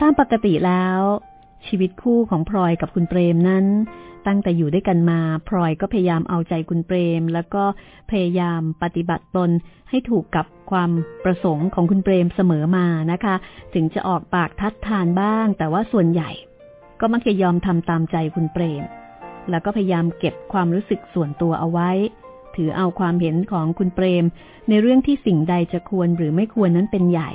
ตามปกติแล้ว ชีวิตคู่ของพลอยกับคุณเปรมนั้น ตั้งแต่อยู่ด้วยกันมาพลอยก็พยายามเอาใจคุณเปรม แล้วก็พยายามปฏิบัติตนให้ถูกกับความประสงค์ของคุณเปรมเสมอมานะคะ ถึงจะออกปากทัดทานบ้าง แต่ว่าส่วนใหญ่ ก็มักจะยอมทำตามใจคุณเปรม แล้วก็พยายามเก็บความรู้สึกส่วนตัวเอาไว้ ถือเอาความเห็นของคุณเปรม ในเรื่องที่สิ่งใดจะควรหรือไม่ควรนั้นเป็นใหญ่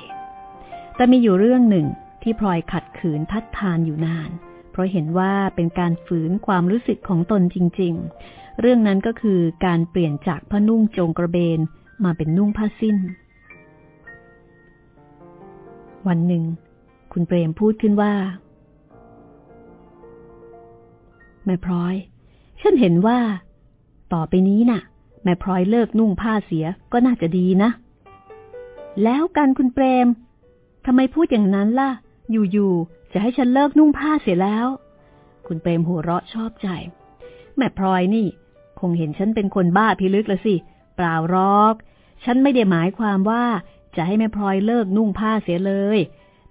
แต่มีอยู่เรื่องหนึ่ง ที่พลอยขัดขืนทัดทานอยู่นาน เพราะเห็นว่าเป็นการฝืนความรู้สึกของตนจริง ๆ เรื่องนั้นก็คือการเปลี่ยนจากผ้านุ่งโจงกระเบนมาเป็นนุ่งผ้าสิ้น วันหนึ่ง คุณเปรมพูดขึ้นว่า แม่พลอย ฉันเห็นว่า ต่อไปนี้นะ่ะ แม่พลอยเลิกนุ่งผ้าเสียก็น่าจะดีนะ แล้วกันคุณเปรมทำไมพูดอย่างนั้นล่ะ อยู่ๆ จะให้ฉันเลิกนุ่งผ้าเสียแล้ว คุณเปรมหัวเราะชอบใจ แม่พลอยนี่ คงเห็นฉันเป็นคนบ้าพิลึกละสิ เปล่ารอก ฉันไม่ได้หมายความว่าจะให้แม่พลอยเลิกนุ่งผ้าเสียเลย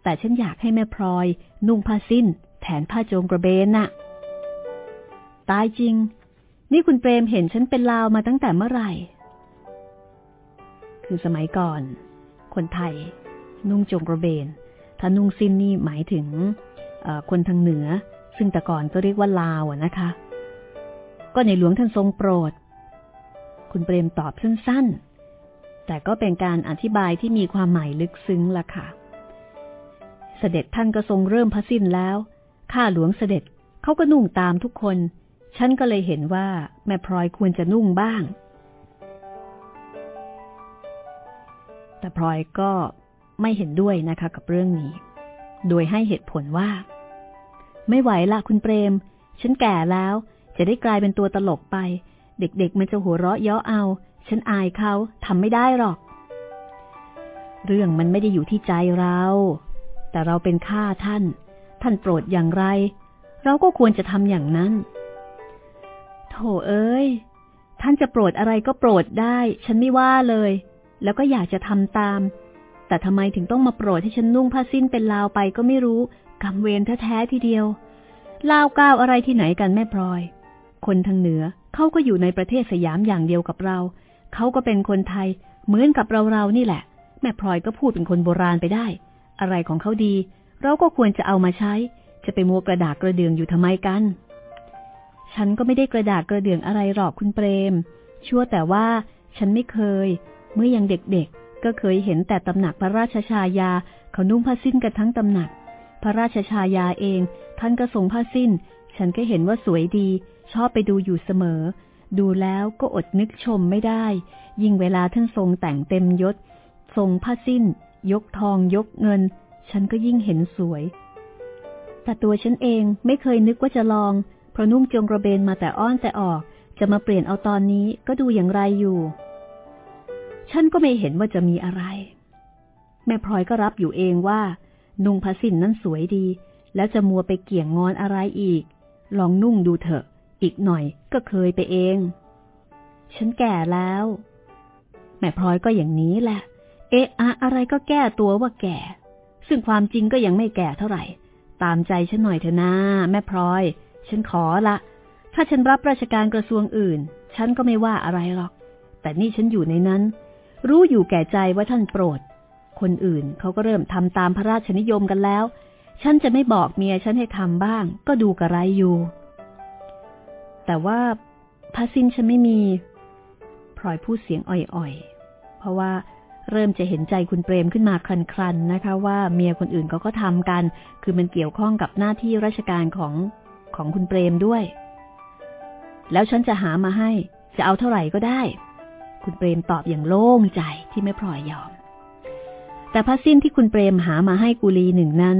แต่ฉันอยากให้แม่พลอยนุ่งผ้าสิ้น แทนผ้าโจงกระเบนน่ะ ตายจริง นี่คุณเปรมเห็นฉันเป็นลาวมาตั้งแต่เมื่อไหร่ คือสมัยก่อน คนไทย นุ่งโจงกระเบน ถ้านุ่งสิ้นนี่หมายถึงคนทางเหนือ ซึ่งแต่ก่อนก็เรียกว่าลาวนะคะ ก็ในหลวงท่านทรงโปรด คุณเปรมตอบสั้นๆ แต่ก็เป็นการอธิบายที่มีความหมายลึกซึ้งละค่ะ เสด็จท่านก็ทรงเริ่มพระสิ้นแล้วข้าหลวงเสด็จเขาก็นุ่งตามทุกคน ฉันก็เลยเห็นว่าแม่พลอยควรจะนุ่งบ้าง แต่พลอยก็ ไม่เห็นด้วยนะคะกับเรื่องนี้ โดยให้เหตุผลว่า ไม่ไหวละคุณเปรม ฉันแก่แล้ว จะได้กลายเป็นตัวตลกไป เด็กๆมันจะหัวเราะเยาะเอา ฉันอายเขาทำไม่ได้หรอก เรื่องมันไม่ได้อยู่ที่ใจเรา แต่เราเป็นข้าท่าน ท่านโปรดอย่างไร เราก็ควรจะทำอย่างนั้น โถเอ้ยท่านจะโปรดอะไรก็โปรดได้ ฉันไม่ว่าเลย แล้วก็อยากจะทำตาม แต่ทำไมถึงต้องมาโปรดให้ฉันนุ่งผ้าสิ้นเป็นลาวไปก็ไม่รู้กำเวรแท้ๆทีเดียว ลาวก้าวอะไรที่ไหนกันแม่พลอย คนทางเหนือเขาก็อยู่ในประเทศสยามอย่างเดียวกับเรา เขาก็เป็นคนไทย เหมือนกับเราเรานี่แหละ แม่พลอยก็พูดเป็นคนโบราณไปได้ อะไรของเขาดี เราก็ควรจะเอามาใช้ จะไปมัวกระดากกระเดืองอยู่ทำไมกัน ฉันก็ไม่ได้กระดากกระเดืองอะไรหรอกคุณเปรมชั่วแต่ว่าฉันไม่เคย เมื่อยังเด็ก ก็เคยเห็นแต่ตำหนักพระราชชายาเขานุ่งผ้าสิ้นกันทั้งตำหนัก พระราชชายาเอง ท่านก็ทรงผ้าสิ้น ฉันก็เห็นว่าสวยดี ชอบไปดูอยู่เสมอ ดูแล้วก็อดนึกชมไม่ได้ ยิ่งเวลาท่านทรงแต่งเต็มยศ ทรงผ้าสิ้น ยกทองยกเงิน ฉันก็ยิ่งเห็นสวย แต่ตัวฉันเองไม่เคยนึกว่าจะลอง เพราะนุ่งจงกระเบนมาแต่อ้อนแต่ออก จะมาเปลี่ยนเอาตอนนี้ก็ดูอย่างไรอยู่ ฉันก็ไม่เห็นว่าจะมีอะไร แม่พลอยก็รับอยู่เองว่า นุ่งผ้าสิ้นนั้นสวยดี แล้วจะมัวไปเกี่ยงงอนอะไรอีก ลองนุ่งดูเถอะ อีกหน่อยก็เคยไปเอง ฉันแก่แล้ว แม่พลอยก็อย่างนี้แหละ เอะอะอะไรก็แก้ตัวว่าแก่ ซึ่งความจริงก็ยังไม่แก่เท่าไหร่ ตามใจฉันหน่อยเถอะนะแม่พลอย ฉันขอละ ถ้าฉันรับราชการกระทรวงอื่น ฉันก็ไม่ว่าอะไรหรอก แต่นี่ฉันอยู่ในนั้น รู้อยู่แก่ใจว่าท่านโปรด คนอื่นเขาก็เริ่มทำตามพระราชนิยมกันแล้ว ฉันจะไม่บอกเมียฉันให้ทำบ้าง ก็ดูกระไรอยู่ แต่ว่าผ้าสิ้นฉันไม่มีพลอยพูดเสียงอ่อยๆ เพราะว่าเริ่มจะเห็นใจคุณเปรมขึ้นมาครันๆนะคะ ว่าเมียคนอื่นเขาก็ทำกัน คือมันเกี่ยวข้องกับหน้าที่ราชการของของคุณเปรมด้วย แล้วฉันจะหามาให้ จะเอาเท่าไหร่ก็ได้ คุณเปรมตอบอย่างโล่งใจที่ไม่พลอยยอม แต่ผ้าสิ้นที่คุณเปรมหามาให้กุลีหนึ่งนั้น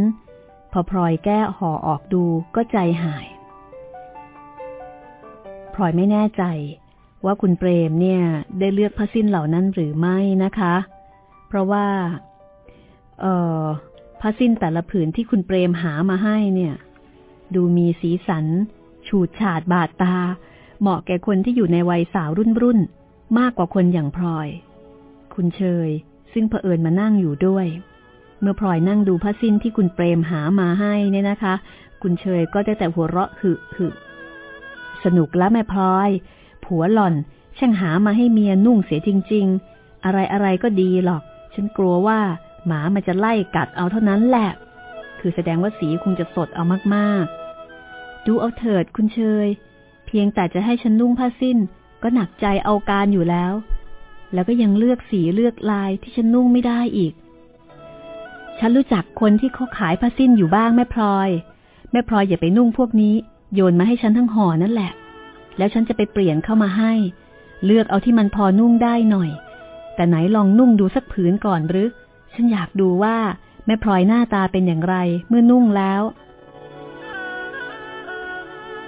พอพลอยแก้ห่อออกดูก็ใจหายพลอยไม่แน่ใจว่าคุณเปรมเนี่ยได้เลือกผ้าสิ้นเหล่านั้นหรือไม่นะคะ เพราะว่า เอ่อผ้าสิ้นแต่ละผืนที่คุณเปรมหามาให้เนี่ย ดูมีสีสัน ฉูดฉาดบาดตา เหมาะแก่คนที่อยู่ในวัยสาวรุ่นรุ่น มากกว่าคนอย่างพลอย คุณเชย ซึ่งเผอิญมานั่งอยู่ด้วย เมื่อพลอยนั่งดูผ้าสิ้นที่คุณเปรมหามาให้เนี่ยนะคะ คุณเชยก็ได้แต่หัวเราะหึหึสนุกแล้วแม่พลอย ผัวหล่อนช่างหามาให้เมียนุ่งเสียจริง ๆ อะไรอะไรก็ดีหรอก ฉันกลัวว่า หมามันจะไล่กัดเอาเท่านั้นแหละ คือแสดงว่าสีคงจะสดเอามากๆ ดูเอาเถิดคุณเชย เพียงแต่จะให้ฉันนุ่งผ้าสิ้น ก็หนักใจเอาการอยู่แล้ว แล้วก็ยังเลือกสีเลือกลายที่ฉันนุ่งไม่ได้อีก ฉันรู้จักคนที่เขาขายผ้าสิ้นอยู่บ้างแม่พลอย แม่พลอยอย่าไปนุ่งพวกนี้ โยนมาให้ฉันทั้งห่อนั่นแหละ แล้วฉันจะไปเปลี่ยนเข้ามาให้ เลือกเอาที่มันพอนุ่งได้หน่อย แต่ไหนลองนุ่งดูสักผืนก่อนหรือ ฉันอยากดูว่าแม่พลอยหน้าตาเป็นอย่างไร เมื่อนุ่งแล้ว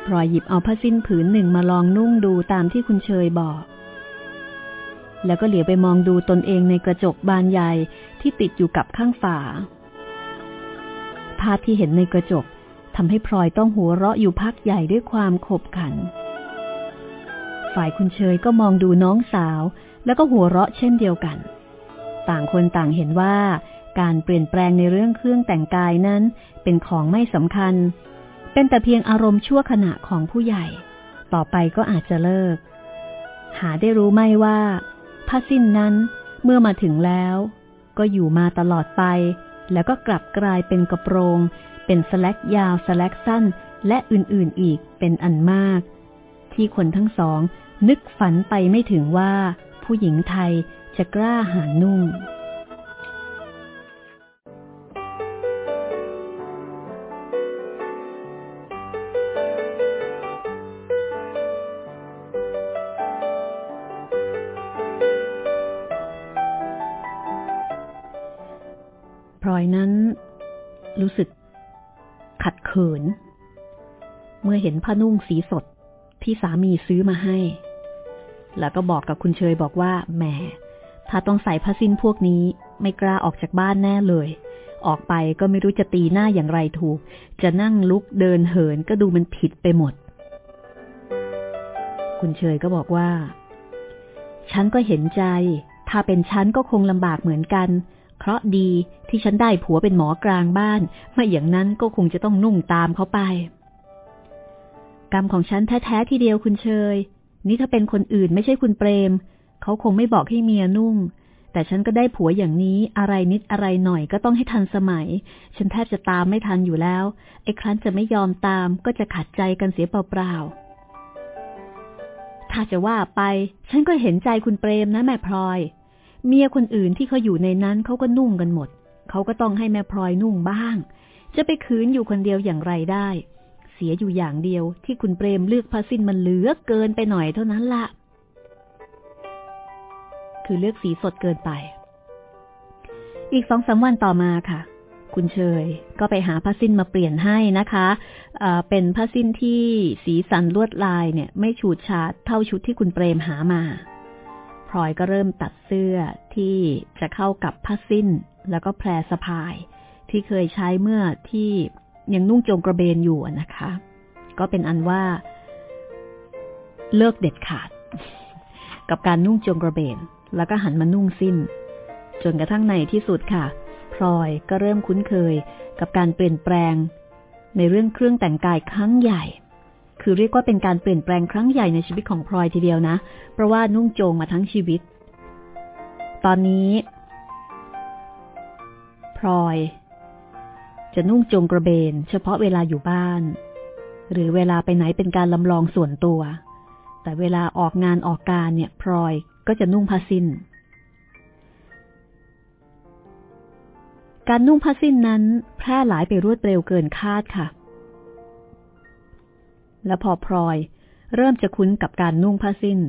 พลอยหยิบเอาผ้าสิ้นผืนหนึ่งมาลองนุ่งดูตามที่คุณเชยบอก แล้วก็เหลียวไปมองดูตนเองในกระจกบานใหญ่ที่ติดอยู่กับข้างฝา ภาพที่เห็นในกระจกทำให้พลอยต้องหัวเราะอยู่พักใหญ่ด้วยความขบขัน ฝ่ายคุณเชยก็มองดูน้องสาว แล้วก็หัวเราะเช่นเดียวกัน ต่างคนต่างเห็นว่าการเปลี่ยนแปลงในเรื่องเครื่องแต่งกายนั้น เป็นของไม่สำคัญ เป็นแต่เพียงอารมณ์ชั่วขณะของผู้ใหญ่ ต่อไปก็อาจจะเลิก หาได้รู้ไหมว่าผ้าสิ้นนั้นเมื่อมาถึงแล้ว ก็อยู่มาตลอดไป แล้วก็กลับกลายเป็นกระโปรง เป็นสแลกยาวสแลกสั้น และอื่นๆอีกเป็นอันมาก ที่คนทั้งสองนึกฝันไปไม่ถึงว่า ผู้หญิงไทยจะกล้าหานุ่ง ลอยนั้น รู้สึก ขัดเขิน เมื่อเห็นผ้านุ่งสีสดที่สามีซื้อมาให้ แล้วก็บอกกับคุณเชยบอกว่าแหมถ้าต้องใส่ผ้าสิ้นพวกนี้ไม่กล้าออกจากบ้านแน่เลย ออกไปก็ไม่รู้จะตีหน้าอย่างไรถูก จะนั่งลุกเดินเหินก็ดูมันผิดไปหมด คุณเชยก็บอกว่า ฉันก็เห็นใจ ถ้าเป็นฉันก็คงลำบากเหมือนกัน เพราะดีที่ฉันได้ผัวเป็นหมอกลางบ้าน ไม่อย่างนั้นก็คงจะต้องนุ่งตามเขาไป กรรมของฉันแท้ๆทีเดียวคุณเชย นี่ถ้าเป็นคนอื่นไม่ใช่คุณเปรม เขาคงไม่บอกให้เมียนุ่ง แต่ฉันก็ได้ผัวอย่างนี้อะไรนิดอะไรหน่อยก็ต้องให้ทันสมัย ฉันแทบจะตามไม่ทันอยู่แล้ว ไอ้ครั้นจะไม่ยอมตามก็จะขัดใจกันเสียเปล่าๆถ้าจะว่าไป ฉันก็เห็นใจคุณเปรมนะแม่พลอย เมียคนอื่นที่เขาอยู่ในนั้นเขาก็นุ่งกันหมด เขาก็ต้องให้แม่พลอยนุ่งบ้าง จะไปคืนอยู่คนเดียวอย่างไรได้ เสียอยู่อย่างเดียวที่คุณเปรมเลือกผ้าสิ้นมันเหลือเกินไปหน่อยเท่านั้นละคือเลือกสีสดเกินไป อีกสองสาวันต่อมาค่ะ คุณเชยก็ไปหาผ้าสิ้นมาเปลี่ยนให้นะคะเเป็นผ้าสิ้นที่สีสันลวดลายเนี่ย ไม่ฉูดฉาดเท่าชุดที่คุณเปรมหามา พลอยก็เริ่มตัดเสื้อที่จะเข้ากับผ้าสิ้น แล้วก็แพรสะพาย ที่เคยใช้เมื่อที่ยังนุ่งโจงกระเบนอยู่นะคะ ก็เป็นอันว่า เลิกเด็ดขาด กับการนุ่งโจงกระเบน แล้วก็หันมานุ่งสิ้น จนกระทั่งในที่สุดค่ะ พลอยก็เริ่มคุ้นเคยกับการเปลี่ยนแปลง ในเรื่องเครื่องแต่งกายครั้งใหญ่ คือเรียกว่าเป็นการเปลี่ยนแปลงครั้งใหญ่ในชีวิตของพลอยทีเดียวนะ เพราะว่านุ่งโจงมาทั้งชีวิต ตอนนี้พลอย จะนุ่งจงกระเบน เฉพาะเวลาอยู่บ้าน หรือเวลาไปไหนเป็นการลำลองส่วนตัว แต่เวลาออกงานออกการเนี่ย พลอยก็จะนุ่งผ้าสิ้น การนุ่งผ้าสิ้นนั้นแพร่หลายไปรวดเร็วเกินคาดค่ะ และพอพลอย เริ่มจะคุ้นกับการนุ่งผ้าสิ้น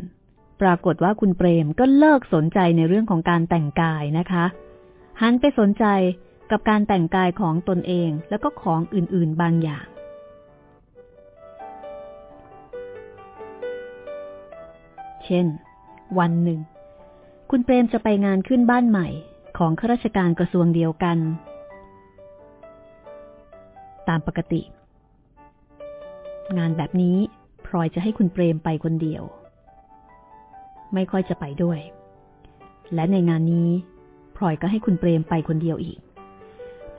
ปรากฏว่าคุณเปรมก็เลิกสนใจในเรื่องของการแต่งกายนะคะ หันไปสนใจกับการแต่งกายของตนเองแล้วก็ของอื่นๆบางอย่าง เช่น วันหนึ่ง คุณเปรมจะไปงานขึ้นบ้านใหม่ของข้าราชการกระทรวงเดียวกัน ตามปกติ งานแบบนี้พลอยจะให้คุณเปรมไปคนเดียว ไม่ค่อยจะไปด้วย และในงานนี้พลอยก็ให้คุณเปรมไปคนเดียวอีก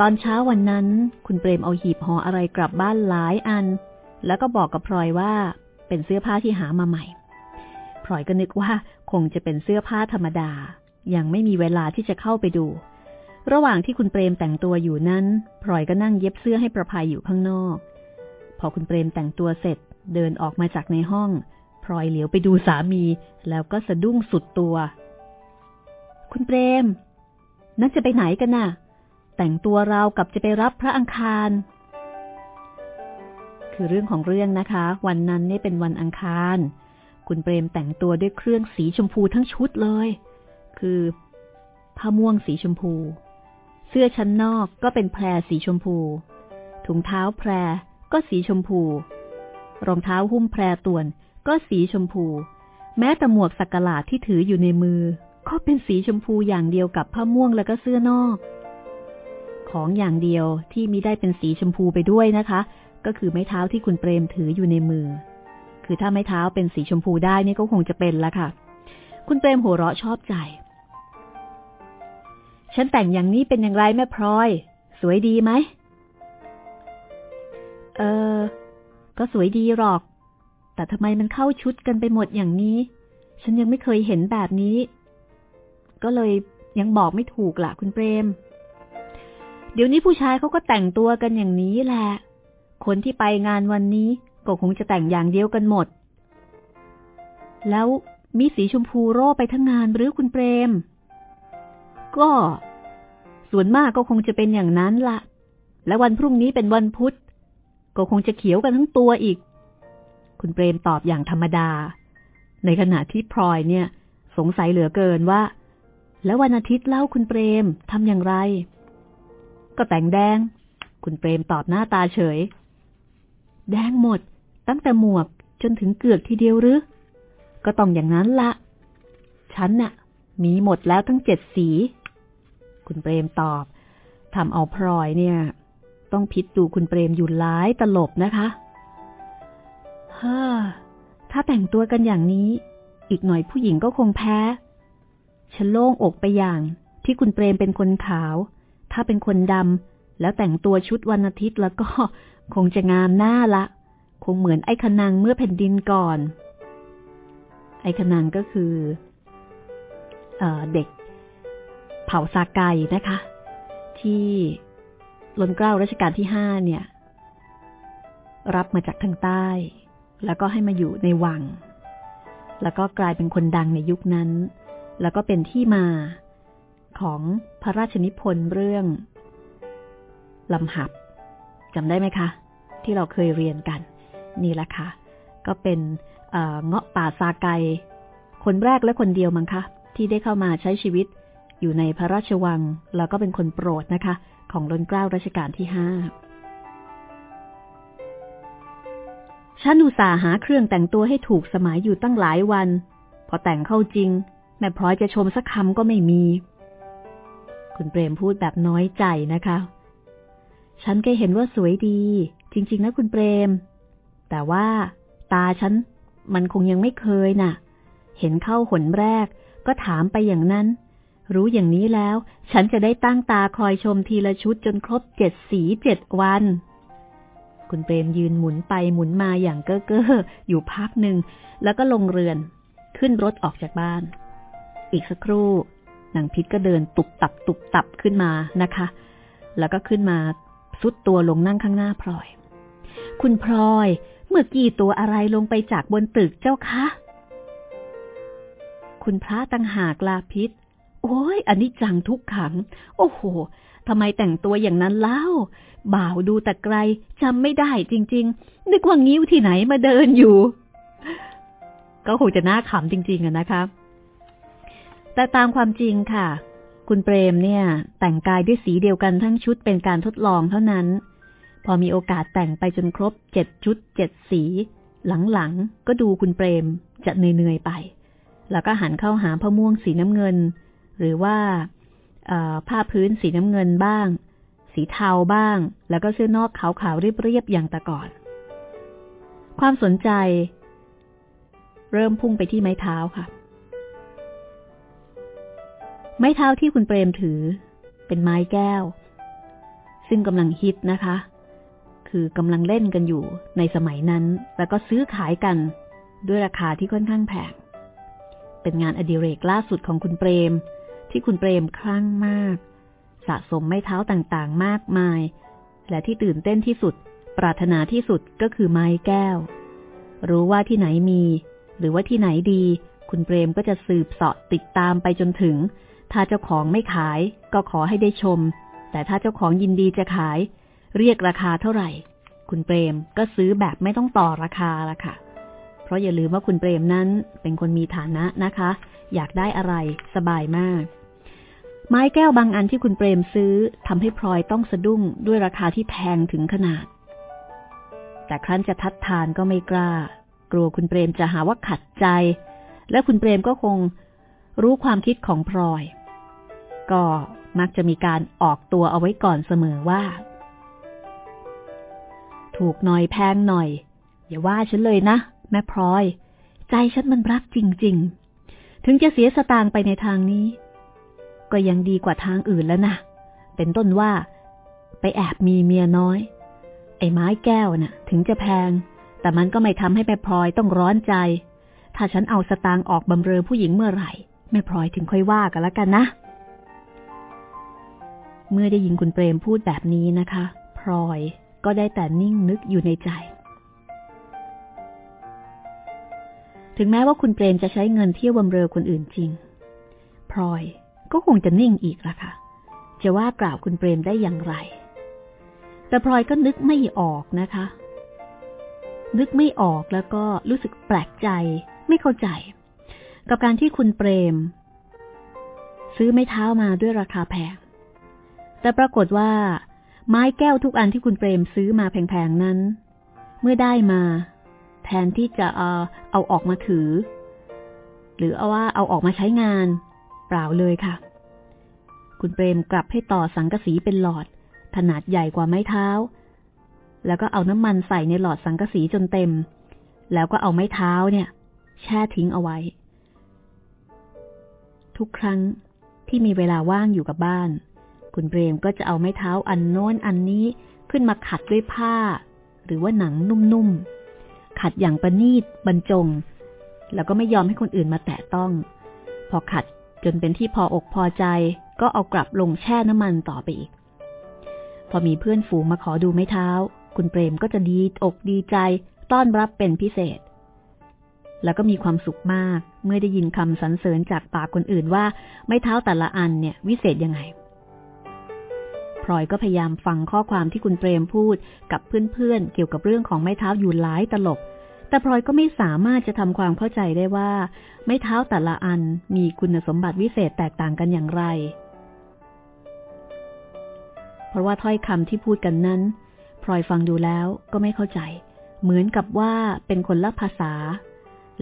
ตอนเช้าวันนั้นคุณเปรมเอาหีบห่ออะไรกลับบ้านหลายอัน แล้วก็บอกกับพลอยว่าเป็นเสื้อผ้าที่หามาใหม่พลอยก็นึกว่าคงจะเป็นเสื้อผ้าธรรมดา ยังไม่มีเวลาที่จะเข้าไปดู ระหว่างที่คุณเปรมแต่งตัวอยู่นั้นพลอยก็นั่งเย็บเสื้อให้ประภัยอยู่ข้างนอก อคุณเปรมแต่งตัวเสร็จ เดินออกมาจากในห้องพลอยเหลียวไปดูสามี แล้วก็สะดุ้งสุดตัว คุณเปรม นั่นจะไปไหนกันน่ะ แต่งตัวเรากับจะไปรับพระอังคาร คือเรื่องของเรื่องนะคะ วันนั้นนี่เป็นวันอังคาร คุณเปรมแต่งตัวด้วยเครื่องสีชมพูทั้งชุดเลย คือผ้าม่วงสีชมพู เสื้อชั้นนอกก็เป็นแพรสีชมพู ถุงเท้าแพร ก็สีชมพู รองเท้าหุ้มแพรต่วน ก็สีชมพู แม้แต่หมวกสักหลาดที่ถืออยู่ในมือ ก็เป็นสีชมพูอย่างเดียวกับผ้าม่วงแล้วก็เสื้อนอก ของอย่างเดียวที่มิได้เป็นสีชมพูไปด้วยนะคะ ก็คือไม้เท้าที่คุณเปรมถืออยู่ในมือ คือถ้าไม้เท้าเป็นสีชมพูได้นี่ก็คงจะเป็นละค่ะ คุณเปรมหัวเราะชอบใจฉันแต่งอย่างนี้เป็นอย่างไรแม่พลอย สวยดีไหม เออ ก็สวยดีหรอก แต่ทำไมมันเข้าชุดกันไปหมดอย่างนี้ ฉันยังไม่เคยเห็นแบบนี้ ก็เลยยังบอกไม่ถูกละคุณเปรม เดี๋ยวนี้ผู้ชายเขาก็แต่งตัวกันอย่างนี้แหละ คนที่ไปงานวันนี้ก็คงจะแต่งอย่างเดียวกันหมด แล้วมีสีชมพูโร่ไปทั้งงานหรือคุณเปรม ก็ ส่วนมากก็คงจะเป็นอย่างนั้นละและวันพรุ่งนี้เป็นวันพุธ ก็คงจะเขียวกันทั้งตัวอีก คุณเปรมตอบอย่างธรรมดา ในขณะที่พลอยเนี่ย สงสัยเหลือเกินว่า แล้ววันอาทิตย์เล่าคุณเปรมทำอย่างไร ก็แต่งแดง คุณเปรมตอบหน้าตาเฉย แดงหมด ตั้งแต่หมวกจนถึงเกือกทีเดียวหรือก็ต้องอย่างนั้นละ ฉันน่ะ มีหมดแล้วทั้งเจ็ดสี คุณเปรมตอบทำเอาพลอยเนี่ย ต้องพิจดูคุณเปรมอยู่หลายตลบนะคะฮ่าถ้าแต่งตัวกันอย่างนี้ อีกหน่อยผู้หญิงก็คงแพ้ฉันโล่งอกไปอย่าง ที่คุณเปรมเป็นคนขาว ถ้าเป็นคนดำแล้วแต่งตัวชุดวันอาทิตย์แล้วก็คงจะงามหน้าละ คงเหมือนไอ้ขนังเมื่อแผ่นดินก่อน ไอ้ขนังก็คือ เอเด็ก เผ่าซาไกนะคะ ที่ ล้นเกล้ารัชกาลที่ห้าเนี่ย รับมาจากทางใต้ แล้วก็ให้มาอยู่ในวัง แล้วก็กลายเป็นคนดังในยุคนั้น แล้วก็เป็นที่มาของพระราชนิพนธ์เรื่องลำหับจำได้ไหมคะ ที่เราเคยเรียนกัน นี่แหละค่ะ ก็เป็นเงาะป่าซาไก คนแรกและคนเดียวมั้งคะ ที่ได้เข้ามาใช้ชีวิตอยู่ในพระราชวัง แล้วก็เป็นคนโปรดนะคะ ของรนเกล้ารัชกาลที่ห้าฉันอุตส่าห์หาเครื่องแต่งตัวให้ถูกสมัยอยู่ตั้งหลายวัน พอแต่งเข้าจริง แม่พร้อยจะชมสักคำก็ไม่มี คุณเปรมพูดแบบน้อยใจนะคะ ฉันก็เห็นว่าสวยดี จริง ๆ นะคุณเปรม แต่ว่าตาฉันมันคงยังไม่เคยนะ่ะ เห็นเข้าหนแรกก็ถามไปอย่างนั้น รู้อย่างนี้แล้ว ฉันจะได้ตั้งตาคอยชมทีละชุดจนครบเจ็ดสีเจ็ดวัน คุณเปรมยืนหมุนไปหมุนมาอย่างเก้อเก้ออยู่พักหนึ่ง แล้วก็ลงเรือน ขึ้นรถออกจากบ้าน อีกสักครู่นางพิษก็เดินตุบตับตุบตับขึ้นมานะคะ แล้วก็ขึ้นมาซุดตัวลงนั่งข้างหน้าพลอย คุณพลอย เมื่อกี้ตัวอะไรลงไปจากบนตึกเจ้าคะ คุณพระตังหากลาพิษ โอ้ยอันนี้จังทุกขัง โอ้โหทำไมแต่งตัวอย่างนั้นเล่า บ่าวดูแต่ไกลจำไม่ได้จริง ๆ นึกว่างิ้วที่ไหนมาเดินอยู่ ก็คงจะน่าขำจริง ๆอะนะคะแต่ตามความจริงค่ะ คุณเปรมเนี่ย แต่งกายด้วยสีเดียวกันทั้งชุดเป็นการทดลองเท่านั้น พอมีโอกาสแต่งไปจนครบเจ็ดชุดเจ็ดสี หลังๆ ก็ดูคุณเปรมจะเหนื่อยๆไป แล้วก็หันเข้าหาพะม่วงสีน้ำเงิน หรือว่าผ้าพื้นสีน้ำเงินบ้าง สีเทาบ้าง แล้วก็เสื้อนอกขาวๆเรียบๆอย่างแต่ก่อน ความสนใจ เริ่มพุ่งไปที่ไม้เท้าค่ะ ไม้เท้าที่คุณเปรมถือ เป็นไม้แก้ว ซึ่งกำลังฮิตนะคะ คือกำลังเล่นกันอยู่ในสมัยนั้น แล้วก็ซื้อขายกันด้วยราคาที่ค่อนข้างแพงเป็นงานอดิเรกล่าสุดของคุณเปรม ที่คุณเปรมคลั่งมาก สะสมไม้เท้าต่างๆ มากมาย และที่ตื่นเต้นที่สุด ปรารถนาที่สุดก็คือไม้แก้ว รู้ว่าที่ไหนมี หรือว่าที่ไหนดี คุณเปรมก็จะสืบเสาะติดตามไปจนถึง ถ้าเจ้าของไม่ขายก็ขอให้ได้ชม แต่ถ้าเจ้าของยินดีจะขาย เรียกราคาเท่าไหร่ คุณเปรมก็ซื้อแบบไม่ต้องต่อราคาละค่ะเพราะอย่าลืมว่าคุณเปรมนั้นเป็นคนมีฐานะนะคะ อยากได้อะไรสบายมาก ไม้แก้วบางอันที่คุณเปรมซื้อทำให้พลอยต้องสะดุ้งด้วยราคาที่แพงถึงขนาด แต่ครั้นจะทัดทานก็ไม่กล้า กลัวคุณเปรมจะหาว่าขัดใจ และคุณเปรมก็คงรู้ความคิดของพลอย ก็มักจะมีการออกตัวเอาไว้ก่อนเสมอว่า ถูกหน่อยแพงหน่อย อย่าว่าฉันเลยนะ แม่พลอย ใจฉันมันรักจริง ๆ ถึงจะเสียสตางค์ไปในทางนี้ ก็ยังดีกว่าทางอื่นแล้วนะ เป็นต้นว่า ไปแอบมีเมียน้อย ไอ้ไม้แก้วนะ่ะ ถึงจะแพง แต่มันก็ไม่ทำให้แม่พลอยต้องร้อนใจ ถ้าฉันเอาสตางค์ออกบำเรอผู้หญิงเมื่อไหร่ แม่พลอยถึงค่อยว่ากันล้วกันนะ เมื่อได้ยินคุณเปรมพูดแบบนี้นะคะ พลอยก็ได้แต่นิ่งนึกอยู่ในใจถึงแม้ว่าคุณเปรมจะใช้เงินเที่ยวบำเรอคนอื่นจริง พลอย ก็คงจะนิ่งอีกละค่ะ จะว่ากล่าวคุณเปรมได้อย่างไร แต่พลอยก็นึกไม่ออกนะคะ นึกไม่ออกแล้วก็รู้สึกแปลกใจ ไม่เข้าใจ กับการที่คุณเปรม ซื้อไม้เท้ามาด้วยราคาแพง แต่ปรากฏว่า ไม้แก้วทุกอันที่คุณเปรมซื้อมาแพงๆนั้น เมื่อได้มา แทนที่จะเอาเอาออกมาถือ หรือเอาว่าเอาออกมาใช้งาน เปล่าเลยค่ะ คุณเปรมกลับให้ต่อสังกะสีเป็นหลอด ขนาดใหญ่กว่าไม้เท้า แล้วก็เอาน้ำมันใส่ในหลอดสังกะสีจนเต็ม แล้วก็เอาไม้เท้าเนี่ย แช่ทิ้งเอาไว้ ทุกครั้งที่มีเวลาว่างอยู่กับบ้าน คุณเปรมก็จะเอาไม้เท้าอันโน้นอันนี้ขึ้นมาขัดด้วยผ้า หรือว่าหนังนุ่มๆ ขัดอย่างประณีตบรรจง แล้วก็ไม่ยอมให้คนอื่นมาแตะต้อง พอขัด จนเป็นที่พออกพอใจ ก็เอากลับลงแช่น้ำมันต่อไปอีก พอมีเพื่อนฝูงมาขอดูไม้เท้า คุณเปรมก็จะดีอกดีใจ ต้อนรับเป็นพิเศษ แล้วก็มีความสุขมาก เมื่อได้ยินคำสรรเสริญจากปากคนอื่นว่า ไม้เท้าแต่ละอันเนี่ยวิเศษยังไงพลอยก็พยายามฟังข้อความที่คุณเปรมพูดกับเพื่อนๆเกี่ยวกับเรื่องของไม้เท้าอยู่หลายตลบ แต่พลอยก็ไม่สามารถจะทำความเข้าใจได้ว่า ไม้เท้าแต่ละอันมีคุณสมบัติวิเศษแตกต่างกันอย่างไร เพราะว่าถ้อยคำที่พูดกันนั้นพลอยฟังดูแล้วก็ไม่เข้าใจ เหมือนกับว่าเป็นคนละภาษา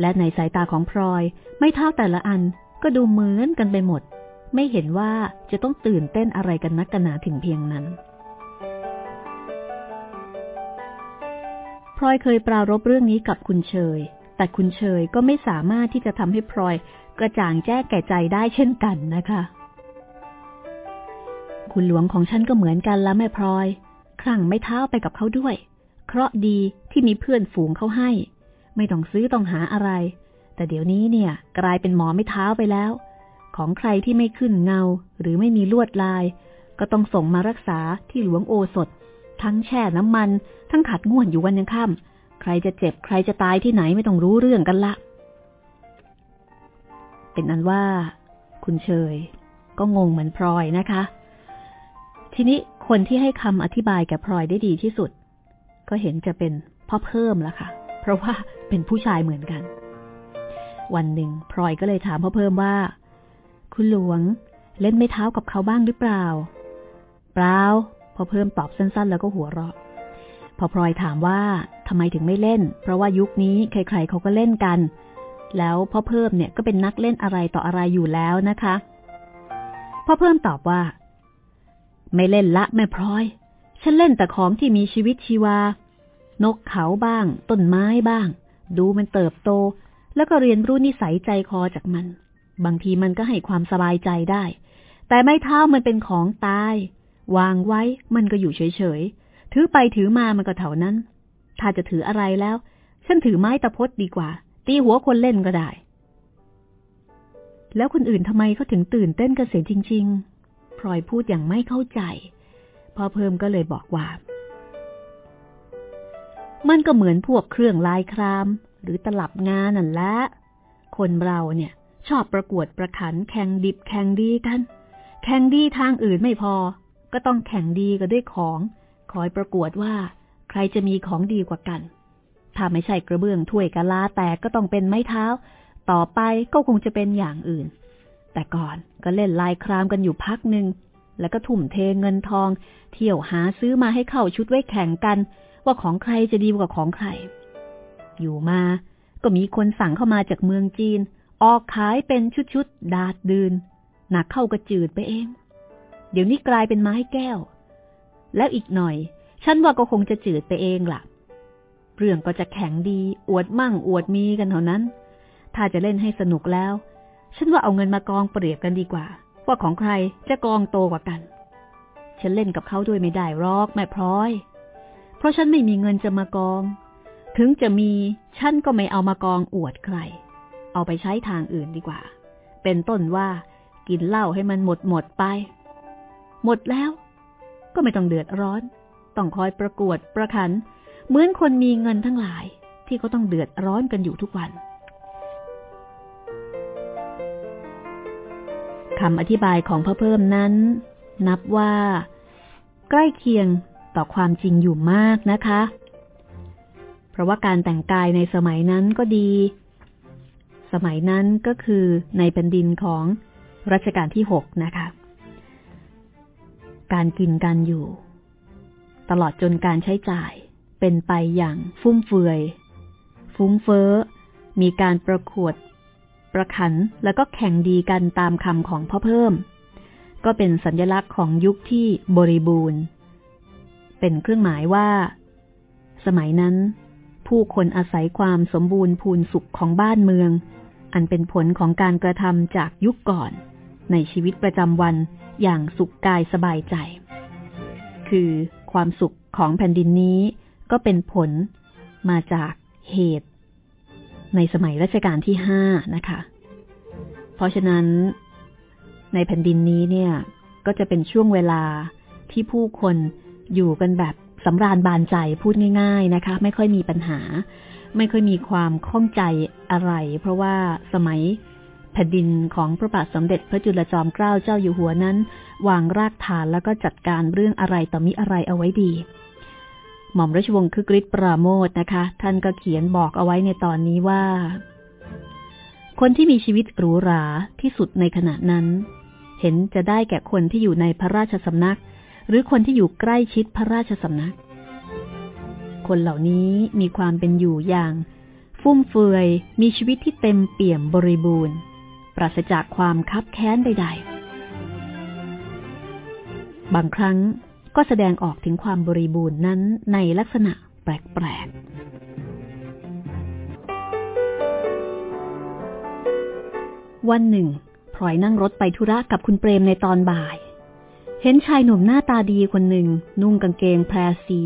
และในสายตาของพลอย ไม้เท้าแต่ละอันก็ดูเหมือนกันไปหมด ไม่เห็นว่าจะต้องตื่นเต้นอะไรกันนักกันหนาถึงเพียงนั้น ลอยเคยปรารบเรื่องนี้กับคุณเชย แต่คุณเชยก็ไม่สามารถที่จะทำให้พลอยกระจ่างแจ้งแก่ใจได้เช่นกันนะคะ คุณหลวงของฉันก็เหมือนกันแล้วแม่พลอย ครั้งไม่เท้าไปกับเขาด้วย เคราะดีที่มีเพื่อนฝูงเขาให้ ไม่ต้องซื้อต้องหาอะไร แต่เดี๋ยวนี้เนี่ย กลายเป็นหมอไม่เท้าไปแล้ว ของใครที่ไม่ขึ้นเงาหรือไม่มีลวดลาย ก็ต้องส่งมารักษาที่หลวงโอสถ ทั้งแช่น้ำมัน ทั้งขัดง่วนอยู่วันยังค่ำใครจะเจ็บใครจะตายที่ไหนไม่ต้องรู้เรื่องกันละ เป็นอันว่า คุณเชย ก็งงเหมือนพลอยนะคะ ทีนี้คนที่ให้คำอธิบายแก่พลอยได้ดีที่สุด ก็เห็นจะเป็นพ่อเพิ่มละค่ะ เพราะว่าเป็นผู้ชายเหมือนกัน วันหนึ่งพลอยก็เลยถามพ่อเพิ่มว่า คุณหลวงเล่นไม่เท้ากับเขาบ้างหรือเปล่า เปล่า พอเพิ่มตอบสั้น ๆ แล้วก็หัวเราะ พอพลอยถามว่าทำไมถึงไม่เล่น เพราะว่ายุคนี้ใครๆเขาก็เล่นกัน แล้วพ่อเพิ่มเนี่ยก็เป็นนักเล่นอะไรต่ออะไรอยู่แล้วนะคะพ่อเพิ่มตอบว่า ไม่เล่นละแม่พลอย ฉันเล่นแต่ของที่มีชีวิตชีวา นกเขาบ้าง ต้นไม้บ้าง ดูมันเติบโต แล้วก็เรียนรู้นิสัยใจคอจากมัน บางทีมันก็ให้ความสบายใจได้ แต่ไม้เท้ามันเป็นของตาย วางไว้มันก็อยู่เฉยๆ ถือไปถือมามันก็เท่านั้น ถ้าจะถืออะไรแล้ว ฉันถือไม้ตะพดดีกว่า ตีหัวคนเล่นก็ได้ แล้วคนอื่นทำไมเขาถึงตื่นเต้นกันเสียจริง ๆ พลอยพูดอย่างไม่เข้าใจ พอเพิ่มก็เลยบอกว่า มันก็เหมือนพวกเครื่องลายคราม หรือตลับงานนั่นแหละ คนเราเนี่ย ชอบประกวดประขันแข่งดิบแข่งดีกันแข่งดีทางอื่นไม่พอ ก็ต้องแข่งดีกันด้วยของ คอยประกวดว่า ใครจะมีของดีกว่ากัน ถ้าไม่ใช่กระเบื้องถ้วยกะลาแตกก็ต้องเป็นไม้เท้า ต่อไปก็คงจะเป็นอย่างอื่น แต่ก่อนก็เล่นลายครามกันอยู่พักหนึ่ง แล้วก็ทุ่มเทเงินทอง เที่ยวหาซื้อมาให้เข้าชุดไว้แข่งกัน ว่าของใครจะดีกว่าของใคร อยู่มา ก็มีคนสั่งเข้ามาจากเมืองจีน ออกขายเป็นชุดๆดาดดืนหนักเข้าก็จืดไปเอง เดี๋ยวนี้กลายเป็นไม้แก้ว แล้วอีกหน่อย ฉันว่าก็คงจะจืดไปเองละ่ะ เรื่องก็จะแข็งดี อวดมั่งอวดมีกันเท่านั้น ถ้าจะเล่นให้สนุกแล้ว ฉันว่าเอาเงินมากองเปรียบกันดีกว่า ว่าของใครจะกองโตกว่ากัน ฉันเล่นกับเขาด้วยไม่ได้รอกแม่พร้อย เพราะฉันไม่มีเงินจะมากอง ถึงจะมีฉันก็ไม่เอามากองอวดใคร เอาไปใช้ทางอื่นดีกว่า เป็นต้นว่ากินเหล้าให้มันหมดหมดไป หมดแล้ว ก็ไม่ต้องเดือดร้อน ต้องคอยประกวดประคัน เหมือนคนมีเงินทั้งหลาย ที่เขาต้องเดือดร้อนกันอยู่ทุกวันคำอธิบายของพระเพิ่มนั้น นับว่า ใกล้เคียงต่อความจริงอยู่มากนะคะ เพราะว่าการแต่งกายในสมัยนั้นก็ดี สมัยนั้นก็คือในแผ่นดินของรัชกาลที่หกนะคะ การกินการอยู่ ตลอดจนการใช้จ่ายเป็นไปอย่างฟุ่มเฟือย ฟุ้งเฟ้อ มีการประกวด ประขันแล้วก็แข่งดีกันตามคำของพ่อเพิ่ม ก็เป็นสัญลักษณ์ของยุคที่บริบูรณ์ เป็นเครื่องหมายว่า สมัยนั้น ผู้คนอาศัยความสมบูรณ์พูนสุขของบ้านเมือง อันเป็นผลของการกระทำจากยุคก่อน ในชีวิตประจำวัน อย่างสุขกายสบายใจ คือความสุขของแผ่นดินนี้ก็เป็นผลมาจากเหตุ ในสมัยรัชกาลที่ห้านะคะ เพราะฉะนั้น ในแผ่นดินนี้เนี่ย ก็จะเป็นช่วงเวลาที่ผู้คนอยู่กันแบบสำราญบานใจพูดง่าย ๆนะคะ ไม่ค่อยมีปัญหา ไม่ค่อยมีความข้องใจอะไร เพราะว่าสมัย แผ่นดินของพระบาทสมเด็จพระจุลจอมเกล้าเจ้าอยู่หัวนั้น วางรากฐานแล้วก็จัดการเรื่องอะไรต่อมิอะไรเอาไว้ดี หม่อมราชวงศ์คือกริชปราโมทนะคะ ท่านก็เขียนบอกเอาไว้ในตอนนี้ว่า คนที่มีชีวิตหรูหราที่สุดในขณะนั้น เห็นจะได้แก่คนที่อยู่ในพระราชสำนัก หรือคนที่อยู่ใกล้ชิดพระราชสำนัก คนเหล่านี้มีความเป็นอยู่อย่าง ฟุ่มเฟือยมีชีวิตที่เต็มเปี่ยมบริบูรณ์ ปราศจากความคับแค้นใด ๆ บางครั้งก็แสดงออกถึงความบริบูรณ์นั้นในลักษณะแปลก ๆ วันหนึ่งพลอยนั่งรถไปธุระกับคุณเปรมในตอนบ่าย เห็นชายหนุ่มหน้าตาดีคนหนึ่ง นุ่งกางเกงแพรสี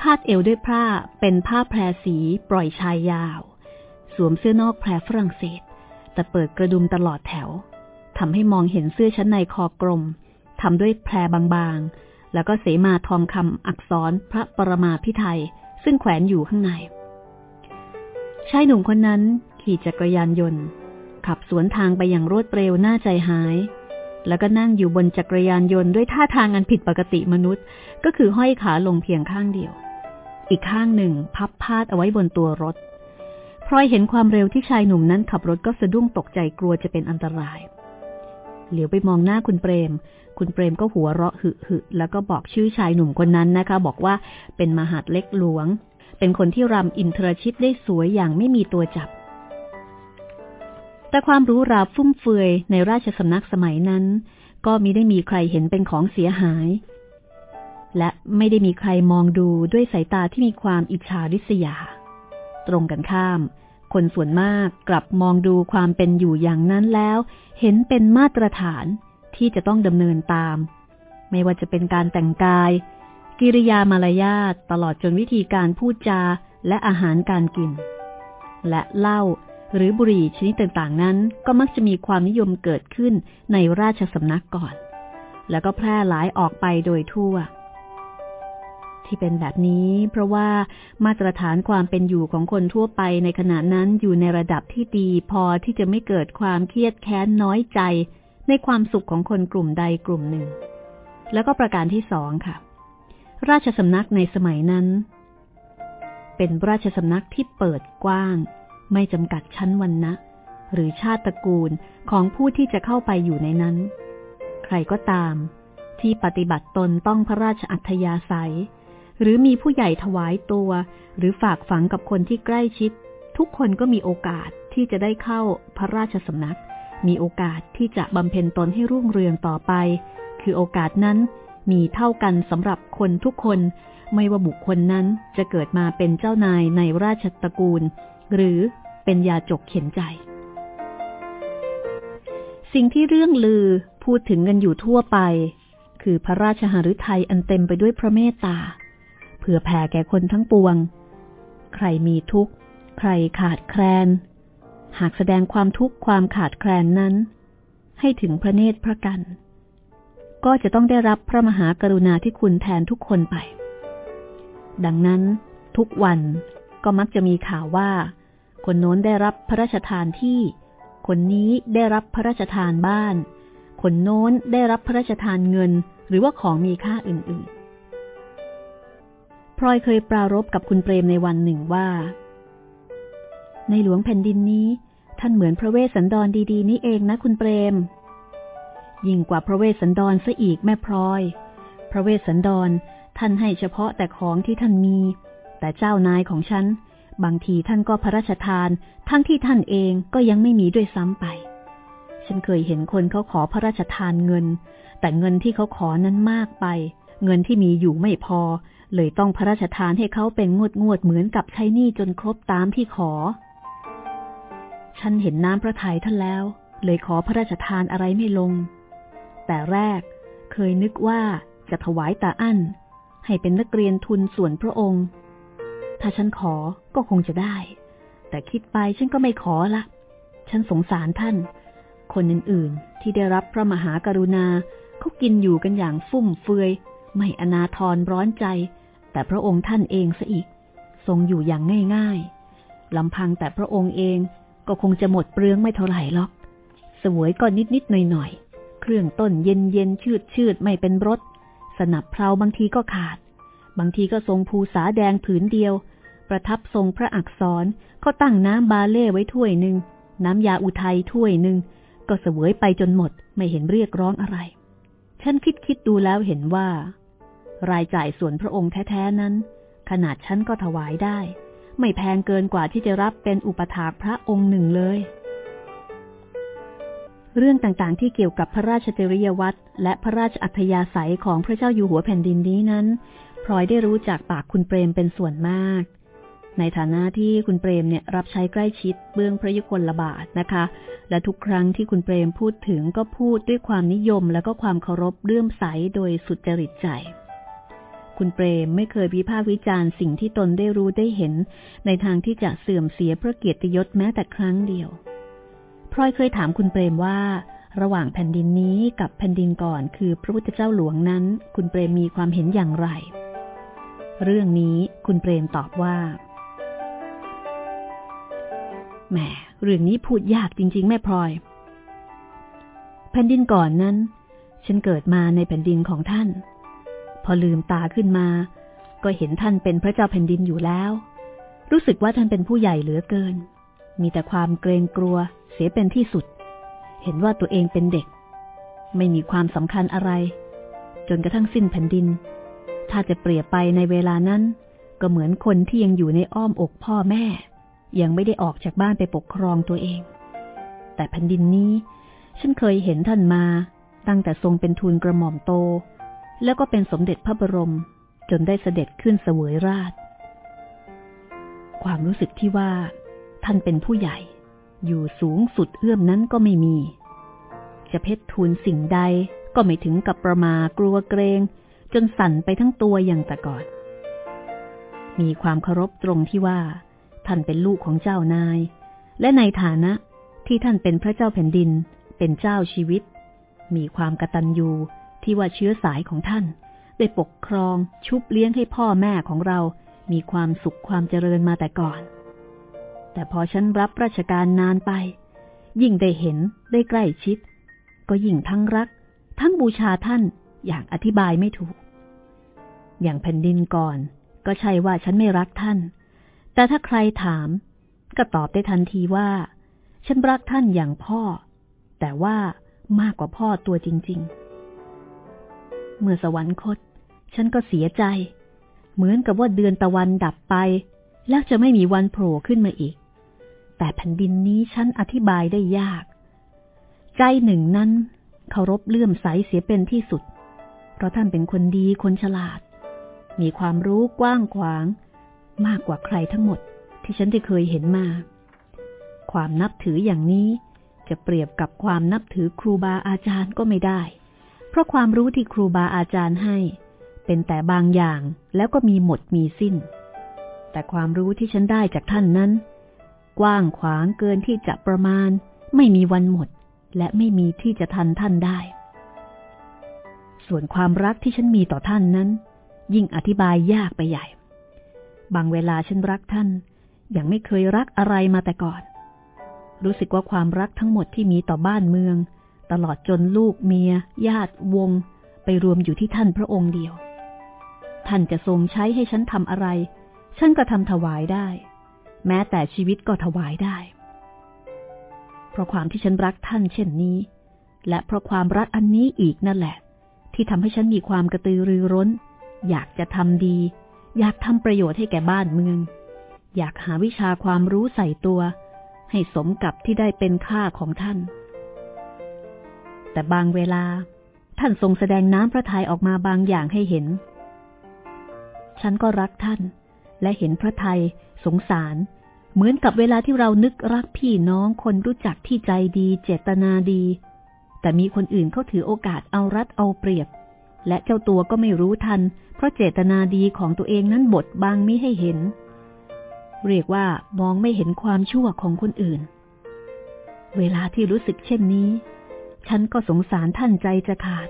คาดเอวด้วยผ้าเป็นผ้าแพรสีปล่อยชายยาว สวมเสื้อนอกแพรฝรั่งเศส แต่เปิดกระดุมตลอดแถวทำให้มองเห็นเสื้อชั้นในคอกลมทำด้วยแพรบางๆ แล้วก็เสมาทองคำอักษรพระปรมาพิไทยซึ่งแขวนอยู่ข้างในชายหนุ่มคนนั้นขี่จักรยานยนต์ ขับสวนทางไปอย่างรวดเร็วน้าใจหาย แล้วก็นั่งอยู่บนจักรยานยนต์ด้วยท่าทางอันผิดปกติมนุษย์ ก็คือห้อยขาลงเพียงข้างเดียว อีกข้างหนึ่งพับพาดเอาไว้บนตัวรถ พลอยเห็นความเร็วที่ชายหนุ่มนั้นขับรถก็สะดุ้งตกใจกลัวจะเป็นอันตราย เหลียวไปมองหน้าคุณเปรม คุณเปรมก็หัวเราะหึหึแล้วก็บอกชื่อชายหนุ่มคนนั้นนะคะ บอกว่าเป็นมหาดเล็กหลวง เป็นคนที่รำอินทรชิตได้สวยอย่างไม่มีตัวจับ แต่ความรู้ราฟุ่มเฟือยในราชสำนักสมัยนั้น ก็มิได้มีใครเห็นเป็นของเสียหาย และไม่ได้มีใครมองดูด้วยสายตาที่มีความอิจฉาริษยาตรงกันข้าม คนส่วนมากกลับมองดูความเป็นอยู่อย่างนั้นแล้ว เห็นเป็นมาตรฐานที่จะต้องดำเนินตาม ไม่ว่าจะเป็นการแต่งกาย กิริยามารยาทตลอดจนวิธีการพูดจาและอาหารการกิน และเหล้าหรือบุหรี่ชนิดต่างๆนั้น ก็มักจะมีความนิยมเกิดขึ้นในราชสำนักก่อน แล้วก็แพร่หลายออกไปโดยทั่ว ที่เป็นแบบนี้ เพราะว่ามาตรฐานความเป็นอยู่ของคนทั่วไปในขณะนั้นอยู่ในระดับที่ดีพอที่จะไม่เกิดความเครียดแค้นน้อยใจ ในความสุขของคนกลุ่มใดกลุ่มหนึ่ง แล้วก็ประการที่สองค่ะ ราชสำนักในสมัยนั้น เป็นราชสำนักที่เปิดกว้าง ไม่จำกัดชั้นวันนะหรือชาติตระกูลของผู้ที่จะเข้าไปอยู่ในนั้น ใครก็ตามที่ปฏิบัติตนต้องพระราชอัธยาศัย หรือมีผู้ใหญ่ถวายตัว หรือฝากฝังกับคนที่ใกล้ชิด ทุกคนก็มีโอกาสที่จะได้เข้าพระราชสำนัก มีโอกาสที่จะบำเพ็ญตนให้รุ่งเรืองต่อไป คือโอกาสนั้นมีเท่ากันสำหรับคนทุกคน ไม่ว่าบุคคลนั้นจะเกิดมาเป็นเจ้านายในราชตระกูล หรือเป็นยาจกเข็นใจ สิ่งที่เรื่องลือพูดถึงกันอยู่ทั่วไป คือพระราชหฤทัยอันเต็มไปด้วยพระเมตตา เผื่อแผ่แก่คนทั้งปวง ใครมีทุกข์ ใครขาดแคลน หากแสดงความทุกข์ความขาดแคลนนั้น ให้ถึงพระเนตรพระกัน ก็จะต้องได้รับพระมหากรุณาที่คุณแทนทุกคนไป ดังนั้นทุกวันก็มักจะมีข่าวว่า คนโน้นได้รับพระราชทานที่ คนนี้ได้รับพระราชทานบ้าน คนโน้นได้รับพระราชทานเงินหรือว่าของมีค่าอื่นๆ พลอยเคยปรารบกับคุณเปรมในวันหนึ่งว่า ในหลวงแผ่นดินนี้ ท่านเหมือนพระเวสสันดรดี ๆ นี่เองนะคุณเปรม ยิ่งกว่าพระเวสสันดรซะอีกแม่พลอย พระเวสสันดรท่านให้เฉพาะแต่ของที่ท่านมี แต่เจ้านายของฉัน บางทีท่านก็พระราชทาน ทั้งที่ท่านเองก็ยังไม่มีด้วยซ้ำไป ฉันเคยเห็นคนเขาขอพระราชทานเงิน แต่เงินที่เขาขอนั้นมากไป เงินที่มีอยู่ไม่พอ เลยต้องพระราชทานให้เขาเป็นงวดงวดเหมือนกับใช้หนี้จนครบตามที่ขอ ฉันเห็นน้ำพระทัยท่านแล้ว เลยขอพระราชทานอะไรไม่ลง แต่แรกเคยนึกว่าจะถวายตาอั้น ให้เป็นนักเรียนทุนส่วนพระองค์ ถ้าฉันขอก็คงจะได้ แต่คิดไปฉันก็ไม่ขอละ ฉันสงสารท่าน คนอื่นๆที่ได้รับพระมหากรุณาเขากินอยู่กันอย่างฟุ่มเฟือย ไม่อนาทรร้อนใจ แต่พระองค์ท่านเองซะอีก ทรงอยู่อย่างง่ายๆลำพังแต่พระองค์เองก็คงจะหมดเปลืองไม่เท่าไหร่หรอก สวยก็นิดๆหน่อยๆ เครื่องต้นเย็นเย็นชืดชืดไม่เป็นรส สนับเพลาบางทีก็ขาด บางทีก็ทรงภูษาแดงผืนเดียว ประทับทรงพระอักษรก็ตั้งน้ำบาเล่ไว้ถ้วยหนึ่ง น้ำยาอุทัยถ้วยหนึ่ง ก็เสวยไปจนหมดไม่เห็นเรียกร้องอะไร ฉันคิดคิดดูแล้วเห็นว่า รายจ่ายส่วนพระองค์แท้ๆนั้น ขนาดฉันก็ถวายได้ ไม่แพงเกินกว่าที่จะรับเป็นอุปถากพระองค์หนึ่งเลย เรื่องต่างๆ ที่เกี่ยวกับพระราชจริยวัตรและพระราชอัธยาศัยของพระเจ้าอยู่หัวแผ่นดินนี้นั้นพลอยได้รู้จากปากคุณเปรมเป็นส่วนมาก ในฐานะที่คุณเปรมเนี่ยรับใช้ใกล้ชิดเบื้องพระยุคลบาทนะคะ และทุกครั้งที่คุณเปรมพูดถึงก็พูดด้วยความนิยมและก็ความเคารพเลื่อมใสโดยสุดจริตใจ คุณเปรมไม่เคยวิพากษ์วิจารณ์สิ่งที่ตนได้รู้ได้เห็น ในทางที่จะเสื่อมเสียพระเกียรติยศแม้แต่ครั้งเดียวพลอยเคยถามคุณเปรมว่า ระหว่างแผ่นดินนี้กับแผ่นดินก่อนคือพระพุทธเจ้าหลวงนั้น คุณเปรมมีความเห็นอย่างไร เรื่องนี้คุณเปรมตอบว่าแหมเรื่องนี้พูดยากจริง ๆ แม่พลอย แผ่นดินก่อนนั้น ฉันเกิดมาในแผ่นดินของท่าน อลืมตาขึ้นมา ก็เห็นท่านเป็นพระเจ้าแผ่นดินอยู่แล้ว รู้สึกว่าท่านเป็นผู้ใหญ่เหลือเกิน มีแต่ความเกรงกลัวเสียเป็นที่สุด เห็นว่าตัวเองเป็นเด็ก ไม่มีความสำคัญอะไร จนกระทั่งสิ้นแผ่นดิน ถ้าจะเปรียบไปในเวลานั้น ก็เหมือนคนที่ยังอยู่ในอ้อมอกพ่อแม่ ยังไม่ได้ออกจากบ้านไปปกครองตัวเอง แต่แผ่นดินนี้ ฉันเคยเห็นท่านมาตั้งแต่ทรงเป็นทูลกระหม่อมโต แล้วก็เป็นสมเด็จพระบรม จนได้เสด็จขึ้นเสวยราช ความรู้สึกที่ว่า ท่านเป็นผู้ใหญ่ อยู่สูงสุดเอื้อมนั้นก็ไม่มี จะเพชรทูลสิ่งใดก็ไม่ถึงกับประมากลัวเกรง จนสั่นไปทั้งตัวอย่างแต่ก่อน มีความเคารพตรงที่ว่า ท่านเป็นลูกของเจ้านาย และในฐานะที่ท่านเป็นพระเจ้าแผ่นดิน เป็นเจ้าชีวิต มีความกตัญญู ที่ว่าเชื้อสายของท่าน ได้ปกครองชุบเลี้ยงให้พ่อแม่ของเรา มีความสุขความเจริญมาแต่ก่อน แต่พอฉันรับราชการนานไป ยิ่งได้เห็นได้ใกล้ชิด ก็ยิ่งทั้งรัก ทั้งบูชาท่านอย่างอธิบายไม่ถูก อย่างแผ่นดินก่อน ก็ใช่ว่าฉันไม่รักท่าน แต่ถ้าใครถาม ก็ตอบได้ทันทีว่า ฉันรักท่านอย่างพ่อ แต่ว่ามากกว่าพ่อตัวจริง ๆ เมื่อสวรรคต ฉันก็เสียใจ เหมือนกับว่าเดือนตะวันดับไป แล้วจะไม่มีวันโผล่ขึ้นมาอีก แต่แผ่นดินนี้ฉันอธิบายได้ยาก ใจหนึ่งนั้นเคารพเลื่อมใสเสียเป็นที่สุด เพราะท่านเป็นคนดีคนฉลาด มีความรู้กว้างขวาง มากกว่าใครทั้งหมดที่ฉันได้เคยเห็นมา ความนับถืออย่างนี้จะเปรียบกับความนับถือครูบาอาจารย์ก็ไม่ได้ เพราะความรู้ที่ครูบาอาจารย์ให้ เป็นแต่บางอย่างแล้วก็มีหมดมีสิ้น แต่ความรู้ที่ฉันได้จากท่านนั้น กว้างขวางเกินที่จะประมาณ ไม่มีวันหมด และไม่มีที่จะทันท่านได้ ส่วนความรักที่ฉันมีต่อท่านนั้น ยิ่งอธิบายยากไปใหญ่ บางเวลาฉันรักท่าน อย่างไม่เคยรักอะไรมาแต่ก่อน รู้สึกว่าความรักทั้งหมดที่มีต่อบ้านเมือง ตลอดจนลูกเมีย ญาติวง ไปรวมอยู่ที่ท่านพระองค์เดียว ท่านจะทรงใช้ให้ฉันทำอะไร ฉันก็ทำถวายได้ แม้แต่ชีวิตก็ถวายได้ เพราะความที่ฉันรักท่านเช่นนี้ และเพราะความรักอันนี้อีกนั่นแหละ ที่ทำให้ฉันมีความกระตือรือร้น อยากจะทำดี อยากทำประโยชน์ให้แก่บ้านเมือง อยากหาวิชาความรู้ใส่ตัว ให้สมกับที่ได้เป็นค่าของท่าน แต่บางเวลาท่านทรงแสดงน้ำพระทัยออกมาบางอย่างให้เห็น ฉันก็รักท่าน และเห็นพระทัยสงสาร เหมือนกับเวลาที่เรานึกรักพี่น้องคนรู้จักที่ใจดีเจตนาดี แต่มีคนอื่นเขาถือโอกาสเอารัดเอาเปรียบ และเจ้าตัวก็ไม่รู้ทัน เพราะเจตนาดีของตัวเองนั้นบดบังไม่ให้เห็น เรียกว่ามองไม่เห็นความชั่วของคนอื่น เวลาที่รู้สึกเช่นนี้ ฉันก็สงสารท่านใจจะขาด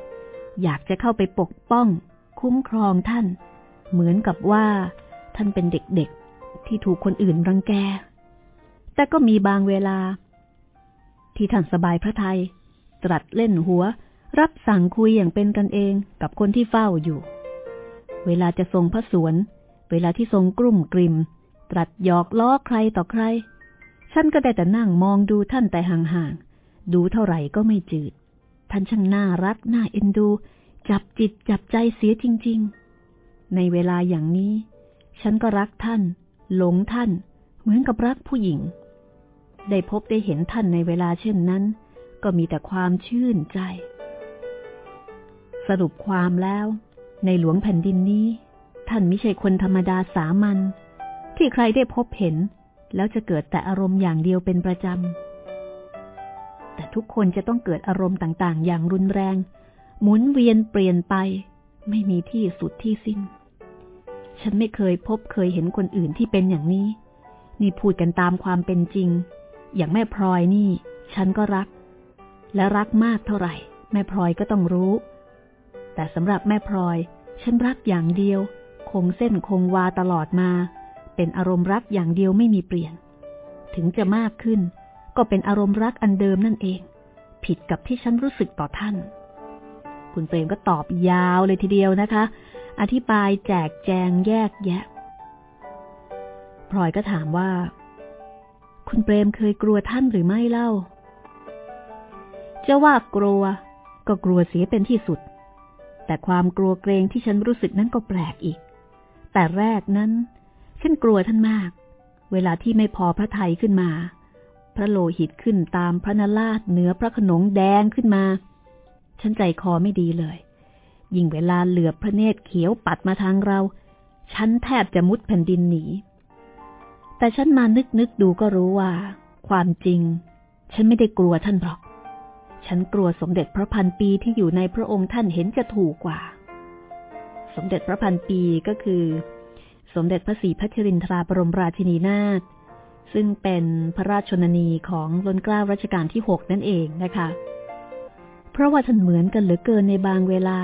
อยากจะเข้าไปปกป้อง คุ้มครองท่าน เหมือนกับว่า ท่านเป็นเด็กๆ ที่ถูกคนอื่นรังแก แต่ก็มีบางเวลา ที่ท่านสบายพระทยัยตรัสเล่นหัว รับสั่งคุยอย่างเป็นกันเองกับคนที่เฝ้าอยู่ เวลาจะทรงพระสวน เวลาที่ทรงกลุ่มกริมตรัสหยอกล้อใครต่อใคร ฉันก็ได้แต่นั่งมองดูท่านแต่ห่าง ดูเท่าไหร่ก็ไม่จืด ท่านช่างน่ารักน่าเอ็นดู จับจิตจับใจเสียจริง ๆ ในเวลาอย่างนี้ ฉันก็รักท่าน หลงท่าน เหมือนกับรักผู้หญิง ได้พบได้เห็นท่านในเวลาเช่นนั้น ก็มีแต่ความชื่นใจ สรุปความแล้ว ในหลวงแผ่นดินนี้ ท่านไม่ใช่คนธรรมดาสามัญที่ใครได้พบเห็น แล้วจะเกิดแต่อารมณ์อย่างเดียวเป็นประจำ แต่ทุกคนจะต้องเกิดอารมณ์ต่างๆ อย่างรุนแรง หมุนเวียนเปลี่ยนไป ไม่มีที่สุดที่สิ้น ฉันไม่เคยพบเคยเห็นคนอื่นที่เป็นอย่างนี้ นี่พูดกันตามความเป็นจริง อย่างแม่พลอยนี่ ฉันก็รัก และรักมากเท่าไหร่ แม่พลอยก็ต้องรู้ แต่สำหรับแม่พลอย ฉันรักอย่างเดียว คงเส้นคงวาตลอดมา เป็นอารมณ์รักอย่างเดียวไม่มีเปลี่ยน ถึงจะมากขึ้น ก็เป็นอารมณ์รักอันเดิมนั่นเอง ผิดกับที่ฉันรู้สึกต่อท่าน คุณเปรมก็ตอบยาวเลยทีเดียวนะคะ อธิบายแจกแจงแยกแยะพลอยก็ถามว่า คุณเปรมเคยกลัวท่านหรือไม่เล่า จะว่ากลัว ก็กลัวเสียเป็นที่สุด แต่ความกลัวเกรงที่ฉันรู้สึกนั้นก็แปลกอีก แต่แรกนั้น ฉันกลัวท่านมาก เวลาที่ไม่พอพระทัยขึ้นมา พระโลหิตขึ้นตามพระนราชเหนือพระขนงแดงขึ้นมา ฉันใจคอไม่ดีเลย ยิ่งเวลาเหลือบพระเนตรเขียวปัดมาทางเรา ฉันแทบจะมุดแผ่นดินหนี แต่ฉันมานึกนึกดูก็รู้ว่า ความจริง ฉันไม่ได้กลัวท่านหรอกฉฉันกลัวสมเด็จพระพันปีที่อยู่ในพระองค์ท่านเห็นจะถูกกว่า สมเด็จพระพันปีก็คือ สมเด็จพระศรีพัชรินทราบรมราชินีนาถ ซึ่งเป็นพระราชชนนีของล้นเกล้ารัชกาลที่หกนั่นเองนะคะ เพราะว่าท่านเหมือนกันเหลือเกินในบางเวลา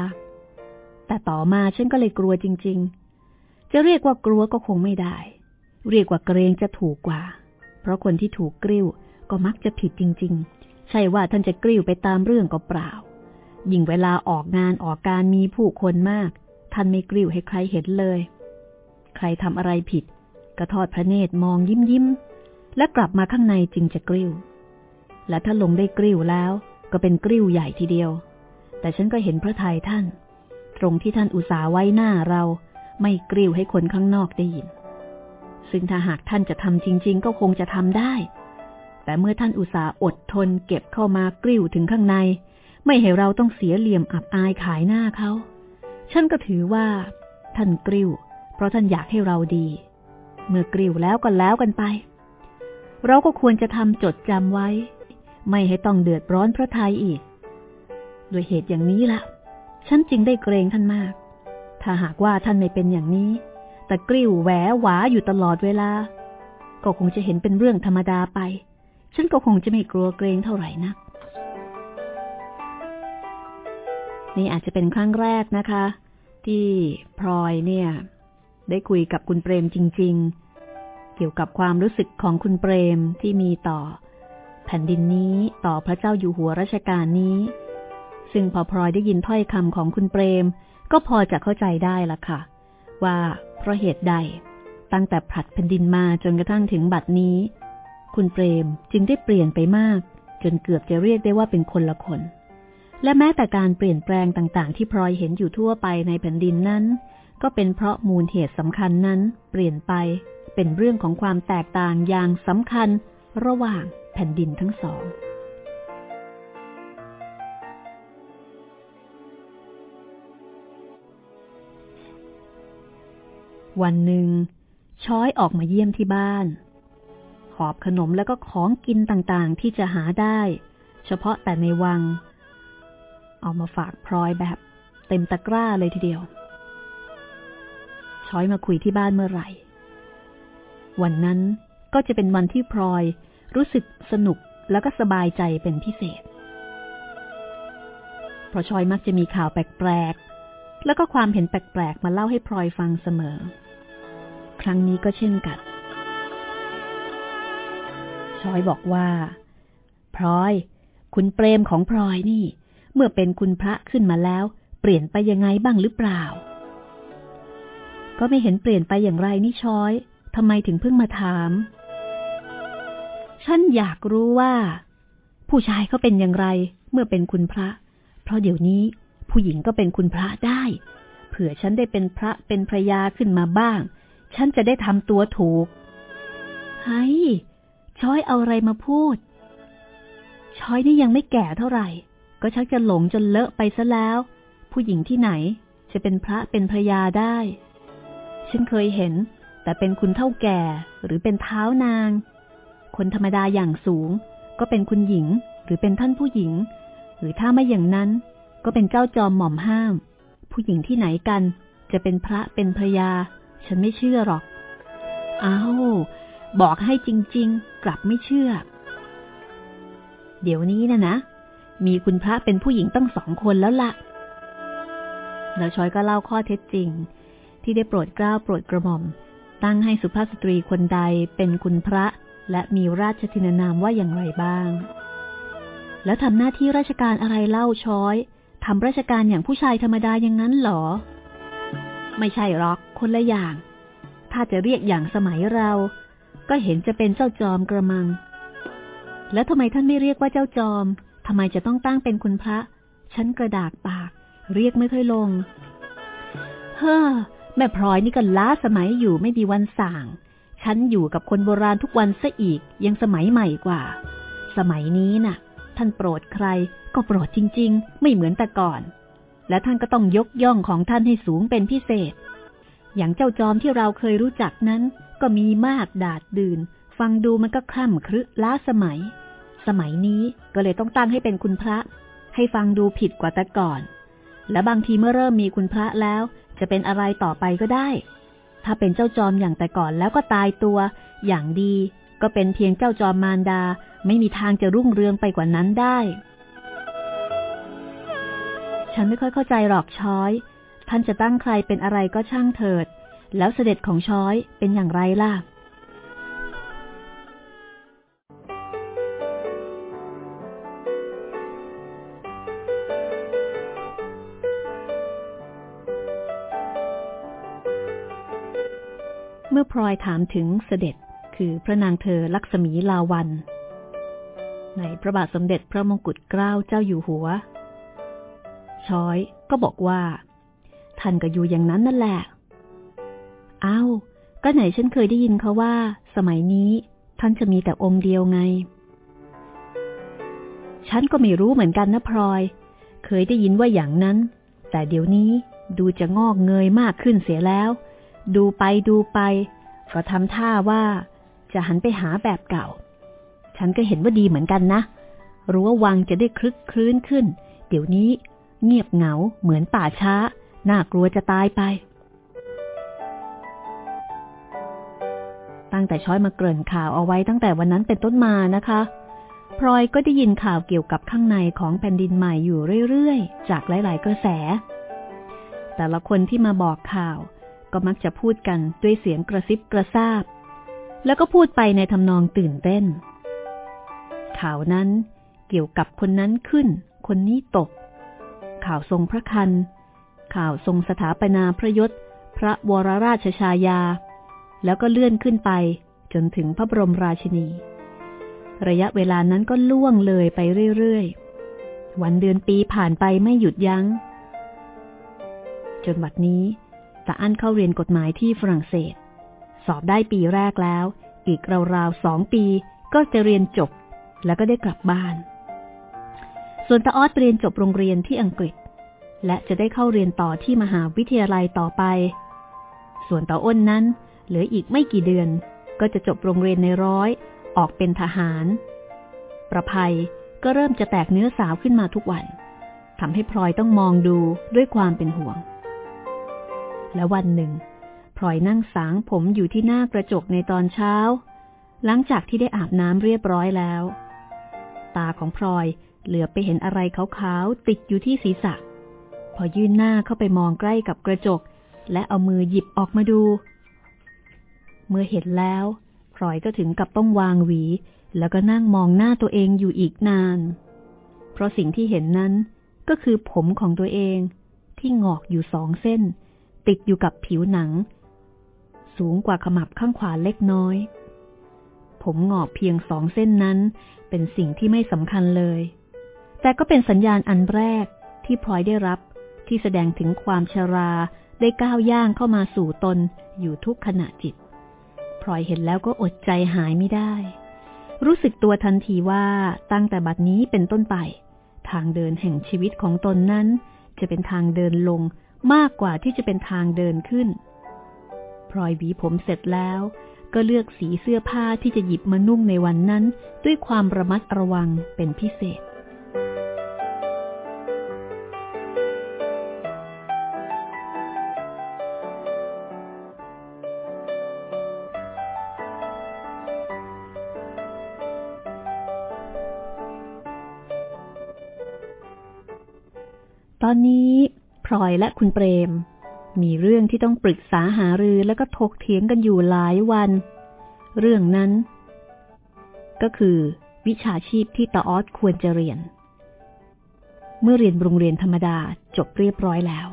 แต่ต่อมาฉันก็เลยกลัวจริง ๆ จะเรียกว่ากลัวก็คงไม่ได้ เรียกว่าเกรงจะถูกกว่า เพราะคนที่ถูกกริ้วก็มักจะผิดจริง ๆ ใช่ว่าท่านจะกริ้วไปตามเรื่องก็เปล่า ยิ่งเวลาออกงานออกการมีผู้คนมาก ท่านไม่กริ้วให้ใครเห็นเลย ใครทำอะไรผิดก็ทอดพระเนตรมองยิ้มยิ้ม และกลับมาข้างในจึงจะกริ้ว และถ้าลงได้กริ้วแล้วก็เป็นกริ้วใหญ่ทีเดียว แต่ฉันก็เห็นพระทัยท่าน ตรงที่ท่านอุตส่าห์ไว้หน้าเรา ไม่กริ้วให้คนข้างนอกได้ยิน ซึ่งถ้าหากท่านจะทำจริง ๆ ก็คงจะทำได้ แต่เมื่อท่านอุตส่าห์อดทนเก็บเข้ามากริ้วถึงข้างใน ไม่ให้เราต้องเสียเหลี่ยมอับอายขายหน้าเขา ฉันก็ถือว่า ท่านกริ้ว เพราะท่านอยากให้เราดี เมื่อกริ้วแล้วก็แล้วกันไป เราก็ควรจะทำจดจำไว้ ไม่ให้ต้องเดือดร้อนพระทัยอีกโดยเหตุอย่างนี้ละ่ะ ฉันจึงได้เกรงท่านมาก ถ้าหากว่าท่านไม่เป็นอย่างนี้ แต่กริ้วแหวหวาอยู่ตลอดเวลา ก็คงจะเห็นเป็นเรื่องธรรมดาไป ฉันก็คงจะไม่กลัวเกรงเท่าไหร่นัก นี่อาจจะเป็นครั้งแรกนะคะ ที่พลอยเนี่ย ได้คุยกับคุณเปรมจริง ๆ เกี่ยวกับความรู้สึกของคุณเปรมที่มีต่อ แผ่นดินนี้ต่อพระเจ้าอยู่หัวรัชกาลนี้ ซึ่งพอพลอยได้ยินถ้อยคำของคุณเปรม ก็พอจะเข้าใจได้ละค่ะ ว่าเพราะเหตุใด ตั้งแต่ผลัดแผ่นดินมาจนกระทั่งถึงบัดนี้ คุณเปรมจึงได้เปลี่ยนไปมาก จนเกือบจะเรียกได้ว่าเป็นคนละคน และแม้แต่การเปลี่ยนแปลงต่างๆ ที่พลอยเห็นอยู่ทั่วไปในแผ่นดินนั้นก็เป็นเพราะมูลเหตุสำคัญนั้นเปลี่ยนไป เป็นเรื่องของความแตกต่างอย่างสำคัญระหว่างแผ่นดินทั้งสอง วันหนึ่ง ช้อยออกมาเยี่ยมที่บ้าน หอบขนมแล้วก็ของกินต่างๆที่จะหาได้ เฉพาะแต่ในวัง เอามาฝากพลอยแบบเต็มตะกร้าเลยทีเดียว ช้อยมาคุยที่บ้านเมื่อไหร่ วันนั้นก็จะเป็นวันที่พลอยรู้สึกสนุกแล้วก็สบายใจเป็นพิเศษ เพราะชอยมักจะมีข่าวแปลกๆ แล้วก็ความเห็นแปลกๆ มาเล่าให้พลอยฟังเสมอ ครั้งนี้ก็เช่นกัน ชอยบอกว่าพลอย คุณเปรมของพลอยนี่ เมื่อเป็นคุณพระขึ้นมาแล้ว เปลี่ยนไปยังไงบ้างหรือเปล่า ก็ไม่เห็นเปลี่ยนไปอย่างไรนี่ชอย ทำไมถึงเพิ่งมาถาม ฉันอยากรู้ว่า ผู้ชายเขาเป็นอย่างไรเมื่อเป็นคุณพระ เพราะเดี๋ยวนี้ผู้หญิงก็เป็นคุณพระได้ เผื่อฉันได้เป็นพระเป็นพระยาขึ้นมาบ้าง ฉันจะได้ทำตัวถูกเฮ้ช้อยเอาอะไรมาพูด ช้อยนี่ยังไม่แก่เท่าไหร่ ก็ชักจะหลงจนเลอะไปซะแล้ว ผู้หญิงที่ไหนจะเป็นพระเป็นพระยาได้ ฉันเคยเห็น แต่เป็นคุณเท่าแก่หรือเป็นเท้านาง คนธรรมดาอย่างสูง ก็เป็นคุณหญิงหรือเป็นท่านผู้หญิง หรือถ้าไม่อย่างนั้น ก็เป็นเจ้าจอมหม่อมห้าม ผู้หญิงที่ไหนกัน จะเป็นพระเป็นพระยา ฉันไม่เชื่อหรอก อ้าวบอกให้จริง ๆ กลับไม่เชื่อ เดี๋ยวนี้นะนะ มีคุณพระเป็นผู้หญิงตั้งสองคนแล้วละ่ะแล้วชอยก็เล่าข้อเท็จจริง ที่ได้โปรดเกล้าโปรดกระหม่อม ตั้งให้สุภาพสตรีคนใดเป็นคุณพระ และมีราชทินานามว่าอย่างไรบ้าง แล้วทำหน้าที่ราชการอะไรเล่าช้อยทำราชการอย่างผู้ชายธรรมดาอย่างนั้นหรอ ไม่ใช่หรอกคนละอย่าง ถ้าจะเรียกอย่างสมัยเรา ก็เห็นจะเป็นเจ้าจอมกระมัง แล้วทำไมท่านไม่เรียกว่าเจ้าจอมทำไมจะต้องตั้งเป็นคุณพระฉันกระดากปาก เรียกไม่ค่อยลง เฮ้อ แม่พลอยนี่ก็ล้าสมัยอยู่ไม่มีวันสั่งฉันอยู่กับคนโบราณทุกวันซะอีกยังสมัยใหม่กว่า สมัยนี้นะ่ะ ท่านโปรดใครก็โปรดจริง ๆ ไม่เหมือนแต่ก่อน และท่านก็ต้องยกย่องของท่านให้สูงเป็นพิเศษ อย่างเจ้าจอมที่เราเคยรู้จักนั้น ก็มีมากดาดดื่น ฟังดูมันก็คล่ำครึล้าสมัย สมัยนี้ก็เลยต้องตั้งให้เป็นคุณพระ ให้ฟังดูผิดกว่าแต่ก่อน และบางทีเมื่อเริ่มมีคุณพระแล้ว จะเป็นอะไรต่อไปก็ได้ ถ้าเป็นเจ้าจอมอย่างแต่ก่อนแล้วก็ตายตัว อย่างดีก็เป็นเพียงเจ้าจอมมารดา ไม่มีทางจะรุ่งเรืองไปกว่านั้นได้ ฉันไม่ค่อยเข้าใจหรอกช้อย ท่านจะตั้งใครเป็นอะไรก็ช่างเถิด แล้วเสด็จของช้อยเป็นอย่างไรล่ะ มื่อพลอยถามถึงเสด็จคือพระนางเธอลักษมีลาวัน ในพระบาทสมเด็จพระมงกุฎเกล้าเจ้าอยู่หัว ช้อยก็บอกว่า ท่านก็อยู่อย่างนั้นนั่นแหละ เอ้า ก็ไหนฉันเคยได้ยินเขาว่า สมัยนี้ท่านจะมีแต่องค์เดียวไง ฉันก็ไม่รู้เหมือนกันนะพลอย เคยได้ยินว่าอย่างนั้น แต่เดี๋ยวนี้ดูจะงอกเงยมากขึ้นเสียแล้ว ดูไปดูไป ก็ทำท่าว่าจะหันไปหาแบบเก่า ฉันก็เห็นว่าดีเหมือนกันนะ รู้ว่าวังจะได้คลึกคลื้นขึ้น เดี๋ยวนี้เงียบเหงาเหมือนป่าช้า น่ากลัวจะตายไป ตั้งแต่ช้อยมาเกริ่นข่าวเอาไว้ตั้งแต่วันนั้นเป็นต้นมานะคะพลอยก็ได้ยินข่าวเกี่ยวกับข้างในของแผ่นดินใหม่อยู่เรื่อย ๆ จากหลาย ๆ กระแส แต่ละคนที่มาบอกข่าว ก็มักจะพูดกันด้วยเสียงกระซิบกระซาบ แล้วก็พูดไปในทำนองตื่นเต้น ข่าวนั้นเกี่ยวกับคนนั้นขึ้น คนนี้ตก ข่าวทรงพระคัน ข่าวทรงสถาปนาพระยศ พระวรราชชายา แล้วก็เลื่อนขึ้นไปจนถึงพระบรมราชินี ระยะเวลานั้นก็ล่วงเลยไปเรื่อยๆ วันเดือนปีผ่านไปไม่หยุดยัง้ง จนบัดนี้ ตาอั้นเข้าเรียนกฎหมายที่ฝรั่งเศส สอบได้ปีแรกแล้ว อีกราวๆสองปีก็จะเรียนจบ แล้วก็ได้กลับบ้าน ส่วนตาออสเรียนจบโรงเรียนที่อังกฤษ และจะได้เข้าเรียนต่อที่มหาวิทยาลัยต่อไป ส่วนตาอ้นนั้น เหลืออีกไม่กี่เดือน ก็จะจบโรงเรียนในร้อย ออกเป็นทหาร ประภัยก็เริ่มจะแตกเนื้อสาวขึ้นมาทุกวันทำให้พลอยต้องมองดูด้วยความเป็นห่วง และวันหนึ่งพลอยนั่งสางผมอยู่ที่หน้ากระจกในตอนเช้า หลังจากที่ได้อาบน้ำเรียบร้อยแล้ว ตาของพลอยเหลือไปเห็นอะไรขาวๆติดอยู่ที่ศีรษะ พอยื่นหน้าเข้าไปมองใกล้กับกระจก และเอามือหยิบออกมาดู เมื่อเห็นแล้วพลอยก็ถึงกับต้องวางหวี แล้วก็นั่งมองหน้าตัวเองอยู่อีกนาน เพราะสิ่งที่เห็นนั้นก็คือผมของตัวเองที่งอกอยู่สองเส้น ติดอยู่กับผิวหนัง สูงกว่าขมับข้างขวาเล็กน้อย ผมงอกเพียงสองเส้นนั้น เป็นสิ่งที่ไม่สำคัญเลย แต่ก็เป็นสัญญาณอันแรกที่พลอยได้รับที่แสดงถึงความชราได้ก้าวย่างเข้ามาสู่ตนอยู่ทุกขณะจิตพลอยเห็นแล้วก็อดใจหายไม่ได้ รู้สึกตัวทันทีว่าตั้งแต่บัดนี้เป็นต้นไป ทางเดินแห่งชีวิตของตนนั้น จะเป็นทางเดินลง มากกว่าที่จะเป็นทางเดินขึ้น พลอยหวีผมเสร็จแล้ว ก็เลือกสีเสื้อผ้าที่จะหยิบมานุ่งในวันนั้น ด้วยความระมัดระวังเป็นพิเศษ ตอนนี้ พลอยและคุณเปรม มีเรื่องที่ต้องปรึกษาหารือแล้วก็ถกเถียงกันอยู่หลายวัน เรื่องนั้น ก็คือวิชาชีพที่ตาออสควรจะเรียน เมื่อเรียนโรงเรียนธรรมดาจบเรียบร้อยแล้ว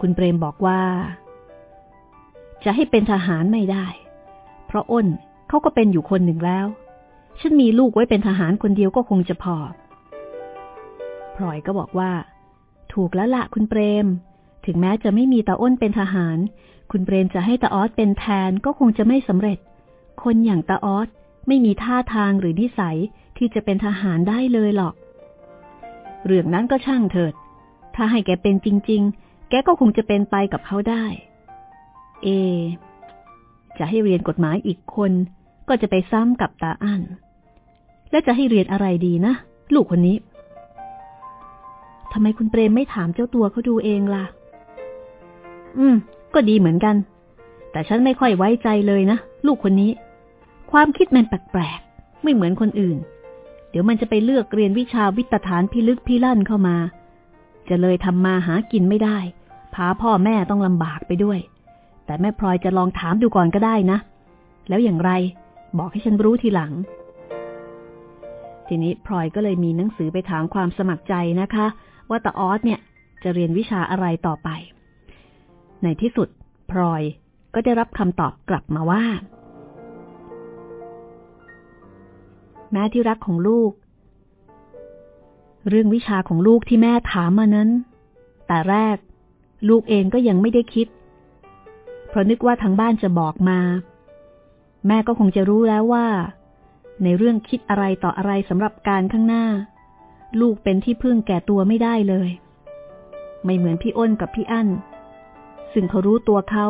คุณเปรมบอกว่า จะให้เป็นทหารไม่ได้ เพราะอ้นเขาก็เป็นอยู่คนหนึ่งแล้ว ฉันมีลูกไว้เป็นทหารคนเดียวก็คงจะพอ พลอยก็บอกว่า ถูกแล้วละคุณเปรม ถึงแม้จะไม่มีตาอ้นเป็นทหาร คุณเปรมจะให้ตาออสเป็นแทนก็คงจะไม่สำเร็จ คนอย่างตาออสไม่มีท่าทางหรือนิสัยที่จะเป็นทหารได้เลยหรอก เรื่องนั้นก็ช่างเถิด ถ้าให้แกเป็นจริง ๆ แกก็คงจะเป็นไปกับเขาได้ เอ จะให้เรียนกฎหมายอีกคน ก็จะไปซ้ำกับตาอั้น และจะให้เรียนอะไรดีนะ ลูกคนนี้ ทำไมคุณเปรมไม่ถามเจ้าตัวเขาดูเองล่ะ อืม ก็ดีเหมือนกัน แต่ฉันไม่ค่อยไว้ใจเลยนะ ลูกคนนี้ ความคิดมันแปลกๆ ไม่เหมือนคนอื่น เดี๋ยวมันจะไปเลือกเรียนวิชาวิตฐานพิลึกพิลั่นเข้ามา จะเลยทำมาหากินไม่ได้ พาพ่อแม่ต้องลำบากไปด้วย แต่แม่พลอยจะลองถามดูก่อนก็ได้นะ แล้วอย่างไร บอกให้ฉันรู้ทีหลังทีนี้พลอยก็เลยมีหนังสือไปถามความสมัครใจนะคะ ว่าตาออสเนี่ยจะเรียนวิชาอะไรต่อไป ในที่สุดพลอยก็ได้รับคำตอบกลับมาว่า แม่ที่รักของลูก เรื่องวิชาของลูกที่แม่ถามมานั้น แต่แรกลูกเองก็ยังไม่ได้คิด เพราะนึกว่าทางบ้านจะบอกมา แม่ก็คงจะรู้แล้วว่า ในเรื่องคิดอะไรต่ออะไรสำหรับการข้างหน้า ลูกเป็นที่พึ่งแก่ตัวไม่ได้เลย ไม่เหมือนพี่อ้นกับพี่อั้นซึ่งเขารู้ตัวเขา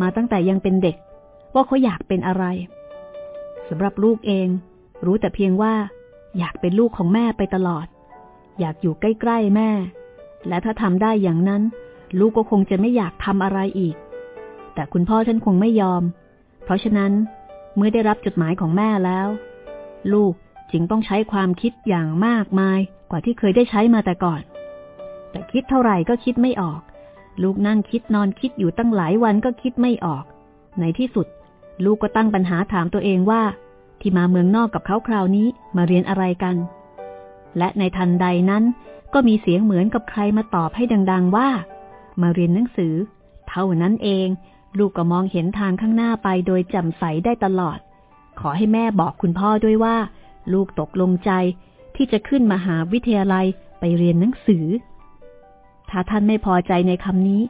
มาตั้งแต่ยังเป็นเด็ก ว่าเขาอยากเป็นอะไรสำหรับลูกเอง รู้แต่เพียงว่า อยากเป็นลูกของแม่ไปตลอด อยากอยู่ใกล้ๆแม่ และถ้าทำได้อย่างนั้น ลูกก็คงจะไม่อยากทำอะไรอีก แต่คุณพ่อฉันคงไม่ยอม เพราะฉะนั้นเมื่อได้รับจดหมายของแม่แล้ว ลูก จึงต้องใช้ความคิดอย่างมากมายกว่าที่เคยได้ใช้มาแต่ก่อน แต่คิดเท่าไหร่ก็คิดไม่ออก ลูกนั่งคิดนอนคิดอยู่ตั้งหลายวันก็คิดไม่ออก ในที่สุด ลูกก็ตั้งปัญหาถามตัวเองว่า ที่มาเมืองนอกกับเขาคราวนี้มาเรียนอะไรกัน และในทันใดนั้นก็มีเสียงเหมือนกับใครมาตอบให้ดัง ๆ ว่า มาเรียนหนังสือ เท่านั้นเอง ลูกก็มองเห็นทางข้างหน้าไปโดยจำใสได้ตลอด ขอให้แม่บอกคุณพ่อด้วยว่า ลูกตกลงใจที่จะขึ้นมหาวิทยาลัยไปเรียนหนังสือ ถ้าท่านไม่พอใจในคำนี้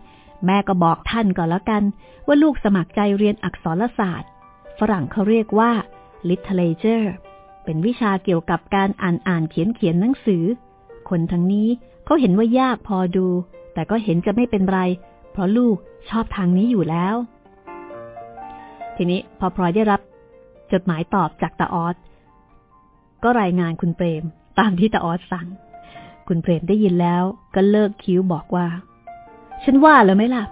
แม่ก็บอกท่านก่อนแล้วกัน ว่าลูกสมัครใจเรียนอักษรศาสตร์ ฝรั่งเขาเรียกว่า literature เป็นวิชาเกี่ยวกับการอ่านอ่านเขียนเขียนหนังสือ คนทั้งนี้เขาเห็นว่ายากพอดู แต่ก็เห็นจะไม่เป็นไร เพราะลูกชอบทางนี้อยู่แล้ว ทีนี้พอพลอยได้รับ จดหมายตอบจากตาออส ก็รายงานคุณเปรม ตามที่ตาออสสั่ง คุณเปรมได้ยินแล้วก็เลิกคิ้วบอกว่า ฉันว่าแล้วไหมล่ะ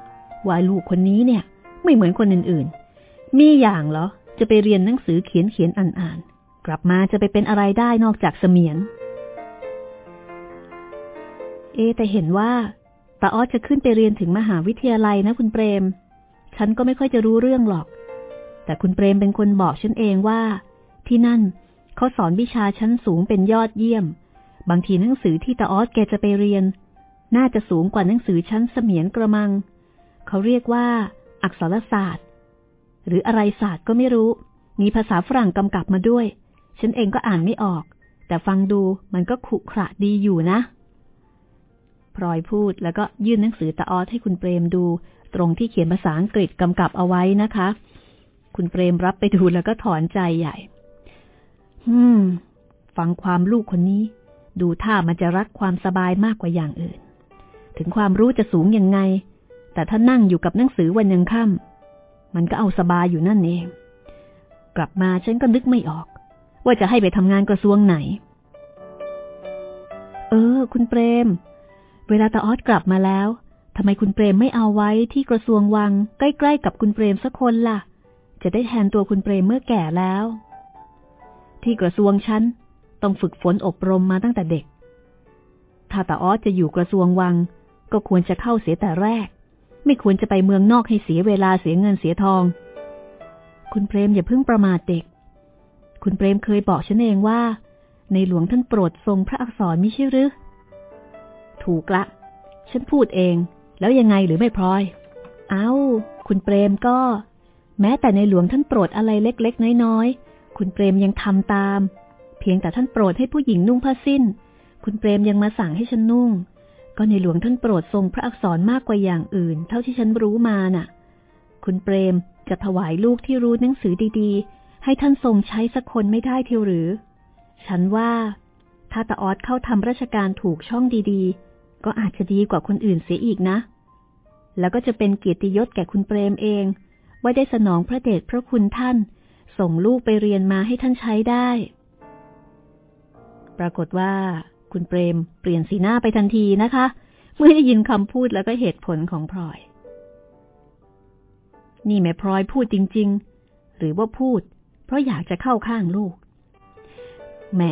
ว่าลูกคนนี้เนี่ย ไม่เหมือนคนอื่นๆ มีอย่างเหรอ จะไปเรียนหนังสือเขียนเขียนอ่านอ่านกลับมาจะไปเป็นอะไรได้นอกจากเสมียน เอแต่เห็นว่าตาออสจะขึ้นไปเรียนถึงมหาวิทยาลัยนะคุณเปรม ฉันก็ไม่ค่อยจะรู้เรื่องหรอก แต่คุณเปรมเป็นคนบอกฉันเองว่า ที่นั่น เขาสอนวิชาชั้นสูงเป็นยอดเยี่ยม บางทีหนังสือที่ตาออสแกจะไปเรียน น่าจะสูงกว่าหนังสือชั้นเสมียนกระมัง เขาเรียกว่า อักษรศาสตร์ หรืออะไรศาสตร์ก็ไม่รู้ มีภาษาฝรั่งกำกับมาด้วย ฉันเองก็อ่านไม่ออก แต่ฟังดูมันก็ขุขระดีอยู่นะพลอยพูดแล้วก็ยื่นหนังสือตาออสให้คุณเปรมดู ตรงที่เขียนภาษาอังกฤษกำกับเอาไว้นะคะ คุณเปรมรับไปดูแล้วก็ถอนใจใหญ่ อืม ฟังความลูกคนนี้ ดูท่ามันจะรักความสบายมากกว่าอย่างอื่น ถึงความรู้จะสูงยังไง แต่ถ้านั่งอยู่กับหนังสือวันยังค่ำมันก็เอาสบายอยู่นั่นเอง กลับมาฉันก็นึกไม่ออก ว่าจะให้ไปทำงานกระทรวงไหน เออ คุณเปรม เวลาตาออสกลับมาแล้วทำไมคุณเปรมไม่เอาไว้ที่กระทรวงวัง ใกล้ ๆ กับคุณเปรมสักคนล่ะ จะได้แทนตัวคุณเปรมเมื่อแก่แล้ว ที่กระทรวงฉันต้องฝึกฝนอบรมมาตั้งแต่เด็ก ถ้าตาออสจะอยู่กระทรวงวัง ก็ควรจะเข้าเสียแต่แรก ไม่ควรจะไปเมืองนอกให้เสียเวลาเสียเงินเสียทอง คุณเปรมอย่าเพิ่งประมาทเด็ก คุณเปรมเคยบอกฉันเองว่า ในหลวงท่านโปรดทรงพระอักษรม่ใช่หรือ ถูกละ ฉันพูดเอง แล้วยังไงหรือไม่พลอย เอา้า คุณเปรมก็ แม้แต่ในหลวงท่านโปรดอะไรเล็ก ๆ น้อยๆ คุณเปรมยังทำตาม เพียงแต่ท่านโปรดให้ผู้หญิงนุ่งผ้าสิ้น คุณเปรมยังมาสั่งให้ฉันนุ่ง ก็ในหลวงท่านโปรดทรงพระอักษรมากกว่าอย่างอื่น เท่าที่ฉันรู้มาน่ะ คุณเปรมจะถวายลูกที่รู้หนังสือดีๆ ให้ท่านทรงใช้สักคนไม่ได้เทียวหรือ ฉันว่าถ้าตาออดเข้าทำราชการถูกช่องดีๆ ก็อาจจะดีกว่าคนอื่นเสียอีกนะ แล้วก็จะเป็นเกียรติยศแก่คุณเปรมเอง ว่าได้สนองพระเดชพระคุณท่าน ส่งลูกไปเรียนมาให้ท่านใช้ได้ ปรากฏว่า คุณเปรมเปลี่ยนสีหน้าไปทันทีนะคะ เมื่อได้ยินคำพูดแล้วก็เหตุผลของพลอย นี่แม่พลอยพูดจริง ๆ หรือว่าพูด เพราะอยากจะเข้าข้างลูก แหม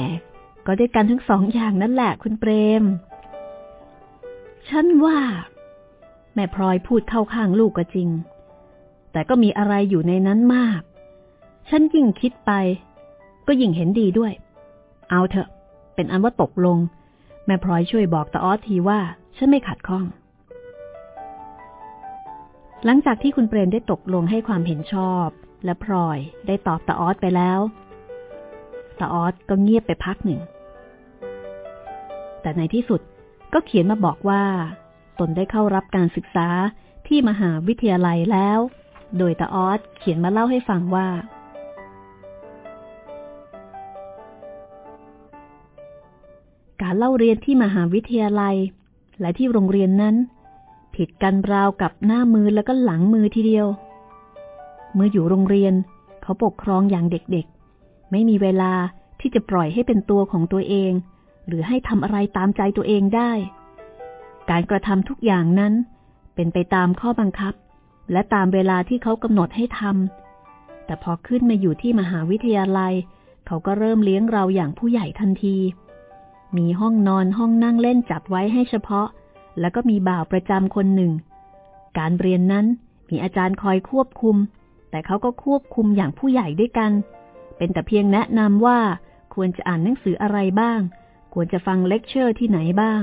ก็ได้กันทั้งสองอย่างนั่นแหละ คุณเปรม ฉันว่า แม่พลอยพูดเข้าข้างลูกก็จริง แต่ก็มีอะไรอยู่ในนั้นมาก ฉันยิ่งคิดไป ก็ยิ่งเห็นดีด้วย เอาเถอะ เป็นอันว่าตกลง แม่พลอยช่วยบอกตาออสทีว่า ฉันไม่ขัดข้อง หลังจากที่คุณเปรมได้ตกลงให้ความเห็นชอบ และพลอยได้ตอบตาออสไปแล้วตาออสก็เงียบไปพักหนึ่ง แต่ในที่สุดก็เขียนมาบอกว่า ตนได้เข้ารับการศึกษาที่มหาวิทยาลัยแล้ว โดยตาออสเขียนมาเล่าให้ฟังว่า การเล่าเรียนที่มหาวิทยาลัย และที่โรงเรียนนั้น ผิดกันราวกับหน้ามือแล้วก็หลังมือทีเดียว เมื่ออยู่โรงเรียนเขาปกครองอย่างเด็กๆ ไม่มีเวลาที่จะปล่อยให้เป็นตัวของตัวเอง หรือให้ทำอะไรตามใจตัวเองได้ การกระทำทุกอย่างนั้น เป็นไปตามข้อบังคับ และตามเวลาที่เขากำหนดให้ทำแต่พอขึ้นมาอยู่ที่มหาวิทยาลัย เขาก็เริ่มเลี้ยงเราอย่างผู้ใหญ่ทันที มีห้องนอนห้องนั่งเล่นจัดไว้ให้เฉพาะ แล้วก็มีบ่าวประจำคนหนึ่ง การเรียนนั้นมีอาจารย์คอยควบคุม แต่เขาก็ควบคุมอย่างผู้ใหญ่ด้วยกัน เป็นแต่เพียงแนะนำว่าควรจะอ่านหนังสืออะไรบ้าง ควรจะฟังเลคเชอร์ที่ไหนบ้าง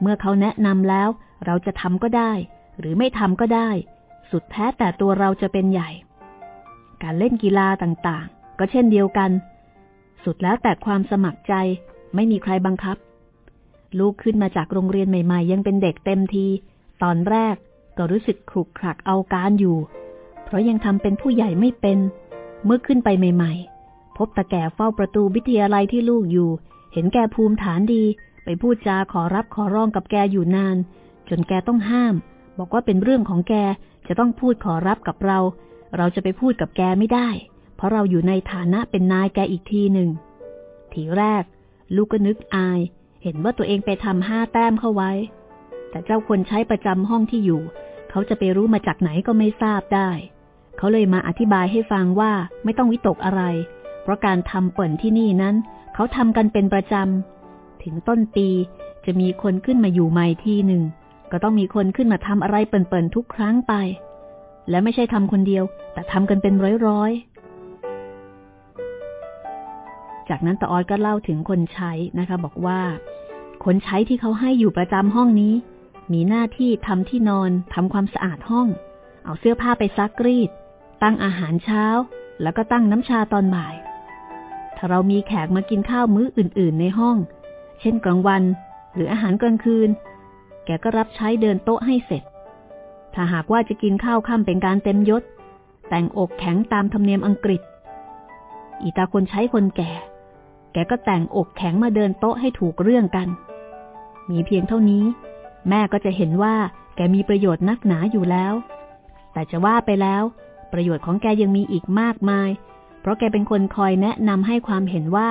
เมื่อเขาแนะนำแล้วเราจะทำก็ได้ หรือไม่ทำก็ได้ สุดแท้แต่ตัวเราจะเป็นใหญ่ การเล่นกีฬาต่างๆ ก็เช่นเดียวกัน สุดแล้วแต่ความสมัครใจ ไม่มีใครบังคับ ลูกขึ้นมาจากโรงเรียนใหม่ๆ ยังเป็นเด็กเต็มที ตอนแรกก็รู้สึกคลุกคลักเอาการอยู่ เพราะยังทำเป็นผู้ใหญ่ไม่เป็น เมื่อขึ้นไปใหม่ๆ พบตาแก่เฝ้าประตูวิทยาลัยที่ลูกอยู่ เห็นแกภูมิฐานดี ไปพูดจาขอรับขอร้องกับแกอยู่นาน จนแกต้องห้าม บอกว่าเป็นเรื่องของแกจะต้องพูดขอรับกับเรา เราจะไปพูดกับแกไม่ได้ เพราะเราอยู่ในฐานะเป็นนายแกอีกทีหนึ่ง ทีแรก ลูกก็นึกอาย เห็นว่าตัวเองไปทำห้าแต้มเข้าไว้ แต่เจ้าคนใช้ประจำห้องที่อยู่ เขาจะไปรู้มาจากไหนก็ไม่ทราบได้ เขาเลยมาอธิบายให้ฟังว่าไม่ต้องวิตกอะไร เพราะการทำเปิ่นที่นี่นั้น เขาทำกันเป็นประจำ ถึงต้นปีจะมีคนขึ้นมาอยู่ใหม่ทีหนึ่ง ก็ต้องมีคนขึ้นมาทำอะไรเปิ่นๆทุกครั้งไป และไม่ใช่ทำคนเดียว แต่ทำกันเป็นร้อยๆ จากนั้นตาออดก็เล่าถึงคนใช้นะคะ บอกว่า คนใช้ที่เขาให้อยู่ประจำห้องนี้ มีหน้าที่ทำที่นอนทำความสะอาดห้อง เอาเสื้อผ้าไปซักรีด ตั้งอาหารเช้า แล้วก็ตั้งน้ำชาตอนบ่าย ถ้าเรามีแขกมากินข้าวมื้ออื่น ๆ ในห้อง เช่นกลางวัน หรืออาหารกลางคืน แกก็รับใช้เดินโต๊ะให้เสร็จ ถ้าหากว่าจะกินข้าวค่ำเป็นการเต็มยศ แต่งอกแข็งตามธรรมเนียมอังกฤษอีตาคนใช้คนแก่ กก็แต่งอกแข็งมาเดินโต๊ะให้ถูกเรื่องกัน มีเพียงเท่านี้ แม่ก็จะเห็นว่าแกมีประโยชน์นักหนาอยู่แล้ว แต่จะว่าไปแล้ว ประโยชน์ของแกยังมีอีกมากมาย เพราะแกเป็นคนคอยแนะนำให้ความเห็นว่า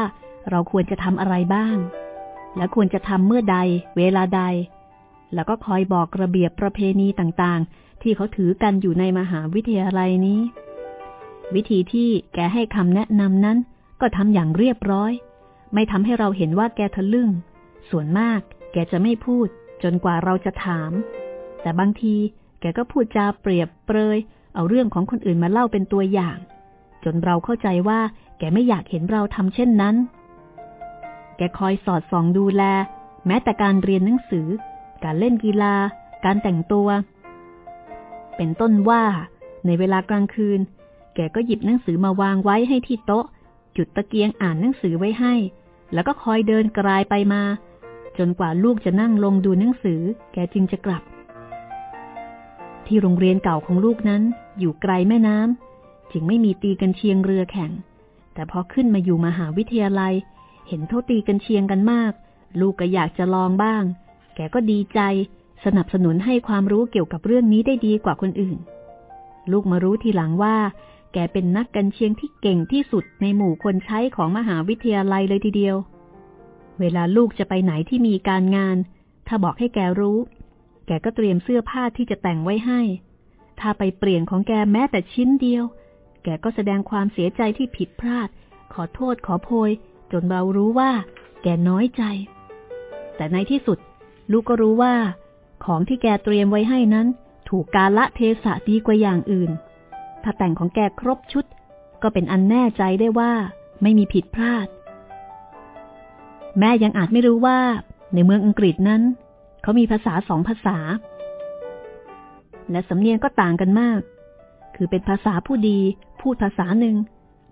เราควรจะทำอะไรบ้าง และควรจะทำเมื่อใด เวลาใด แล้วก็คอยบอกระเบียบประเพณีต่างๆ ที่เขาถือกันอยู่ในมหาวิทยาลัยนี้ วิธีที่แกให้คำแนะนำนั้นก็ทำอย่างเรียบร้อย ไม่ทำให้เราเห็นว่าแกทะลึ่ง ส่วนมาก แกจะไม่พูด จนกว่าเราจะถาม แต่บางทีแกก็พูดจาเปรียบเปรย เอาเรื่องของคนอื่นมาเล่าเป็นตัวอย่าง จนเราเข้าใจว่า แกไม่อยากเห็นเราทำเช่นนั้น แกคอยสอดส่องดูแล แม้แต่การเรียนหนังสือ การเล่นกีฬา การแต่งตัว เป็นต้นว่า ในเวลากลางคืน แกก็หยิบหนังสือมาวางไว้ให้ที่โต๊ะ จุดตะเกียงอ่านหนังสือไว้ให้ แล้วก็คอยเดินกลายไปมา จนกว่าลูกจะนั่งลงดูหนังสือ แกจึงจะกลับ ที่โรงเรียนเก่าของลูกนั้น อยู่ไกลแม่น้ำจึงไม่มีตีกันเชียงเรือแข่ง แต่พอขึ้นมาอยู่มหาวิทยาลัย เห็นเขาตีกันเชียงกันมาก ลูกก็อยากจะลองบ้าง แกก็ดีใจ สนับสนุนให้ความรู้เกี่ยวกับเรื่องนี้ได้ดีกว่าคนอื่น ลูกมารู้ทีหลังว่า แกเป็นนักกันเชียงที่เก่งที่สุดในหมู่คนใช้ของมหาวิทยาลัยเลยทีเดียว เวลาลูกจะไปไหนที่มีการงาน ถ้าบอกให้แกรู้ แกก็เตรียมเสื้อผ้าที่จะแต่งไว้ให้ ถ้าไปเปลี่ยนของแกแม้แต่ชิ้นเดียว แกก็แสดงความเสียใจที่ผิดพลาด ขอโทษขอโพย จนเรารู้ว่า แกน้อยใจ แต่ในที่สุด ลูกก็รู้ว่า ของที่แกเตรียมไว้ให้นั้น ถูกกาละเทศะดีกว่าอย่างอื่น ถ้าแต่งของแกครบชุด ก็เป็นอันแน่ใจได้ว่าไม่มีผิดพลาด แม่ยังอาจไม่รู้ว่า ในเมืองอังกฤษนั้น เขามีภาษาสองภาษา และสำเนียงก็ต่างกันมาก คือเป็นภาษาผู้ดี พูดภาษาหนึ่ง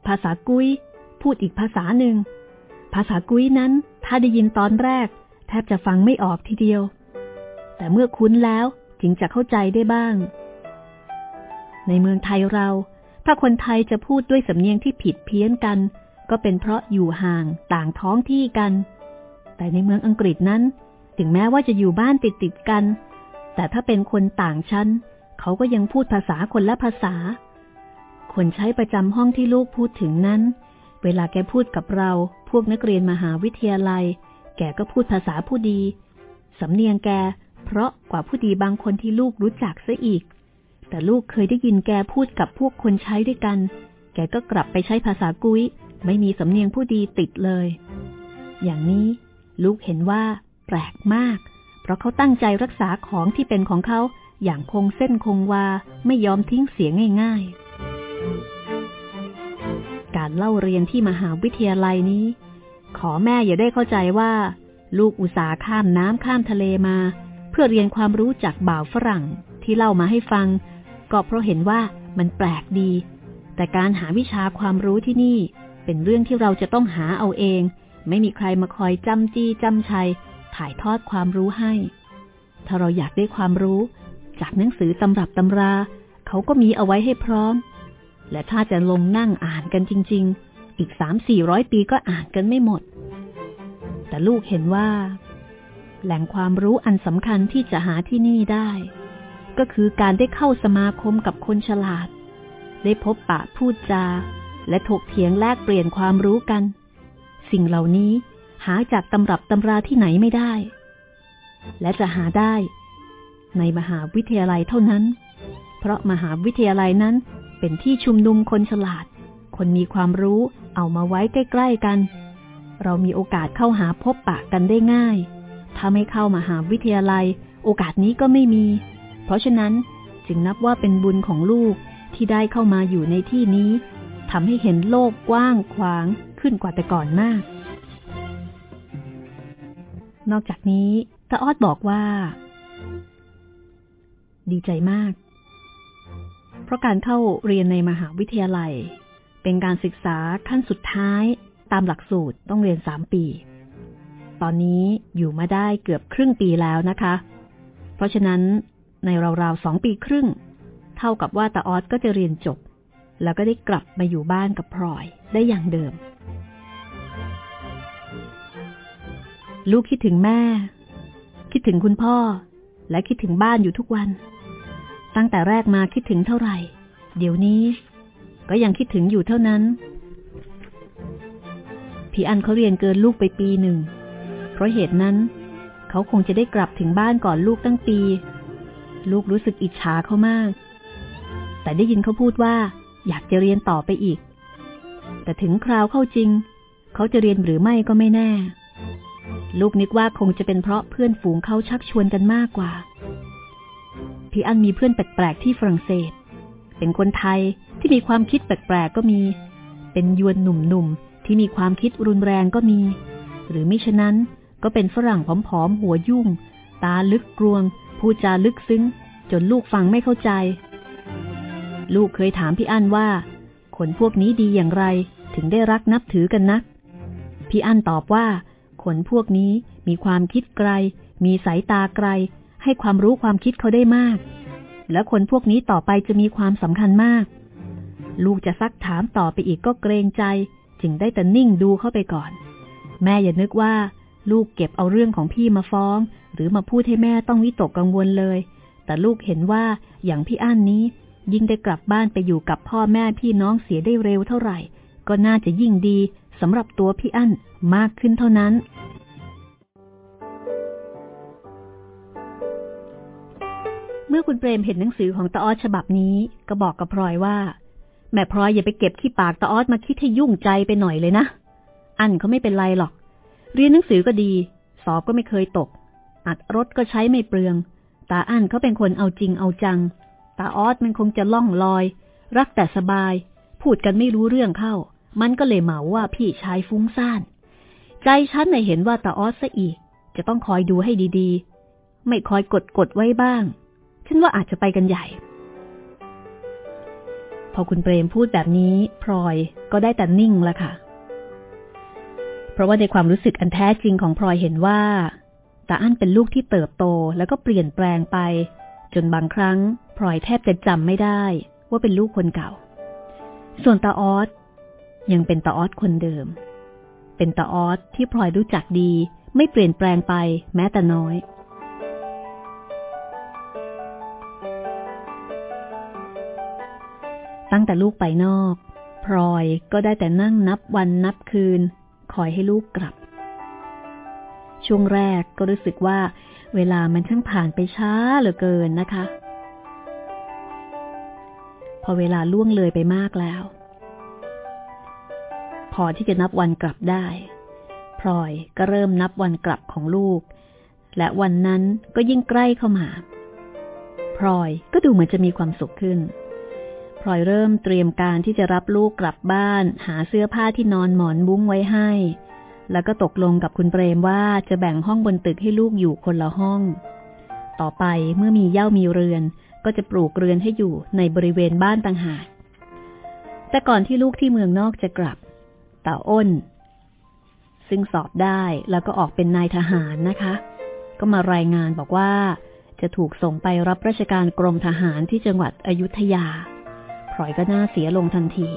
ภาษากุ้ย พูดอีกภาษาหนึ่ง ภาษากุ้ยนั้น ถ้าได้ยินตอนแรก แทบจะฟังไม่ออกทีเดียว แต่เมื่อคุ้นแล้วจึงจะเข้าใจได้บ้าง ในเมืองไทยเรา ถ้าคนไทยจะพูดด้วยสำเนียงที่ผิดเพี้ยนกัน ก็เป็นเพราะอยู่ห่างต่างท้องที่กัน แต่ในเมืองอังกฤษนั้น ถึงแม้ว่าจะอยู่บ้านติดติดกัน แต่ถ้าเป็นคนต่างชั้น เขาก็ยังพูดภาษาคนละภาษา คนใช้ประจำห้องที่ลูกพูดถึงนั้น เวลาแกพูดกับเรา พวกนักเรียนมหาวิทยาลัย แกก็พูดภาษาผู้ดี สำเนียงแกเพราะกว่าผู้ดีบางคนที่ลูกรู้จักซะอีก แต่ลูกเคยได้ยินแกพูดกับพวกคนใช้ด้วยกัน แกก็กลับไปใช้ภาษากุ้ย ไม่มีสำเนียงผู้ดีติดเลย อย่างนี้ลูกเห็นว่า แปลกมาก เพราะเขาตั้งใจรักษาของที่เป็นของเขาอย่างคงเส้นคงวาไม่ยอมทิ้งเสียงง่าย ๆ การเล่าเรียนที่มหาวิทยาลัยนี้ ขอแม่อย่าได้เข้าใจว่า ลูกอุตสาข้ามน้ำข้ามทะเลมา เพื่อเรียนความรู้จากบ่าวฝรั่งที่เล่ามาให้ฟัง ก็เพราะเห็นว่ามันแปลกดี แต่การหาวิชาความรู้ที่นี่ เป็นเรื่องที่เราจะต้องหาเอาเอง ไม่มีใครมาคอยจำจี้จำชัย ถ่ายทอดความรู้ให้ ถ้าเราอยากได้ความรู้ จากหนังสือตำรับตำรา เขาก็มีเอาไว้ให้พร้อม และถ้าจะลงนั่งอ่านกันจริง ๆ อีกสามสี่ร้อยปีก็อ่านกันไม่หมด แต่ลูกเห็นว่า แหล่งความรู้อันสำคัญที่จะหาที่นี่ได้ ก็คือการได้เข้าสมาคมกับคนฉลาด ได้พบปะพูดจา และถกเถียงแลกเปลี่ยนความรู้กัน สิ่งเหล่านี้หาจากตำรับตำราที่ไหนไม่ได้ และจะหาได้ ในมหาวิทยาลัยเท่านั้น เพราะมหาวิทยาลัยนั้นเป็นที่ชุมนุมคนฉลาด คนมีความรู้เอามาไว้ใกล้ๆกัน เรามีโอกาสเข้าหาพบปะกันได้ง่าย ถ้าไม่เข้ามาหาวิทยาลัย โอกาสนี้ก็ไม่มี เพราะฉะนั้นจึงนับว่าเป็นบุญของลูกที่ได้เข้ามาอยู่ในที่นี้ทำให้เห็นโลกกว้างขวางขึ้นกว่าแต่ก่อนมาก นอกจากนี้ตาออดบอกว่า ดีใจมาก เพราะการเข้าเรียนในมหาวิทยาลัย เป็นการศึกษาขั้นสุดท้ายตามหลักสูตรต้องเรียนสามปี ตอนนี้อยู่มาได้เกือบครึ่งปีแล้วนะคะ เพราะฉะนั้น ในราวๆสองปีครึ่ง เท่ากับว่าตาออสก็จะเรียนจบ แล้วก็ได้กลับมาอยู่บ้านกับพลอยได้อย่างเดิม ลูกคิดถึงแม่ คิดถึงคุณพ่อ และคิดถึงบ้านอยู่ทุกวัน ตั้งแต่แรกมาคิดถึงเท่าไหร่ เดี๋ยวนี้ ก็ยังคิดถึงอยู่เท่านั้นพี่อันเขาเรียนเกินลูกไปปีหนึ่ง เพราะเหตุนั้น เขาคงจะได้กลับถึงบ้านก่อนลูกตั้งปี ลูกรู้สึกอิจฉาเขามาก แต่ได้ยินเขาพูดว่า อยากจะเรียนต่อไปอีก แต่ถึงคราวเข้าจริง เขาจะเรียนหรือไม่ก็ไม่แน่ ลูกนึกว่าคงจะเป็นเพราะเพื่อนฝูงเขาชักชวนกันมากกว่า พี่อันมีเพื่อนแปลกๆที่ฝรั่งเศส เป็นคนไทยที่มีความคิดแปลกๆก็มี เป็นยวนหนุ่มๆที่มีความคิดรุนแรงก็มี หรือมิฉะนั้นก็เป็นฝรั่งผอมๆหัวยุ่ง ตาลึกกรวง พูดจาลึกซึ้ง จนลูกฟังไม่เข้าใจ ลูกเคยถามพี่อั้นว่า คนพวกนี้ดีอย่างไรถึงได้รักนับถือกันนัก พี่อั้นตอบว่าคนพวกนี้มีความคิดไกล มีสายตาไกล ให้ความรู้ความคิดเขาได้มาก และคนพวกนี้ต่อไปจะมีความสำคัญมาก ลูกจะซักถามต่อไปอีกก็เกรงใจ จึงได้แต่นิ่งดูเข้าไปก่อน แม่อย่านึกว่า ลูกเก็บเอาเรื่องของพี่มาฟ้อง หรือมาพูดให้แม่ต้องวิตกกังวลเลย แต่ลูกเห็นว่าอย่างพี่อั้นนี้ ยิ่งได้กลับบ้านไปอยู่กับพ่อแม่พี่น้องเสียได้เร็วเท่าไหร่ ก็น่าจะยิ่งดีสำหรับตัวพี่อั้นมากขึ้นเท่านั้นเมื่อคุณเปรมเห็นหนังสือของตาออสฉบับนี้ ก็บอกกับพลอยว่า แม่พลอยอย่าไปเก็บขี้ปากตาออสมาคิดให้ยุ่งใจไปหน่อยเลยนะ อันเขาไม่เป็นไรหรอก เรียนหนังสือก็ดี สอบก็ไม่เคยตก อัดรถก็ใช้ไม่เปลือง ตาอั้นเขาเป็นคนเอาจริงเอาจัง ตาออสมันคงจะล่องลอย รักแต่สบาย พูดกันไม่รู้เรื่องเข้า มันก็เลยเหมาว่าพี่ชายฟุ้งซ่าน ใจฉันในเห็นว่าตาออสซะอีก จะต้องคอยดูให้ดีๆ ไม่คอยกดกดไว้บ้าง ฉันว่าอาจจะไปกันใหญ่ พอคุณเปรมพูดแบบนี้พลอยก็ได้แต่นิ่งละค่ะ เพราะว่าในความรู้สึกอันแท้จริงของพลอยเห็นว่า ตาอั้นเป็นลูกที่เติบโตแล้วก็เปลี่ยนแปลงไป จนบางครั้งพลอยแทบจะจำไม่ได้ ว่าเป็นลูกคนเก่า ส่วนตาออสยังเป็นตาออสคนเดิม เป็นตาออสที่พลอยรู้จักดี ไม่เปลี่ยนแปลงไปแม้แต่น้อยตั้งแต่ลูกไปนอก พลอยก็ได้แต่นั่งนับวันนับคืน คอยให้ลูกกลับ ช่วงแรกก็รู้สึกว่า เวลามันช่างผ่านไปช้าเหลือเกินนะคะ พอเวลาล่วงเลยไปมากแล้ว พอที่จะนับวันกลับได้พลอยก็เริ่มนับวันกลับของลูก และวันนั้นก็ยิ่งใกล้เข้ามาพลอยก็ดูเหมือนจะมีความสุขขึ้นพลอยเริ่มเตรียมการที่จะรับลูกกลับบ้าน หาเสื้อผ้าที่นอนหมอนบุ้งไว้ให้ แล้วก็ตกลงกับคุณเปรมว่าจะแบ่งห้องบนตึกให้ลูกอยู่คนละห้อง ต่อไปเมื่อมีเย่ามีเรือน ก็จะปลูกเรือนให้อยู่ในบริเวณบ้านต่างหาก แต่ก่อนที่ลูกที่เมืองนอกจะกลับตาอ้น ซึ่งสอบได้แล้วก็ออกเป็นนายทหารนะคะ ก็มารายงานบอกว่า จะถูกส่งไปรับราชการกรมทหารที่จังหวัดอยุธยาพลอยก็น่าเสียลงทันที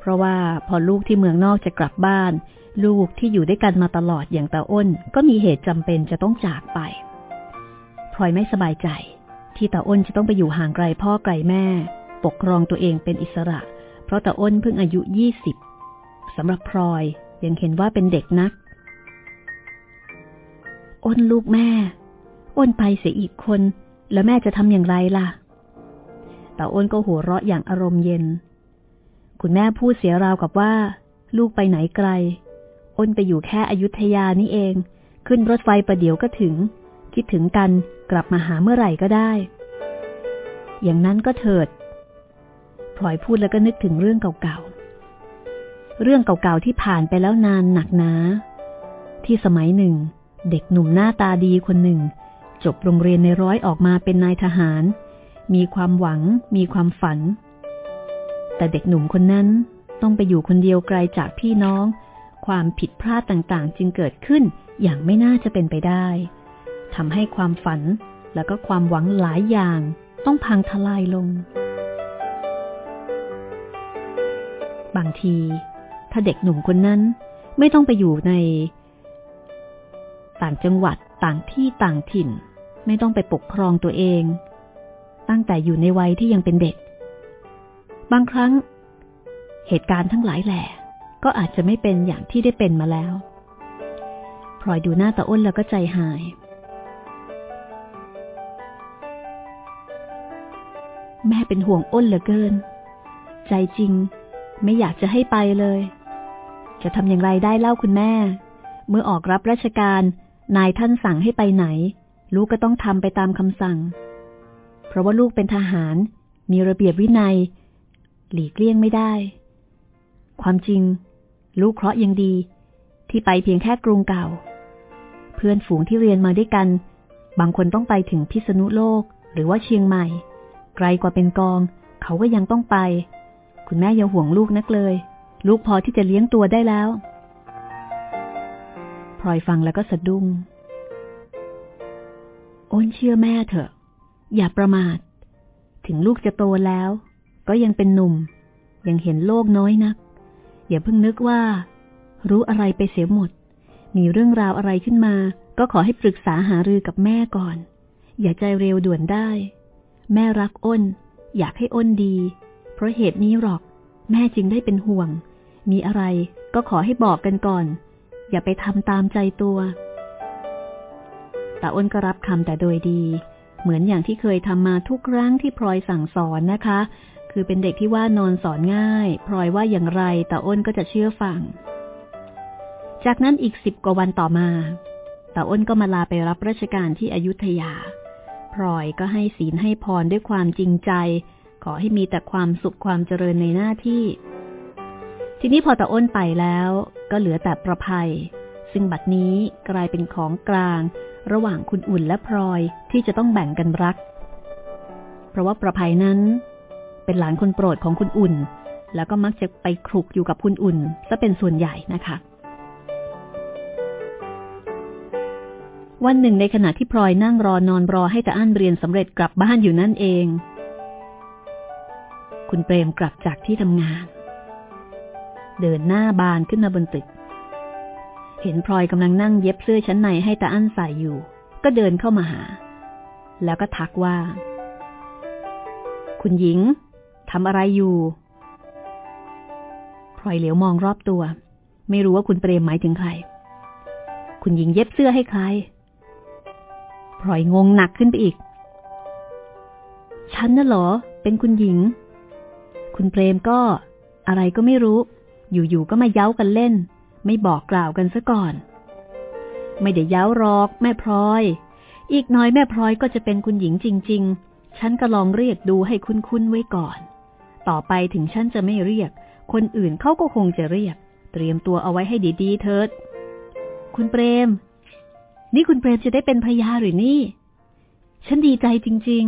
เพราะว่าพอลูกที่เมืองนอกจะกลับบ้าน ลูกที่อยู่ด้วยกันมาตลอดอย่างตาอ้น ก็มีเหตุจำเป็นจะต้องจากไปพลอยไม่สบายใจ ที่ตาอ้นจะต้องไปอยู่ห่างไกลพ่อไกลแม่ ปกครองตัวเองเป็นอิสระ เพราะตาอ้นเพิ่งอายุยี่สิบสำหรับพลอยยังเห็นว่าเป็นเด็กนัก อ้นลูกแม่ อ้นไปเสียอีกคน แล้วแม่จะทำอย่างไรล่ะต่อ้นก็หัวเราะอย่างอารมณ์เย็น คุณแม่พูดเสียราวกับว่า ลูกไปไหนไกล อ้นไปอยู่แค่อยุธยานี่เอง ขึ้นรถไฟประเดี๋ยวก็ถึง คิดถึงกันกลับมาหาเมื่อไหร่ก็ได้ อย่างนั้นก็เถิดพลอยพูดแล้วก็นึกถึงเรื่องเก่าๆ เรื่องเก่าๆที่ผ่านไปแล้วนานหนักหนา ที่สมัยหนึ่ง เด็กหนุ่มหน้าตาดีคนหนึ่ง จบโรงเรียนในร้อยออกมาเป็นนายทหาร มีความหวัง มีความฝัน แต่เด็กหนุ่มคนนั้นต้องไปอยู่คนเดียวไกลจากพี่น้อง ความผิดพลาดต่างๆ จึงเกิดขึ้นอย่างไม่น่าจะเป็นไปได้ทำให้ความฝันแล้วก็ความหวังหลายอย่างต้องพังทลายลง บางที ถ้าเด็กหนุ่มคนนั้นไม่ต้องไปอยู่ใน ต่างจังหวัดต่างที่ต่างถิ่น ไม่ต้องไปปกครองตัวเอง ตั้งแต่อยู่ในวัยที่ยังเป็นเด็ก บางครั้ง เหตุการณ์ทั้งหลายแหล่ ก็อาจจะไม่เป็นอย่างที่ได้เป็นมาแล้วพลอยดูหน้าตาอ้นแล้วก็ใจหาย แม่เป็นห่วงอ้นเหลือเกิน ใจจริง ไม่อยากจะให้ไปเลย จะทำอย่างไรได้เล่าคุณแม่ เมื่อออกรับราชการนายท่านสั่งให้ไปไหน ลูกก็ต้องทำไปตามคำสั่ง เพราะว่าลูกเป็นทหาร มีระเบียบวินัย หลีกเลี่ยงไม่ได้ ความจริง ลูกเคราะห์ยังดี ที่ไปเพียงแค่กรุงเก่า เพื่อนฝูงที่เรียนมาด้วยกัน บางคนต้องไปถึงพิษณุโลกหรือว่าเชียงใหม่ ไกลกว่าเป็นกอง เขาก็ยังต้องไป คุณแม่อย่าห่วงลูกนักเลย ลูกพอที่จะเลี้ยงตัวได้แล้วพลอยฟังแล้วก็สะดุ้งโอนเชื่อแม่เถอะ อย่าประมาท ถึงลูกจะโตแล้ว ก็ยังเป็นหนุ่ม ยังเห็นโลกน้อยนัก อย่าเพิ่งนึกว่า รู้อะไรไปเสียหมด มีเรื่องราวอะไรขึ้นมา ก็ขอให้ปรึกษาหารือกับแม่ก่อน อย่าใจเร็วด่วนได้ แม่รักอ้น อยากให้อ้นดี เพราะเหตุนี้หรอก แม่จึงได้เป็นห่วง มีอะไรก็ขอให้บอกกันก่อน อย่าไปทำตามใจตัวตาอ้นก็รับคำแต่โดยดี เหมือนอย่างที่เคยทำมาทุกครั้งที่พลอยสั่งสอนนะคะ คือเป็นเด็กที่ว่านอนสอนง่าย พลอยว่าอย่างไรตาอ้นก็จะเชื่อฟัง จากนั้นอีกสิบกว่าวันต่อมาตาอ้นก็มาลาไปรับราชการที่อยุธยา พลอยก็ให้ศีลให้พรด้วยความจริงใจ ขอให้มีแต่ความสุขความเจริญในหน้าที่ ทีนี้พอตาอ้นไปแล้วก็เหลือแต่ประภัย ซึ่งบัดนี้กลายเป็นของกลาง ระหว่างคุณอุ่นและพลอยที่จะต้องแบ่งกันรัก เพราะว่าประภัยนั้น เป็นหลานคนโปรดของคุณอุ่น แล้วก็มักจะไปคลุกอยู่กับคุณอุ่นซะเป็นส่วนใหญ่นะคะ วันหนึ่งในขณะที่พลอยนั่งรอนอนรอให้ตาอั้นเรียนสำเร็จกลับบ้านอยู่นั่นเอง คุณเปรมกลับจากที่ทำงาน เดินหน้าบานขึ้นมาบนตึก เห็นพลอยกำลังนั่งเย็บเสื้อชั้นในให้ตาอั้นใส่อยู่ ก็เดินเข้ามาหา แล้วก็ทักว่าคุณหญิง ทำอะไรอยู่พลอยเหลียวมองรอบตัว ไม่รู้ว่าคุณเปรมหมายถึงใคร คุณหญิงเย็บเสื้อให้ใครพลอยงงหนักขึ้นไปอีก ฉันน่ะเหรอ เป็นคุณหญิง คุณเปรมก็อะไรก็ไม่รู้ อยู่ๆก็มาเย้ากันเล่น ไม่บอกกล่าวกันซะก่อน ไม่ได้เย้ารอก แม่พลอย อีกน้อยแม่พลอยก็จะเป็นคุณหญิงจริง ๆ ฉันก็ลองเรียกดูให้คุ้นๆไว้ก่อน ต่อไปถึงฉันจะไม่เรียก คนอื่นเขาก็คงจะเรียก เตรียมตัวเอาไว้ให้ดีๆเถิด คุณเปรม นี่คุณเปรมจะได้เป็นพยาหรือนี่ ฉันดีใจจริง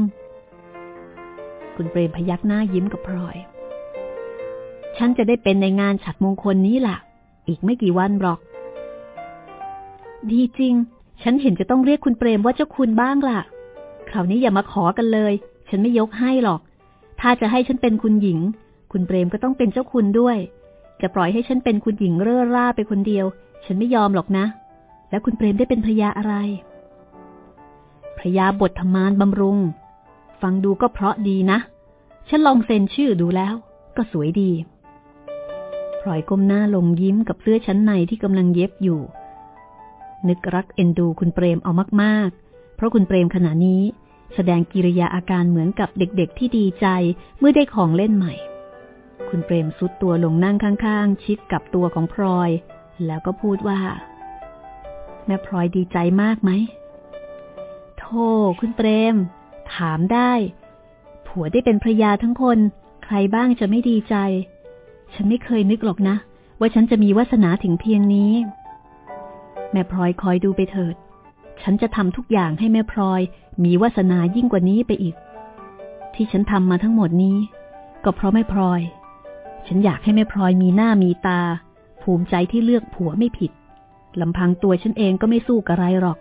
ๆ คุณเปรมพยักหน้ายิ้มกับพลอย ฉันจะได้เป็นในงานฉัดมงคลนี้ล่ะ อีกไม่กี่วันหรอก ดีจริง ฉันเห็นจะต้องเรียกคุณเปรมว่าเจ้าคุณบ้างล่ะ คราวนี้อย่ามาขอกันเลย ฉันไม่ยกให้หรอก ถ้าจะให้ฉันเป็นคุณหญิง คุณเปรมก็ต้องเป็นเจ้าคุณด้วย จะปล่อยให้ฉันเป็นคุณหญิงเร่อร่าไปคนเดียว ฉันไม่ยอมหรอกนะ แล้วคุณเปรมได้เป็นพระยาอะไร พระยาบทธรรมานบำรุง ฟังดูก็เพราะดีนะ ฉันลองเซ็นชื่อดูแล้ว ก็สวยดีพลอยก้มหน้าลงยิ้มกับเสื้อชั้นในที่กำลังเย็บอยู่ นึกรักเอ็นดูคุณเปรมเอามากๆ เพราะคุณเปรมขณะนี้ แสดงกิริยาอาการเหมือนกับเด็กๆที่ดีใจเมื่อได้ของเล่นใหม่ คุณเปรมซุดตัวลงนั่งข้างๆ ชิดกับตัวของพลอย แล้วก็พูดว่า แม่พลอยดีใจมากไหมโธ่คุณเปรม ถามได้ ผัวได้เป็นพระยาทั้งคน ใครบ้างจะไม่ดีใจ ฉันไม่เคยนึกหรอกนะ ว่าฉันจะมีวาสนาถึงเพียงนี้ แม่พลอยคอยดูไปเถิด ฉันจะทำทุกอย่างให้แม่พลอย มีวาสนายิ่งกว่านี้ไปอีก ที่ฉันทำมาทั้งหมดนี้ ก็เพราะแม่พลอย ฉันอยากให้แม่พลอยมีหน้ามีตา ภูมิใจที่เลือกผัวไม่ผิดลำพังตัวฉันเองก็ไม่สู้กระไรหรอก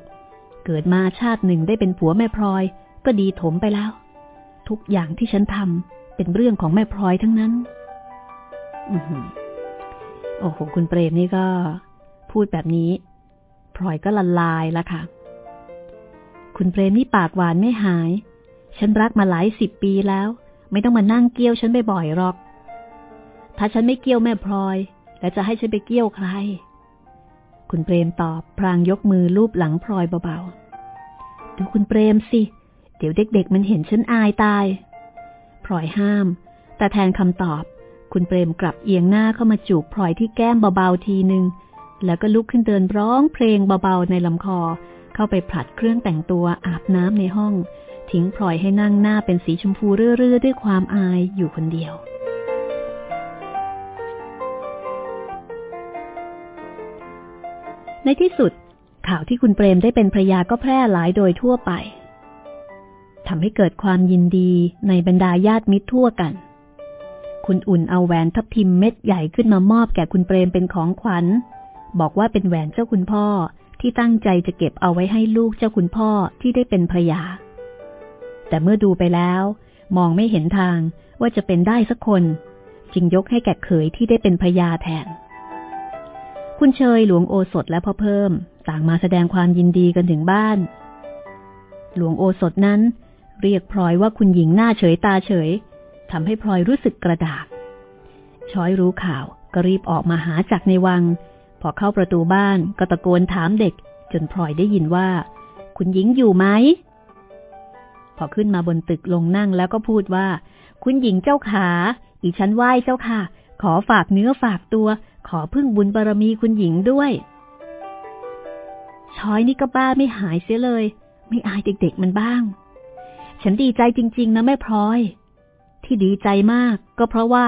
เกิดมาชาติหนึ่งได้เป็นผัวแม่พลอย ก็ดีถมไปแล้ว ทุกอย่างที่ฉันทำเป็นเรื่องของแม่พลอยทั้งนั้น อือโอ้โห คุณเปรมนี่ก็ พูดแบบนี้พลอยก็ละลายละค่ะ คุณเปรมนี่ปากหวานไม่หาย ฉันรักมาหลายสิบปีแล้ว ไม่ต้องมานั่งเกี้ยวฉันบ่อยๆหรอก ถ้าฉันไม่เกี้ยวแม่พลอย แล้วจะให้ฉันไปเกี้ยวใคร คุณเปรมตอบพรางยกมือลูบหลังพลอยเบาๆ ดูคุณเปรมสิ เดี๋ยวเด็กๆ มันเห็นฉันอายตาย พลอยห้าม แต่แทนคำตอบ คุณเปรมกลับเอียงหน้าเข้ามาจูบพลอยที่แก้มเบาๆทีหนึ่งแล้วก็ลุกขึ้นเดินร้องเพลงเบาๆในลำคอ เข้าไปผลัดเครื่องแต่งตัวอาบน้ำในห้อง ทิ้งพลอยให้นั่งหน้าเป็นสีชมพูเรื่อๆด้วยความอายอยู่คนเดียวในที่สุด ข่าวที่คุณเปรมได้เป็นภรยาก็แพร่หลายโดยทั่วไปทำให้เกิดความยินดีในบรรดาญาติมิตรทั่วกัน คุณอุ่นเอาแหวนทับทิมเม็ดใหญ่ขึ้นมามอบแก่คุณเปรมเป็นของขวัญ บอกว่าเป็นแหวนเจ้าคุณพ่อ ที่ตั้งใจจะเก็บเอาไว้ให้ลูกเจ้าคุณพ่อที่ได้เป็นภรยา แต่เมื่อดูไปแล้ว มองไม่เห็นทางว่าจะเป็นได้สักคน จึงยกให้แก่เขยที่ได้เป็นภรยาแทน คุณเชยหลวงโอสถและพ่อเพิ่ม ต่างมาแสดงความยินดีกันถึงบ้าน หลวงโอสถนั้น เรียกพลอยว่าคุณหญิงหน้าเฉยตาเฉยทำให้พลอยรู้สึกกระดากช้อยรู้ข่าวก็รีบออกมาหาจากในวัง พอเข้าประตูบ้านก็ตะโกนถามเด็ก จนพลอยได้ยินว่า คุณหญิงอยู่ไหม พอขึ้นมาบนตึกลงนั่งแล้วก็พูดว่า คุณหญิงเจ้าขา อีฉันไหว้เจ้าค่ะ ขอฝากเนื้อฝากตัว ขอพึ่งบุญบารมีคุณหญิงด้วย ช้อยนี่ก็บ้าไม่หายเสียเลย ไม่อายเด็กๆมันบ้าง ฉันดีใจจริง ๆ นะแม่พลอย ที่ดีใจมาก ก็เพราะว่า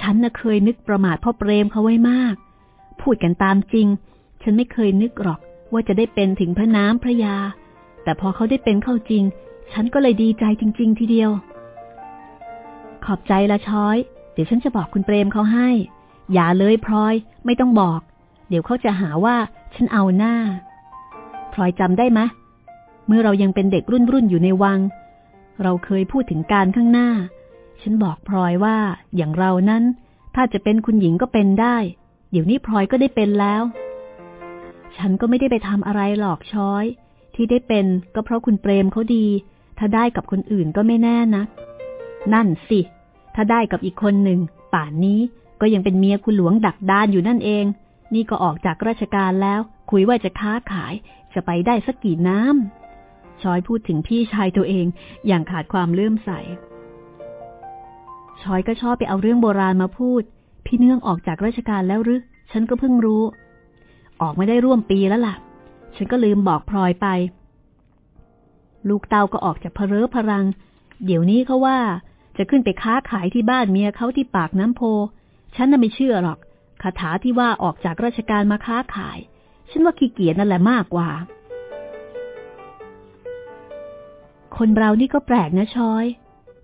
ฉันน่ะเคยนึกประมาทพ่อเปรมเขาไว้มาก พูดกันตามจริง ฉันไม่เคยนึกหรอกว่าจะได้เป็นถึงพระน้ำพระยา แต่พอเขาได้เป็นเข้าจริง ฉันก็เลยดีใจจริง ๆ ทีเดียว ขอบใจละช้อย เดี๋ยวฉันจะบอกคุณเปรมเขาให้ อย่าเลยพลอย ไม่ต้องบอก เดี๋ยวเขาจะหาว่าฉันเอาหน้า พลอยจำได้ไหมเมื่อเรายังเป็นเด็กรุ่นรุ่นอยู่ในวัง เราเคยพูดถึงการข้างหน้า ฉันบอกพลอยว่าอย่างเรานั้น ถ้าจะเป็นคุณหญิงก็เป็นได้ เดี๋ยวนี้พลอยก็ได้เป็นแล้ว ฉันก็ไม่ได้ไปทำอะไรหลอกช้อย ที่ได้เป็นก็เพราะคุณเปรมเขาดี ถ้าได้กับคนอื่นก็ไม่แน่นะ นั่นสิ ถ้าได้กับอีกคนหนึ่ง ป่านนี้ก็ยังเป็นเมียคุณหลวงดักดานอยู่นั่นเอง นี่ก็ออกจากราชการแล้ว คุยว่าจะค้าขาย จะไปได้สักกี่น้ำช้อยพูดถึงพี่ชายตัวเองอย่างขาดความเลื่อมใสชอยก็ชอบไปเอาเรื่องโบราณมาพูด พี่เนื่องออกจากราชการแล้วหรือฉันก็เพิ่งรู้ ออกไม่ได้ร่วมปีแล้วล่ะ ฉันก็ลืมบอกพลอยไป ลูกเตาก็ออกจากพเรอพรัง เดี๋ยวนี้เขาว่าจะขึ้นไปค้าขายที่บ้านเมียเขาที่ปากน้ำโพ ฉันน่ะไม่เชื่อหรอกคาถาที่ว่าออกจากราชการมาค้าขาย ฉันว่าขี้เกียจนั่นแหละมากกว่า คนเรานี่ก็แปลกนะชอย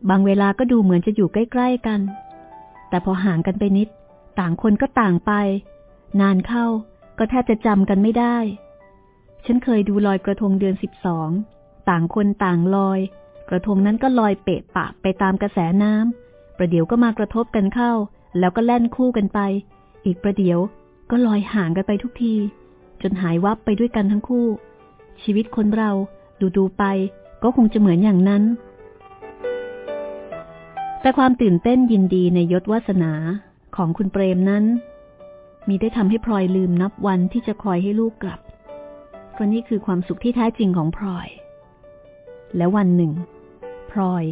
บางเวลาก็ดูเหมือนจะอยู่ใกล้ ๆ กัน แต่พอห่างกันไปนิด ต่างคนก็ต่างไป นานเข้าก็แทบจะจำกันไม่ได้ ฉันเคยดูลอยกระทงเดือนสิบสอง ต่างคนต่างลอย กระทงนั้นก็ลอยเปะปะไปตามกระแสน้ำ ประเดี๋ยวก็มากระทบกันเข้า แล้วก็แล่นคู่กันไป อีกประเดี๋ยวก็ลอยห่างกันไปทุกที จนหายวับไปด้วยกันทั้งคู่ ชีวิตคนเราดูดูไปก็คงจะเหมือนอย่างนั้น แต่ความตื่นเต้นยินดีในยศวาสนาของคุณเปรมนั้น มีได้ทำให้พลอยลืมนับวันที่จะคอยให้ลูกกลับ เพราะนี่คือความสุขที่แท้จริงของพลอย และวันหนึ่งพลอย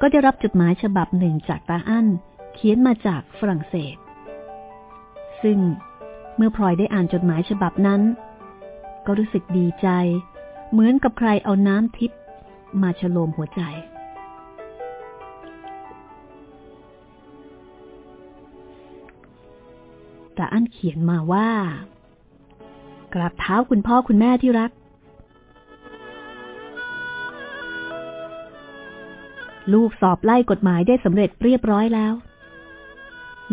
ก็ได้รับจดหมายฉบับหนึ่งจากตาอั้น เขียนมาจากฝรั่งเศส ซึ่งเมื่อพลอยได้อ่านจดหมายฉบับนั้น ก็รู้สึกดีใจ เหมือนกับใครเอาน้ำทิพย์มาฉโลมหัวใจ ตาอั้นเขียนมาว่า กราบเท้าคุณพ่อคุณแม่ที่รัก ลูกสอบไล่กฎหมายได้สำเร็จเรียบร้อยแล้ว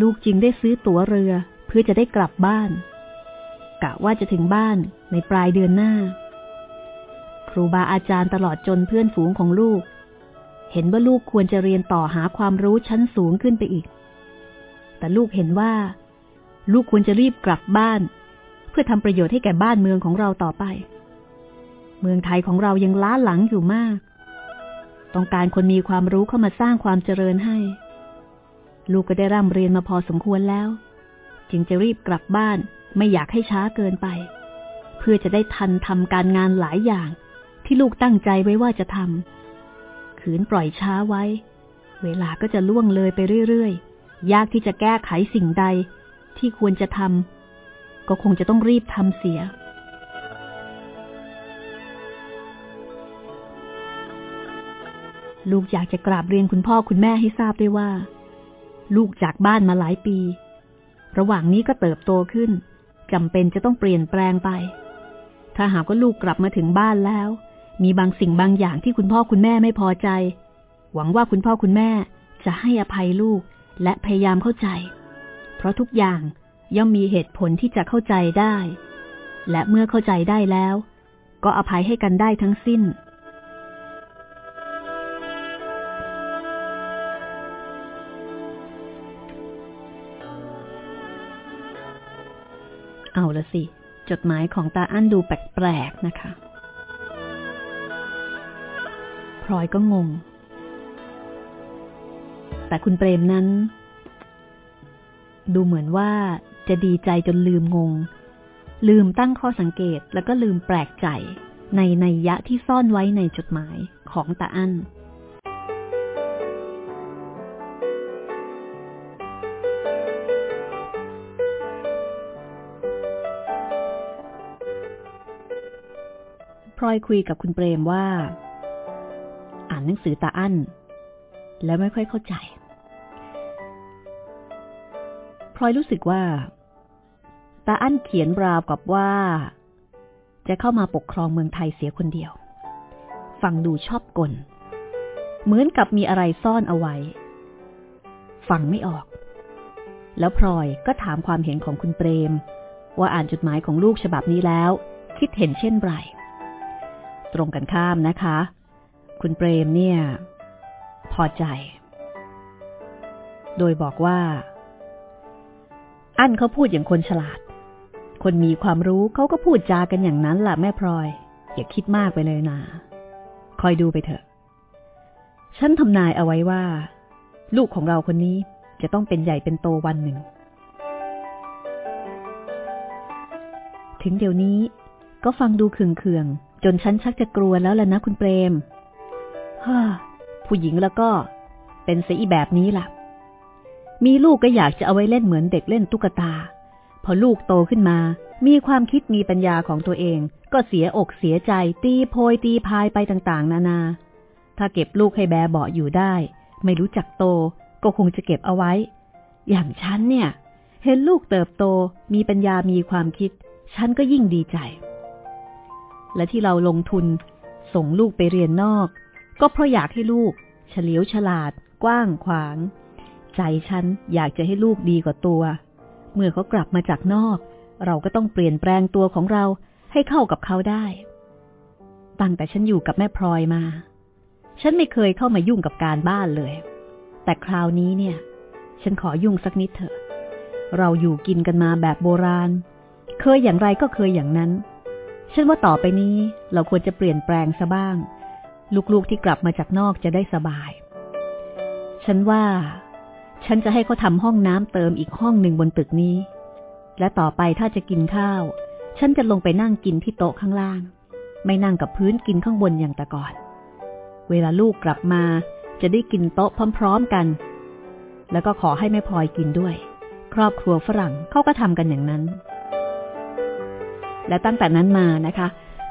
ลูกจึงได้ซื้อตั๋วเรือเพื่อจะได้กลับบ้าน กะว่าจะถึงบ้านในปลายเดือนหน้า ครูบาอาจารย์ตลอดจนเพื่อนฝูงของลูก เห็นว่าลูกควรจะเรียนต่อหาความรู้ชั้นสูงขึ้นไปอีกแต่ลูกเห็นว่า ลูกควรจะรีบกลับบ้าน เพื่อทำประโยชน์ให้แก่บ้านเมืองของเราต่อไป เมืองไทยของเรายังล้าหลังอยู่มาก ต้องการคนมีความรู้เข้ามาสร้างความเจริญให้ ลูกก็ได้ร่ำเรียนมาพอสมควรแล้ว จึงจะรีบกลับบ้านไม่อยากให้ช้าเกินไป เพื่อจะได้ทันทำการงานหลายอย่างที่ลูกตั้งใจไว้ว่าจะทำขืนปล่อยช้าไว้ เวลาก็จะล่วงเลยไปเรื่อยๆ ยากที่จะแก้ไขสิ่งใด ที่ควรจะทำก็คงจะต้องรีบทำเสีย ลูกอยากจะกราบเรียนคุณพ่อคุณแม่ให้ทราบด้วยว่า ลูกจากบ้านมาหลายปี ระหว่างนี้ก็เติบโตขึ้นจำเป็นจะต้องเปลี่ยนแปลงไป ถ้าหากว่าลูกกลับมาถึงบ้านแล้ว มีบางสิ่งบางอย่างที่คุณพ่อคุณแม่ไม่พอใจ หวังว่าคุณพ่อคุณแม่จะให้อภัยลูกและพยายามเข้าใจ ราะทุกอย่างย่อมมีเหตุผลที่จะเข้าใจได้ และเมื่อเข้าใจได้แล้ว ก็อภัยให้กันได้ทั้งสิ้น เอาละสิ จดหมายของตาอั้นดูแปลกๆนะคะพลอยก็งง แต่คุณเปรมนั้น ดูเหมือนว่าจะดีใจจนลืมงง ลืมตั้งข้อสังเกตแล้วก็ลืมแปลกใจในในยะที่ซ่อนไว้ในจดหมายของตาอั้นพลอยคุยกับคุณเปรมว่า อ่านหนังสือตาอั้น แล้วไม่ค่อยเข้าใจ พลอยรู้สึกว่าตาอั้นเขียนราวกับว่า จะเข้ามาปกครองเมืองไทยเสียคนเดียว ฟังดูชอบกล เหมือนกับมีอะไรซ่อนเอาไว้ ฟังไม่ออก แล้วพลอยก็ถามความเห็นของคุณเปรม ว่าอ่านจดหมายของลูกฉบับนี้แล้ว คิดเห็นเช่นไร ตรงกันข้ามนะคะ คุณเปรมเนี่ย พอใจ โดยบอกว่า อั้นเขาพูดอย่างคนฉลาด คนมีความรู้เขาก็พูดจากันอย่างนั้นแหละแม่พลอย อย่าคิดมากไปเลยนาคอยดูไปเถอะ ฉันทำนายเอาไว้ว่า ลูกของเราคนนี้จะต้องเป็นใหญ่เป็นโตวันหนึ่ง ถึงเดี๋ยวนี้ก็ฟังดูเคืองๆ จนฉันชักจะกลัวแล้วล่ะนะคุณเปรมฮ่าผู้หญิงแล้วก็เป็นเสียอีแบบนี้ล่ะ มีลูกก็อยากจะเอาไว้เล่นเหมือนเด็กเล่นตุ๊กตา พอลูกโตขึ้นมา มีความคิดมีปัญญาของตัวเอง ก็เสียอกเสียใจ ตีโพยตีพายไปต่างๆ นานา ถ้าเก็บลูกให้แบเบาอยู่ได้ ไม่รู้จักโต ก็คงจะเก็บเอาไว้ อย่างฉันเนี่ย เห็นลูกเติบโต มีปัญญามีความคิด ฉันก็ยิ่งดีใจ และที่เราลงทุน ส่งลูกไปเรียนนอก ก็เพราะอยากให้ลูก เฉลียวฉลาด กว้างขวาง ใจฉันอยากจะให้ลูกดีกว่าตัว เมื่อเขากลับมาจากนอก เราก็ต้องเปลี่ยนแปลงตัวของเราให้เข้ากับเขาได้ ตั้งแต่ฉันอยู่กับแม่พลอยมา ฉันไม่เคยเข้ามายุ่งกับการบ้านเลย แต่คราวนี้เนี่ย ฉันขอยุ่งสักนิดเถอะ เราอยู่กินกันมาแบบโบราณ เคยอย่างไรก็เคยอย่างนั้น ฉันว่าต่อไปนี้เราควรจะเปลี่ยนแปลงซะบ้าง ลูกๆที่กลับมาจากนอกจะได้สบาย ฉันว่า ฉันจะให้เขาทำห้องน้ำเติมอีกห้องหนึ่งบนตึกนี้ และต่อไปถ้าจะกินข้าว ฉันจะลงไปนั่งกินที่โต๊ะข้างล่าง ไม่นั่งกับพื้นกินข้างบนอย่างแต่ก่อน เวลาลูกกลับมาจะได้กินโต๊ะพร้อม ๆกัน แล้วก็ขอให้แม่พลอยกินด้วย ครอบครัวฝรั่งเขาก็ทำกันอย่างนั้น และตั้งแต่นั้นมานะคะ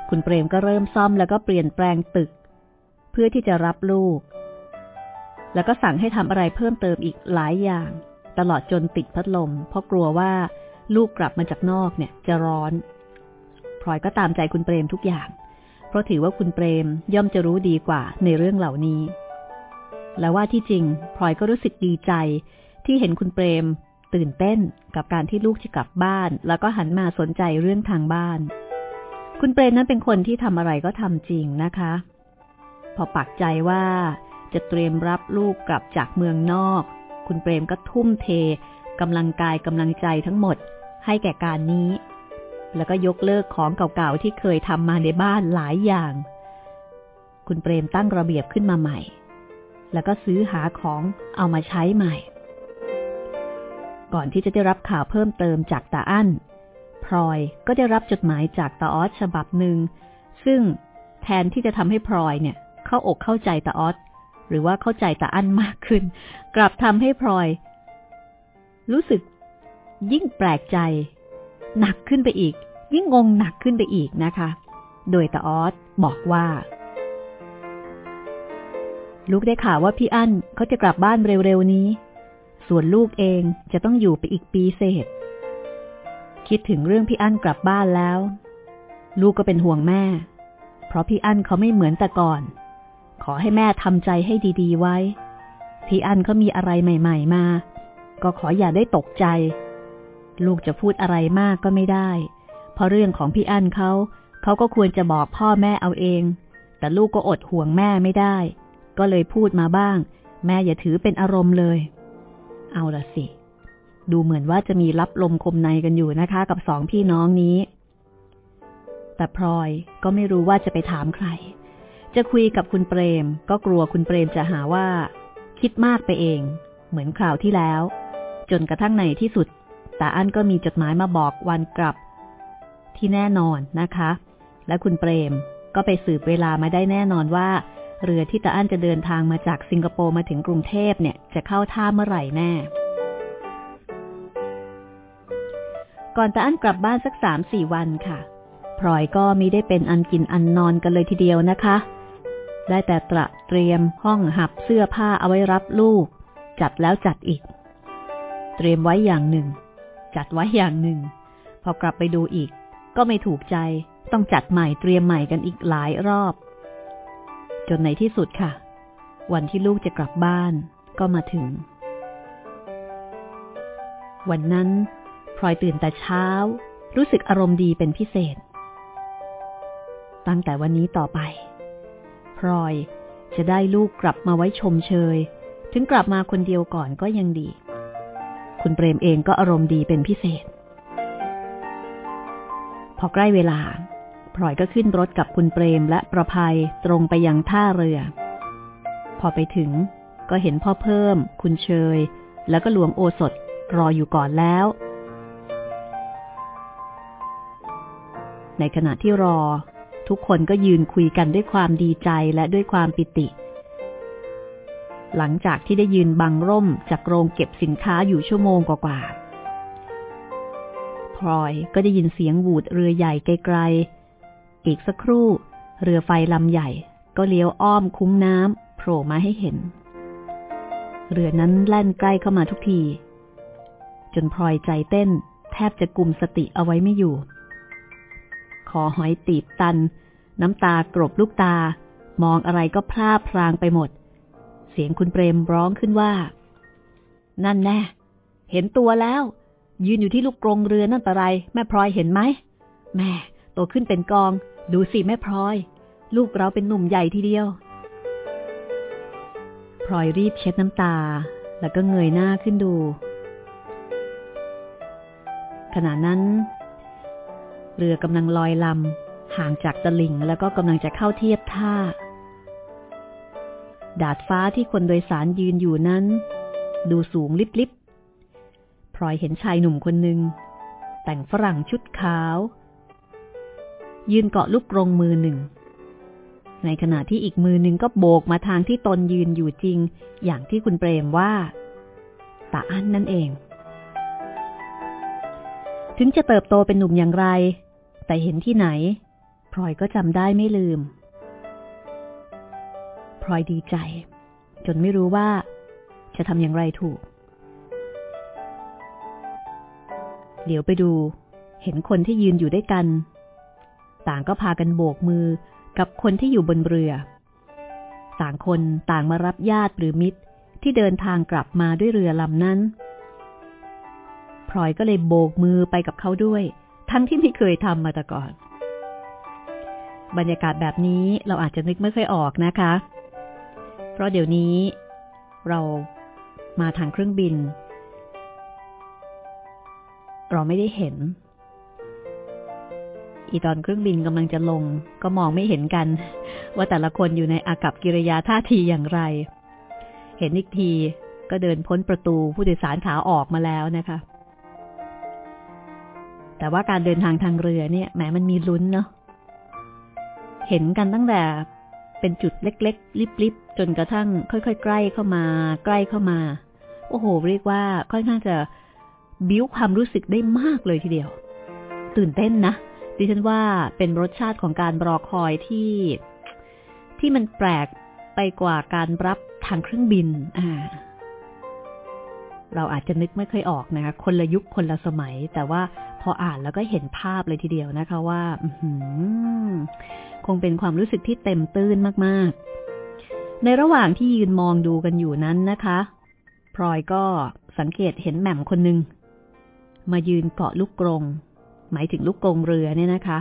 คุณเปรมก็เริ่มซ่อมแล้วก็เปลี่ยนแปลงตึก เพื่อที่จะรับลูก แล้วก็สั่งให้ทำอะไรเพิ่มเติมอีกหลายอย่าง ตลอดจนติดพัดลม เพราะกลัวว่าลูกกลับมาจากนอกเนี่ย จะร้อนพลอยก็ตามใจคุณเปรมทุกอย่าง เพราะถือว่าคุณเปรมย่อมจะรู้ดีกว่าในเรื่องเหล่านี้ และว่าที่จริงพลอยก็รู้สึกดีใจ ที่เห็นคุณเปรม ตื่นเต้นกับการที่ลูกจะกลับบ้าน แล้วก็หันมาสนใจเรื่องทางบ้าน คุณเปรมนั้นเป็นคนที่ทำอะไรก็ทำจริงนะคะ พอปักใจว่า จะเตรียมรับลูกกลับจากเมืองนอก คุณเปรมก็ทุ่มเทกำลังกายกำลังใจทั้งหมดให้แก่การนี้ แล้วก็ยกเลิกของเก่าๆที่เคยทำมาในบ้านหลายอย่าง คุณเปรมตั้งระเบียบขึ้นมาใหม่ แล้วก็ซื้อหาของเอามาใช้ใหม่ ก่อนที่จะได้รับข่าวเพิ่มเติมจากตาอั้นพลอยก็ได้รับจดหมายจากตาออสฉบับหนึ่ง ซึ่งแทนที่จะทำให้พลอยเนี่ย เข้าอกเข้าใจตาออส หรือว่าเข้าใจตาอั้นมากขึ้น กลับทำให้พลอย รู้สึกยิ่งแปลกใจ หนักขึ้นไปอีก ยิ่งงงหนักขึ้นไปอีกนะคะ โดยตาออสบอกว่า ลูกได้ข่าวว่าพี่อั้นเขาจะกลับบ้านเร็วๆนี้ ส่วนลูกเองจะต้องอยู่ไปอีกปีเศษ คิดถึงเรื่องพี่อั้นกลับบ้านแล้ว ลูกก็เป็นห่วงแม่ เพราะพี่อั้นเขาไม่เหมือนแต่ก่อน ขอให้แม่ทำใจให้ดีๆไว้พี่อันเขามีอะไรใหม่ ๆ มา ก็ขออย่าได้ตกใจ ลูกจะพูดอะไรมากก็ไม่ได้ เพราะเรื่องของพี่อันเขาเขาก็ควรจะบอกพ่อแม่เอาเอง แต่ลูกก็อดห่วงแม่ไม่ได้ ก็เลยพูดมาบ้าง แม่อย่าถือเป็นอารมณ์เลย เอาละสิ ดูเหมือนว่าจะมีรับลมคมในกันอยู่นะคะ กับสองพี่น้องนี้ แต่พลอยก็ไม่รู้ว่าจะไปถามใคร จะคุยกับคุณเปรม ก็กลัวคุณเปรมจะหาว่า คิดมากไปเอง เหมือนคราวที่แล้ว จนกระทั่งในที่สุดตาอั้นก็มีจดหมายมาบอกวันกลับ ที่แน่นอนนะคะ และคุณเปรมก็ไปสืบเวลามาได้แน่นอนว่า เรือที่ตาอั้นจะเดินทางมาจากสิงคโปร์มาถึงกรุงเทพเนี่ยจะเข้าท่าเมื่อไหร่แน่ ก่อนตาอั้นกลับบ้านสักสามสี่วันค่ะพลอยก็มิได้เป็นอันกินอันนอนกันเลยทีเดียวนะคะ ได้แต่ตระเตรียมห้องหับเสื้อผ้าเอาไว้รับลูก จัดแล้วจัดอีก เตรียมไว้อย่างหนึ่ง จัดไว้อย่างหนึ่ง พอกลับไปดูอีก ก็ไม่ถูกใจต้องจัดใหม่เตรียมใหม่กันอีกหลายรอบ จนในที่สุดค่ะ วันที่ลูกจะกลับบ้านก็มาถึง วันนั้นพลอยตื่นแต่เช้า รู้สึกอารมณ์ดีเป็นพิเศษ ตั้งแต่วันนี้ต่อไป พลอย จะได้ลูกกลับมาไว้ชมเชย ถึงกลับมาคนเดียวก่อนก็ยังดี คุณเปรมเองก็อารมณ์ดีเป็นพิเศษ พอใกล้เวลาพลอยก็ขึ้นรถกับคุณเปรมและประภัยตรงไปยังท่าเรือ พอไปถึงก็เห็นพ่อเพิ่ม คุณเชย แล้วก็หลวงโอสถรออยู่ก่อนแล้ว ในขณะที่รอ ทุกคนก็ยืนคุยกันด้วยความดีใจและด้วยความปิติ หลังจากที่ได้ยืนบังร่มจากโรงเก็บสินค้าอยู่ชั่วโมงกว่าๆพลอยก็ได้ยินเสียงวูดเรือใหญ่ไกลๆ อีกสักครู่ เรือไฟลำใหญ่ ก็เลี้ยวอ้อมคุ้งน้ำโผล่มาให้เห็น เรือนั้นแล่นใกล้เข้ามาทุกที จนพลอยใจเต้น แทบจะกลุ่มสติเอาไว้ไม่อยู่ อหอยตีบตัน น้ำตากรบลูกตา มองอะไรก็พลาดพลางไปหมด เสียงคุณเปรมร้องขึ้นว่า นั่นแน่ เห็นตัวแล้ว ยืนอยู่ที่ลูกกรงเรือนั่นอะไร แม่พลอยเห็นไหม แม่โตขึ้นเป็นกอง ดูสิแม่พลอย ลูกเราเป็นหนุ่มใหญ่ทีเดียวพลอยรีบเช็ดน้ำตา แล้วก็เงยหน้าขึ้นดูขณะนั้น เรือกำลังลอยลำห่างจากตลิ่งแล้วก็กำลังจะเข้าเทียบท่า ดาดฟ้าที่คนโดยสารยืนอยู่นั้น ดูสูงลิบลิบพลอยเห็นชายหนุ่มคนหนึ่ง แต่งฝรั่งชุดขาว ยืนเกาะลูกกรงมือหนึ่ง ในขณะที่อีกมือหนึ่งก็โบกมาทางที่ตนยืนอยู่จริง อย่างที่คุณเปรมว่าตาอั้นนั่นเอง ถึงจะเติบโตเป็นหนุ่มอย่างไร แต่เห็นที่ไหนพลอยก็จำได้ไม่ลืมพลอยดีใจ จนไม่รู้ว่า จะทำอย่างไรถูกเดี๋ยวไปดู เห็นคนที่ยืนอยู่ด้วยกัน ต่างก็พากันโบกมือกับคนที่อยู่บนเรือ ต่างคนต่างมารับญาติหรือมิตรที่เดินทางกลับมาด้วยเรือลำนั้นพลอยก็เลยโบกมือไปกับเขาด้วย ทั้งที่ไม่เคยทำมาแต่ก่อน บรรยากาศแบบนี้เราอาจจะนึกไม่ค่อยออกนะคะ เพราะเดี๋ยวนี้ เรามาทางเครื่องบิน เราไม่ได้เห็น อีตอนเครื่องบินกำลังจะลง ก็มองไม่เห็นกัน ว่าแต่ละคนอยู่ในอากับกิริยาท่าทีอย่างไร เห็นอีกทีก็เดินพ้นประตูผู้โดยสารขาออกมาแล้วนะคะ แต่ว่าการเดินทางทางเรือเนี่ยแหมมันมีลุ้นเนาะเห็นกันตั้งแต่เป็นจุดเล็กๆ ลิบๆ จนกระทั่งค่อยๆ ใกล้เข้ามา ใกล้เข้ามา โอ้โห เรียกว่าค่อนข้างจะบิ้วความรู้สึกได้มากเลยทีเดียว ตื่นเต้นนะ ดิฉันว่าเป็นรสชาติของการรอคอยที่ ที่มันแปลกไปกว่าการรับทางเครื่องบิน อ่า เราอาจจะนึกไม่เคยออกนะคะ คนละยุคคนละสมัย แต่ว่าพออ่านแล้วก็เห็นภาพเลยทีเดียวนะคะว่าคงเป็นความรู้สึกที่เต็มตื้นมากๆ ในระหว่างที่ยืนมองดูกันอยู่นั้นนะคะพลอยก็สังเกตเห็นแหม่มคนหนึ่งมายืนเกาะลูกกรง หมายถึงลูกกรงเรือเนี่ยนะคะ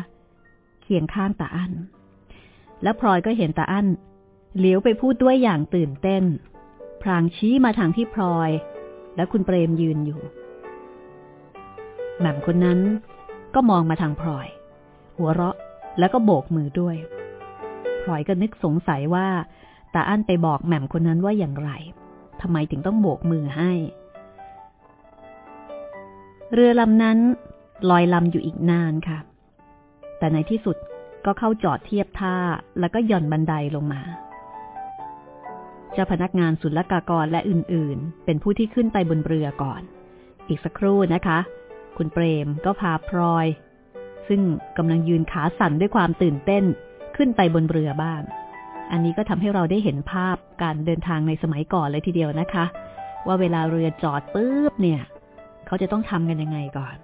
เคียงข้างตาอั้น แล้วพลอยก็เห็นตาอั้นเหลียวไปพูดด้วยอย่างตื่นเต้น พรางชี้มาทางที่พลอย และคุณเปรมยืนอยู่ แหม่มคนนั้นก็มองมาทางพลอย หัวเราะแล้วก็โบกมือด้วยพลอยก็นึกสงสัยว่าตาอั้นไปบอกแหม่มคนนั้นว่าอย่างไรทำไมถึงต้องโบกมือให้ เรือลำนั้นลอยลำอยู่อีกนานค่ะ แต่ในที่สุดก็เข้าจอดเทียบท่าแล้วก็หย่อนบันไดลงมา เจ้าพนักงานศุลกากรและอื่นๆ เป็นผู้ที่ขึ้นไปบนเรือก่อน อีกสักครู่นะคะ คุณเปรมก็พาพลอย ซึ่งกำลังยืนขาสั่นด้วยความตื่นเต้นขึ้นไปบนเรือบ้าง อันนี้ก็ทำให้เราได้เห็นภาพการเดินทางในสมัยก่อนเลยทีเดียวนะคะ ว่าเวลาเรือจอดปุ๊บเนี่ย เขาจะต้องทำกันยังไงก่อน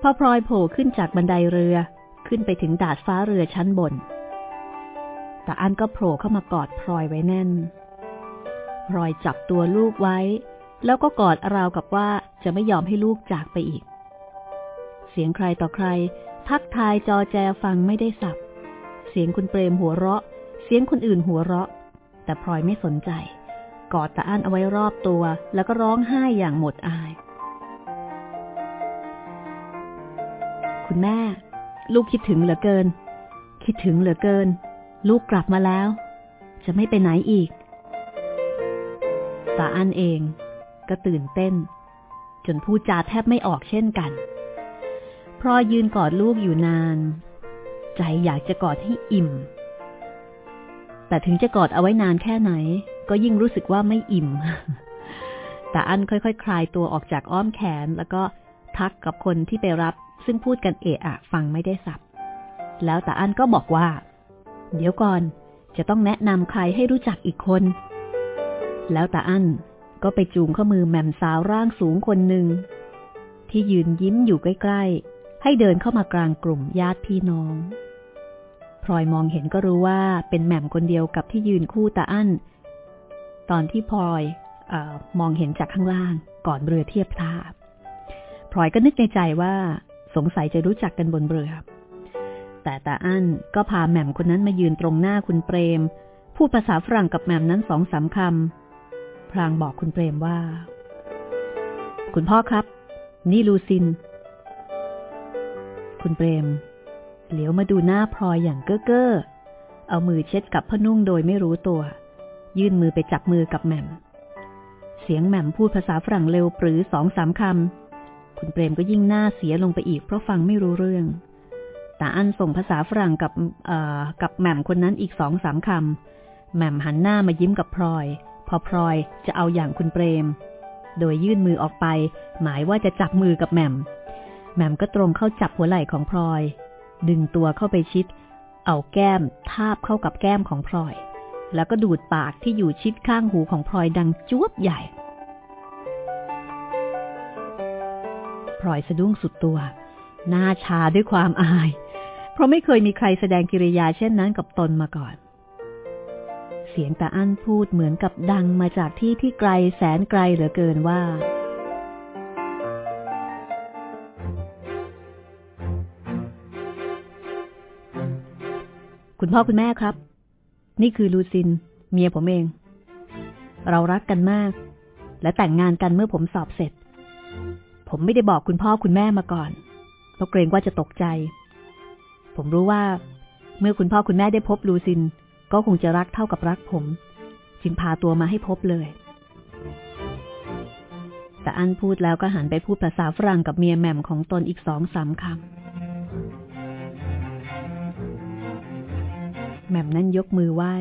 พอพลอยโผล่ขึ้นจากบันไดเรือขึ้นไปถึงดาดฟ้าเรือชั้นบน แต่อันก็โผล่เข้ามากอดพลอยไว้แน่น พลอยจับตัวลูกไว้ แล้วก็กอดราวกับว่าจะไม่ยอมให้ลูกจากไปอีก เสียงใครต่อใคร ทักทายจอแจฟังไม่ได้สับ เสียงคุณเปรมหัวเราะ เสียงคนอื่นหัวเราะ แต่พลอยไม่สนใจ กอดตาอั้นเอาไว้รอบตัว แล้วก็ร้องไห้อย่างหมดอาย คุณแม่ ลูกคิดถึงเหลือเกิน คิดถึงเหลือเกิน ลูกกลับมาแล้ว จะไม่ไปไหนอีก ตาอันเองก็ตื่นเต้น จนพูดจาแทบไม่ออกเช่นกันพรอยยืนกอดลูกอยู่นาน ใจอยากจะกอดให้อิ่ม แต่ถึงจะกอดเอาไว้นานแค่ไหน ก็ยิ่งรู้สึกว่าไม่อิ่ม แต่อันค่อยๆคคลายตัวออกจากอ้อมแขน แล้วก็ทักกับคนที่ไปรับ ซึ่งพูดกันเอะอะฟังไม่ได้สับ แล้วแต่อันก็บอกว่า เดี๋ยวก่อน จะต้องแนะนำใครให้รู้จักอีกคน แล้วแต่อั้นก็ไปจูงข้อมือแม่มสาวร่างสูงคนหนึ่ง ที่ยืนยิ้มอยู่ใกล้ให้เดินเข้ามากลางกลุ่มญาติพี่น้องพลอยมองเห็นก็รู้ว่าเป็นแหม่มคนเดียวกับที่ยืนคู่ตาอั้น ตอนที่พลอยอมองเห็นจากข้างล่างก่อนเรือเทียบท่าพลอยก็นึกในใจว่าสงสัยจะรู้จักกันบนเรือ แต่ตาอั้นก็พาแหม่มคนนั้นมายืนตรงหน้าคุณเปรม พูดภาษาฝรั่งกับแหม่มนั้นสองสามคำ พลางบอกคุณเปรมว่า คุณพ่อครับ นี่ลูซิน คุณเปรม เหลียวมาดูหน้าพลอยอย่างเก้อเก้อเอามือเช็ดกับผ้านุ่งโดยไม่รู้ตัว ยื่นมือไปจับมือกับแหม่ม เสียงแหม่มพูดภาษาฝรั่งเร็วปรือสองสามคำ คุณเปรมก็ยิ่งหน้าเสียลงไปอีกเพราะฟังไม่รู้เรื่อง แต่อันส่งภาษาฝรั่งกับกับแหม่มคนนั้นอีกสองสามคำแหม่มหันหน้ามายิ้มกับพลอย พอพลอยจะเอาอย่างคุณเปรม โดยยื่นมือออกไป หมายว่าจะจับมือกับแหม่มแหม่มก็ตรงเข้าจับหัวไหล่ของพลอย ดึงตัวเข้าไปชิด เอาแก้มทาบเข้ากับแก้มของพลอย แล้วก็ดูดปากที่อยู่ชิดข้างหูของพลอยดังจ้วบใหญ่พลอยสะดุ้งสุดตัว หน้าชาด้วยความอาย เพราะไม่เคยมีใครแสดงกิริยาเช่นนั้นกับตนมาก่อน เสียงตาอั้นพูดเหมือนกับดังมาจากที่ที่ไกลแสนไกลเหลือเกินว่า คุณพ่อคุณแม่ครับ นี่คือลูซิน เมียผมเอง เรารักกันมาก และแต่งงานกันเมื่อผมสอบเสร็จ ผมไม่ได้บอกคุณพ่อคุณแม่มาก่อนเพราะเกรงว่าจะตกใจ ผมรู้ว่า เมื่อคุณพ่อคุณแม่ได้พบลูซิน ก็คงจะรักเท่ากับรักผม จึงพาตัวมาให้พบเลย แต่อันพูดแล้วก็หันไปพูดภาษาฝรั่งกับเมียแหม่มของตนอีกสองสามคำแม่มนั่นยกมือไหว้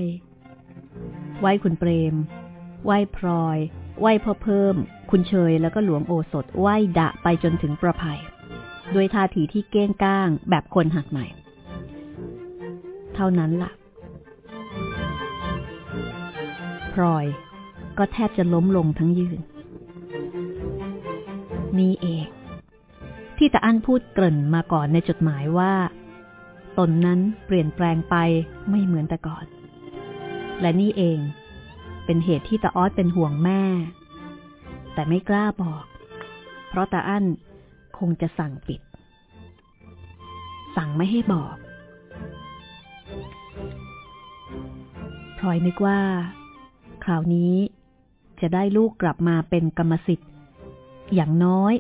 ไหว้คุณเปรม ไหว้พลอย ไหว้พ่อเพิ่ม คุณเชยแล้วก็หลวงโอสถ ไหว้ดะไปจนถึงประภัยด้วยท่าทีที่เก้งก้างแบบคนหักใหม่ เท่านั้นละ่ะพลอยก็แทบจะล้มลงทั้งยืน นี่เอง ที่ตาอั้นพูดเกริ่นมาก่อนในจดหมายว่า ตนนั้นเปลี่ยนแปลงไปไม่เหมือนแต่ก่อน และนี่เอง เป็นเหตุที่ตาออสเป็นห่วงแม่ แต่ไม่กล้าบอก เพราะตาอั้นคงจะสั่งปิด สั่งไม่ให้บอก พลอยนึกว่า คราวนี้จะได้ลูกกลับมาเป็นกรรมสิทธิ์ อย่างน้อย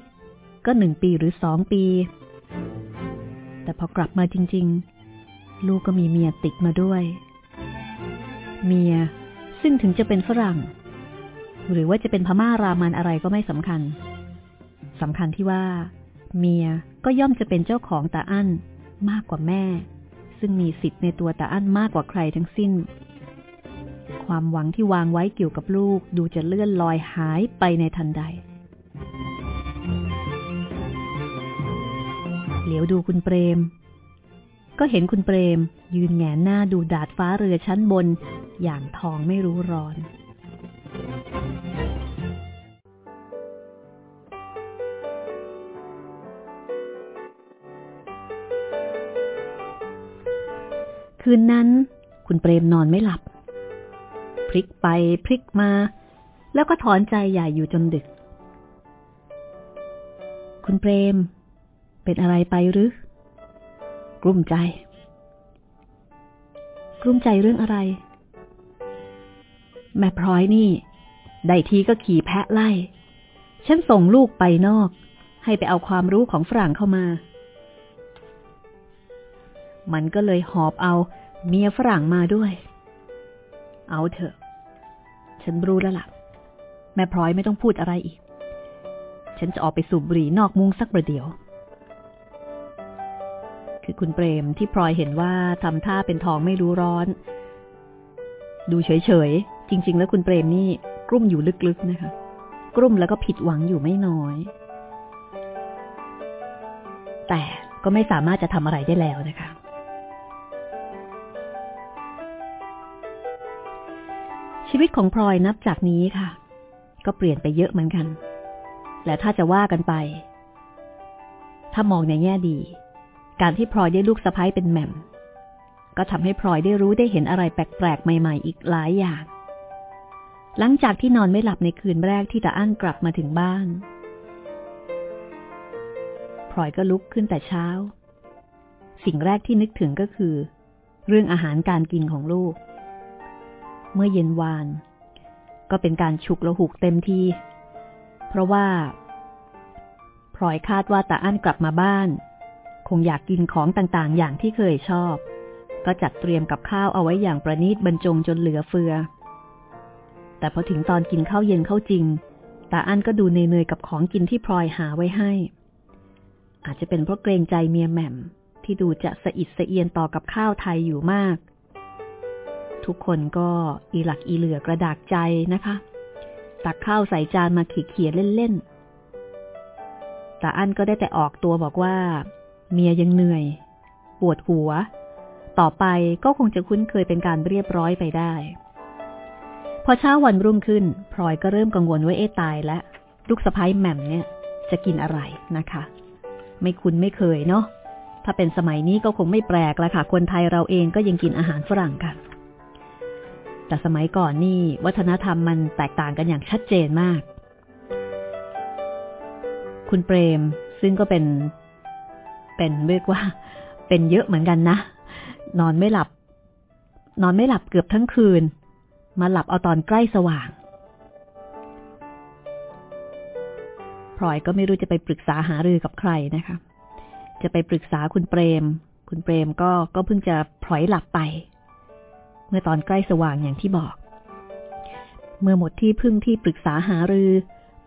ก็หนึ่งปีหรือสองปี แต่พอกลับมาจริง ๆ ลูกก็มีเมียติดมาด้วย เมียซึ่งถึงจะเป็นฝรั่ง หรือว่าจะเป็นพม่ารามันอะไรก็ไม่สำคัญสำคัญที่ว่า เมียก็ย่อมจะเป็นเจ้าของตาอั้นมากกว่าแม่ ซึ่งมีสิทธิ์ในตัวตาอั้นมากกว่าใครทั้งสิ้น ความหวังที่วางไว้เกี่ยวกับลูกดูจะเลื่อนลอยหายไปในทันใด เหลียวดูคุณเปรม ก็เห็นคุณเปรม ยืนแงนหน้าดูดาดฟ้าเรือชั้นบน อย่างทองไม่รู้ร้อน คืนนั้น คุณเปรมนอนไม่หลับ พลิกไปพลิกมา แล้วก็ถอนใจใหญ่อยู่จนดึก คุณเปรม เป็นอะไรไปหรือกลุ้มใจ กลุ้มใจเรื่องอะไร แม่พร้อยนี่ ได้ทีก็ขี่แพะไล่ ฉันส่งลูกไปนอก ให้ไปเอาความรู้ของฝรั่งเข้ามา มันก็เลยหอบเอาเมียฝรั่งมาด้วย เอาเถอะ ฉันรู้แล้วล่ะ แม่พร้อยไม่ต้องพูดอะไรอีก ฉันจะออกไปสูบบุหรี่นอกมุ้งสักประเดี๋ยว คือคุณเปรมที่พลอยเห็นว่าทำท่าเป็นทองไม่รู้ร้อน ดูเฉยๆ จริง ๆ แล้วคุณเปรมนี่กลุ้มอยู่ลึกๆนะคะ กลุ้มแล้วก็ผิดหวังอยู่ไม่น้อย แต่ก็ไม่สามารถจะทำอะไรได้แล้วนะคะ ชีวิตของพลอยนับจากนี้ค่ะ ก็เปลี่ยนไปเยอะเหมือนกัน และถ้าจะว่ากันไป ถ้ามองในแง่ดี การที่พลอยได้ลูกสะพ้ายเป็นแหม่ม ก็ทำให้พลอยได้รู้ได้เห็นอะไรแปลกๆใหม่ๆอีกหลายอย่าง หลังจากที่นอนไม่หลับในคืนแรกที่ตาอั้นกลับมาถึงบ้านพลอยก็ลุกขึ้นแต่เช้า สิ่งแรกที่นึกถึงก็คือ เรื่องอาหารการกินของลูก เมื่อเย็นวาน ก็เป็นการฉุกระหุกเต็มทีเพราะว่าพลอยคาดว่าตาอั้นกลับมาบ้าน คงอยากกินของต่างๆ อย่างที่เคยชอบ ก็จัดเตรียมกับข้าวเอาไว้อย่างประณีตบรรจงจนเหลือเฟือ แต่พอถึงตอนกินข้าวเย็นเข้าจริงตาอั้นก็ดูเนยๆกับของกินที่พลอยหาไว้ให้ อาจจะเป็นเพราะเกรงใจเมียแหม่มที่ดูจะสะอิดสะเอียนต่อกับข้าวไทยอยู่มาก ทุกคนก็อีหลักอีเหลือกระดากใจนะคะ ตักข้าวใส่จานมาขีเขียเล่นๆตาอั้นก็ได้แต่ออกตัวบอกว่า เมียยังเหนื่อย ปวดหัว ต่อไปก็คงจะคุ้นเคยเป็นการเรียบร้อยไปได้ พอเช้าวันรุ่งขึ้นพลอยก็เริ่มกังวลว่าเอ๊ตายและ ลูกสะพ้ายแหม่มเนี่ยจะกินอะไรนะคะ ไม่คุ้นไม่เคยเนาะถ้าเป็นสมัยนี้ก็คงไม่แปลกแล้วค่ะ คนไทยเราเองก็ยังกินอาหารฝรั่งกัน แต่สมัยก่อนนี่วัฒนธรรมมันแตกต่างกันอย่างชัดเจนมาก คุณเปรมซึ่งก็เป็น เป็นเรียกว่า เป็นเยอะเหมือนกันนะ นอนไม่หลับ นอนไม่หลับเกือบทั้งคืน มาหลับเอาตอนใกล้สว่างพลอยก็ไม่รู้จะไปปรึกษาหารือกับใครนะคะ จะไปปรึกษาคุณเปรม คุณเปรมก็ก็เพิ่งจะพลอยหลับไป เมื่อตอนใกล้สว่างอย่างที่บอก เมื่อหมดที่พึ่งที่ปรึกษาหารือ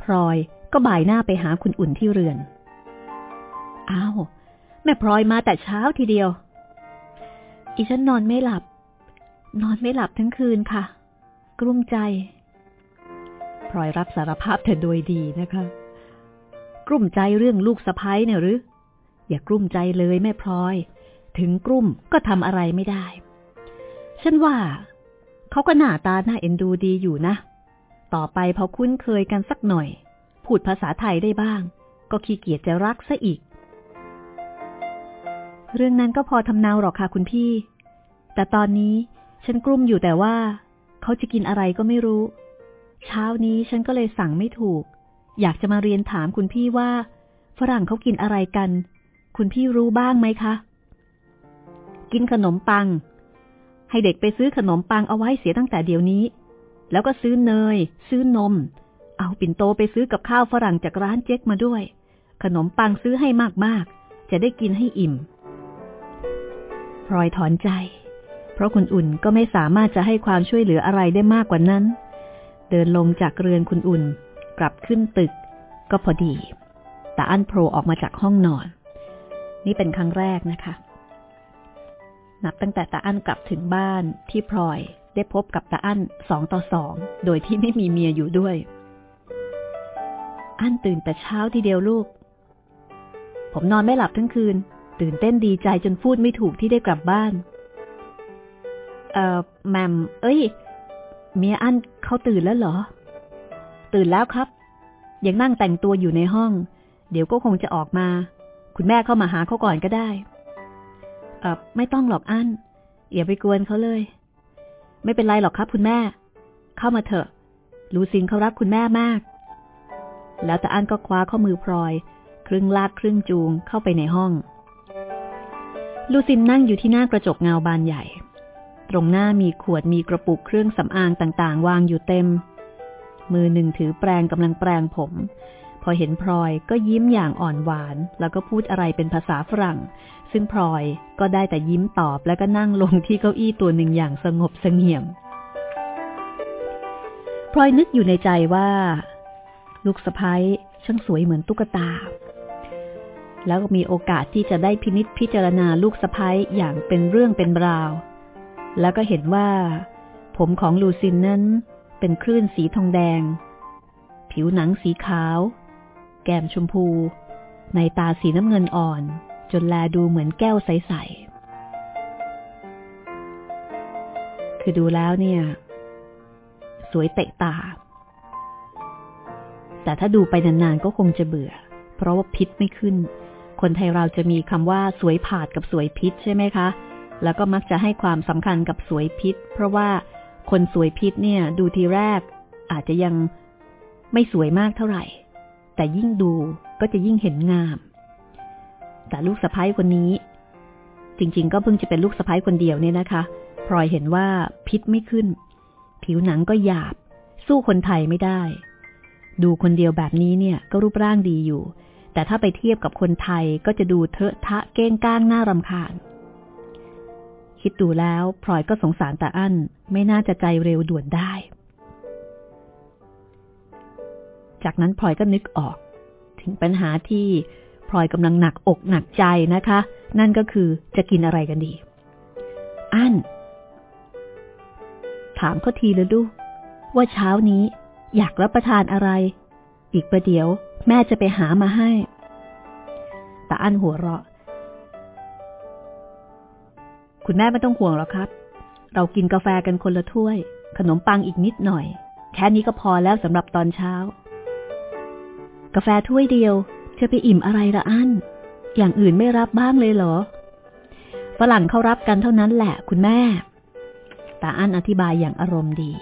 พลอยก็บ่ายหน้าไปหาคุณอุ่นที่เรือน อ้าว แม่พลอยมาแต่เช้าทีเดียว อีฉันนอนไม่หลับ นอนไม่หลับทั้งคืนค่ะ กลุ้มใจพลอยรับสารภาพเธอโดยดีนะคะ กลุ้มใจเรื่องลูกสะพ้ายเนี่ยหรือ อย่ากลุ้มใจเลยแม่พลอย ถึงกลุ้มก็ทำอะไรไม่ได้ ฉันว่า เขาก็หน้าตาหน้าเอ็นดูดีอยู่นะ ต่อไปพอคุ้นเคยกันสักหน่อย พูดภาษาไทยได้บ้าง ก็ขี้เกียจจะรักซะอีก เรื่องนั้นก็พอทำนาหรอกค่ะคุณพี่ แต่ตอนนี้ฉันกลุ้มอยู่แต่ว่า เขาจะกินอะไรก็ไม่รู้ เช้านี้ฉันก็เลยสั่งไม่ถูก อยากจะมาเรียนถามคุณพี่ว่า ฝรั่งเขากินอะไรกัน คุณพี่รู้บ้างไหมคะ กินขนมปัง ให้เด็กไปซื้อขนมปังเอาไว้เสียตั้งแต่เดี๋ยวนี้ แล้วก็ซื้อเนย ซื้อนม เอาปิ่นโตไปซื้อกับข้าวฝรั่งจากร้านเจ๊กมาด้วย ขนมปังซื้อให้มากๆ จะได้กินให้อิ่มพลอยถอนใจ เพราะคุณอุ่นก็ไม่สามารถจะให้ความช่วยเหลืออะไรได้มากกว่านั้น เดินลงจากเรือนคุณอุ่น กลับขึ้นตึก ก็พอดี แต่อันโผล่ออกมาจากห้องนอน นี่เป็นครั้งแรกนะคะ นับตั้งแต่ตาอั้นกลับถึงบ้านที่พลอยได้พบกับตาอั้นสองต่อสอง โดยที่ไม่มีเมียอยู่ด้วย อั้นตื่นแต่เช้าทีเดียวลูก ผมนอนไม่หลับทั้งคืน ตื่นเต้นดีใจจนพูดไม่ถูกที่ได้กลับบ้าน เอ่อแมม เอ้ย เมียอั้นเขาตื่นแล้วเหรอ ตื่นแล้วครับ ยังนั่งแต่งตัวอยู่ในห้อง เดี๋ยวก็คงจะออกมา คุณแม่เข้ามาหาเขาก่อนก็ได้ เอ่อไม่ต้องหรอกอั้นอย่าไปกวนเขาเลย ไม่เป็นไรหรอกครับคุณแม่ เข้ามาเถอะ ลูซินเขารักคุณแม่มาก แล้วแต่อั้นก็คว้าข้อมือพลอย ครึ่งลากครึ่งจูงเข้าไปในห้อง ลูซินนั่งอยู่ที่หน้ากระจกเงาบานใหญ่ ตรงหน้ามีขวดมีกระปุกเครื่องสำอางต่างๆ วางอยู่เต็ม มือหนึ่งถือแปรงกำลังแปรงผม พอเห็นพลอยก็ยิ้มอย่างอ่อนหวาน แล้วก็พูดอะไรเป็นภาษาฝรั่ง ซึ่งพลอยก็ได้แต่ยิ้มตอบแล้วก็นั่งลงที่เก้าอี้ตัวหนึ่งอย่างสงบเสงี่ยมพลอยนึกอยู่ในใจว่า ลูกสะพ้ยช่างสวยเหมือนตุ๊กตา แล้วก็มีโอกาสที่จะได้พินิษพิจารณาลูกสะพ้ยอย่างเป็นเรื่องเป็นราว แล้วก็เห็นว่า ผมของลูซินนั้นเป็นคลื่นสีทองแดง ผิวหนังสีขาว แก้มชมพู ในตาสีน้ำเงินอ่อน จนแลดูเหมือนแก้วใสๆ คือดูแล้วเนี่ย สวยเตะตา แต่ถ้าดูไปนานๆก็คงจะเบื่อ เพราะว่าพิษไม่ขึ้น คนไทยเราจะมีคำว่าสวยผาดกับสวยพิษใช่ไหมคะ แล้วก็มักจะให้ความสำคัญกับสวยพิษ เพราะว่าคนสวยพิษเนี่ย ดูทีแรก อาจจะยังไม่สวยมากเท่าไหร่ แต่ยิ่งดูก็จะยิ่งเห็นงาม แต่ลูกสะพ้ายคนนี้ จริง ๆ ก็เพิ่งจะเป็นลูกสะพ้ายคนเดียวเนี่ยนะคะพลอยเห็นว่าพิษไม่ขึ้น ผิวหนังก็หยาบ สู้คนไทยไม่ได้ ดูคนเดียวแบบนี้เนี่ยก็รูปร่างดีอยู่ แต่ถ้าไปเทียบกับคนไทยก็จะดูเทอะทะเก้งก้างน้ารำคาญ คิดดูแล้วพลอยก็สงสารตาอั้นไม่น่าจะใจเร็วด่วนได้ จากนั้นพลอยก็นึกออก ถึงปัญหาที่ พลอยกำลังหนักอกหนักใจนะคะ นั่นก็คือจะกินอะไรกันดี อั้น ถามเขาทีเลยลูก ว่าเช้านี้อยากรับประทานอะไร อีกประเดี๋ยว แม่จะไปหามาให้ตาอั้นหัวเราะ คุณแม่ไม่ต้องห่วงหรอกครับ เรากินกาแฟกันคนละถ้วย ขนมปังอีกนิดหน่อย แค่นี้ก็พอแล้วสำหรับตอนเช้า กาแฟถ้วยเดียว จะไปอิ่มอะไรละอันอย่างอื่นไม่รับบ้างเลยเหรอ ฝรั่งเขารับกันเท่านั้นแหละคุณแม่ ตาอั้นอธิบายอย่างอารมณ์ดี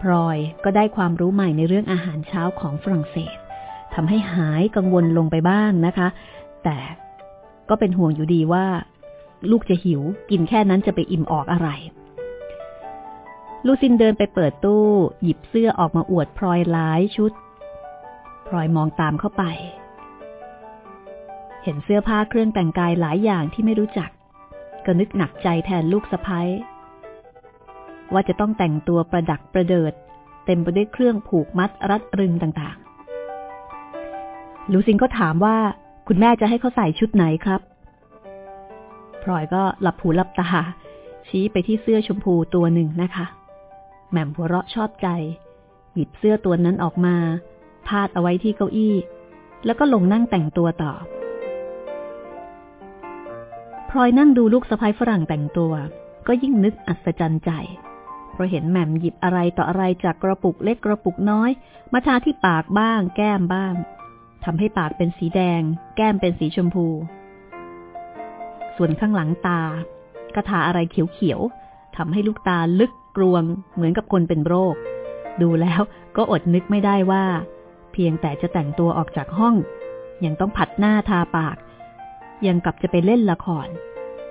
พลอยก็ได้ความรู้ใหม่ในเรื่องอาหารเช้าของฝรั่งเศสทำให้หายกังวลลงไปบ้างนะคะ แต่ก็เป็นห่วงอยู่ดีว่า ลูกจะหิวกินแค่นั้นจะไปอิ่มออกอะไรลูซินเดินไปเปิดตู้ หยิบเสื้อออกมาอวดพลอยหลายชุด พลอยมองตามเข้าไป เห็นเสื้อผ้าเครื่องแต่งกายหลายอย่างที่ไม่รู้จัก ก็นึกหนักใจแทนลูกสะพ้ยว่าจะต้องแต่งตัวประดักประเดิด เต็มไปด้วยเครื่องผูกมัดรัดรึงต่างๆ ลูซินก็ถามว่าคุณแม่จะให้เขาใส่ชุดไหนครับ พลอยก็หลับหูหลับตา ชี้ไปที่เสื้อชมพูตัวหนึ่งนะคะ แหม่มหัวเราะชอบใจ หยิบเสื้อตัวนั้นออกมา พาดเอาไว้ที่เก้าอี้ แล้วก็ลงนั่งแต่งตัวต่อ พลอยนั่งดูลูกสะพ้ายฝรั่งแต่งตัว ก็ยิ่งนึกอัศจรรย์ใจ เพราะเห็นแหม่มหยิบอะไรต่ออะไรจากกระปุกเล็กกระปุกน้อย มาทาที่ปากบ้าง แก้มบ้างทำให้ปากเป็นสีแดง แก้มเป็นสีชมพู ส่วนข้างหลังตาก็ทาอะไรเขียวๆทำให้ลูกตาลึกกรวง เหมือนกับคนเป็นโรค ดูแล้วก็อดนึกไม่ได้ว่า เพียงแต่จะแต่งตัวออกจากห้อง ยังต้องผัดหน้าทาปาก ยังกับจะไปเล่นละคร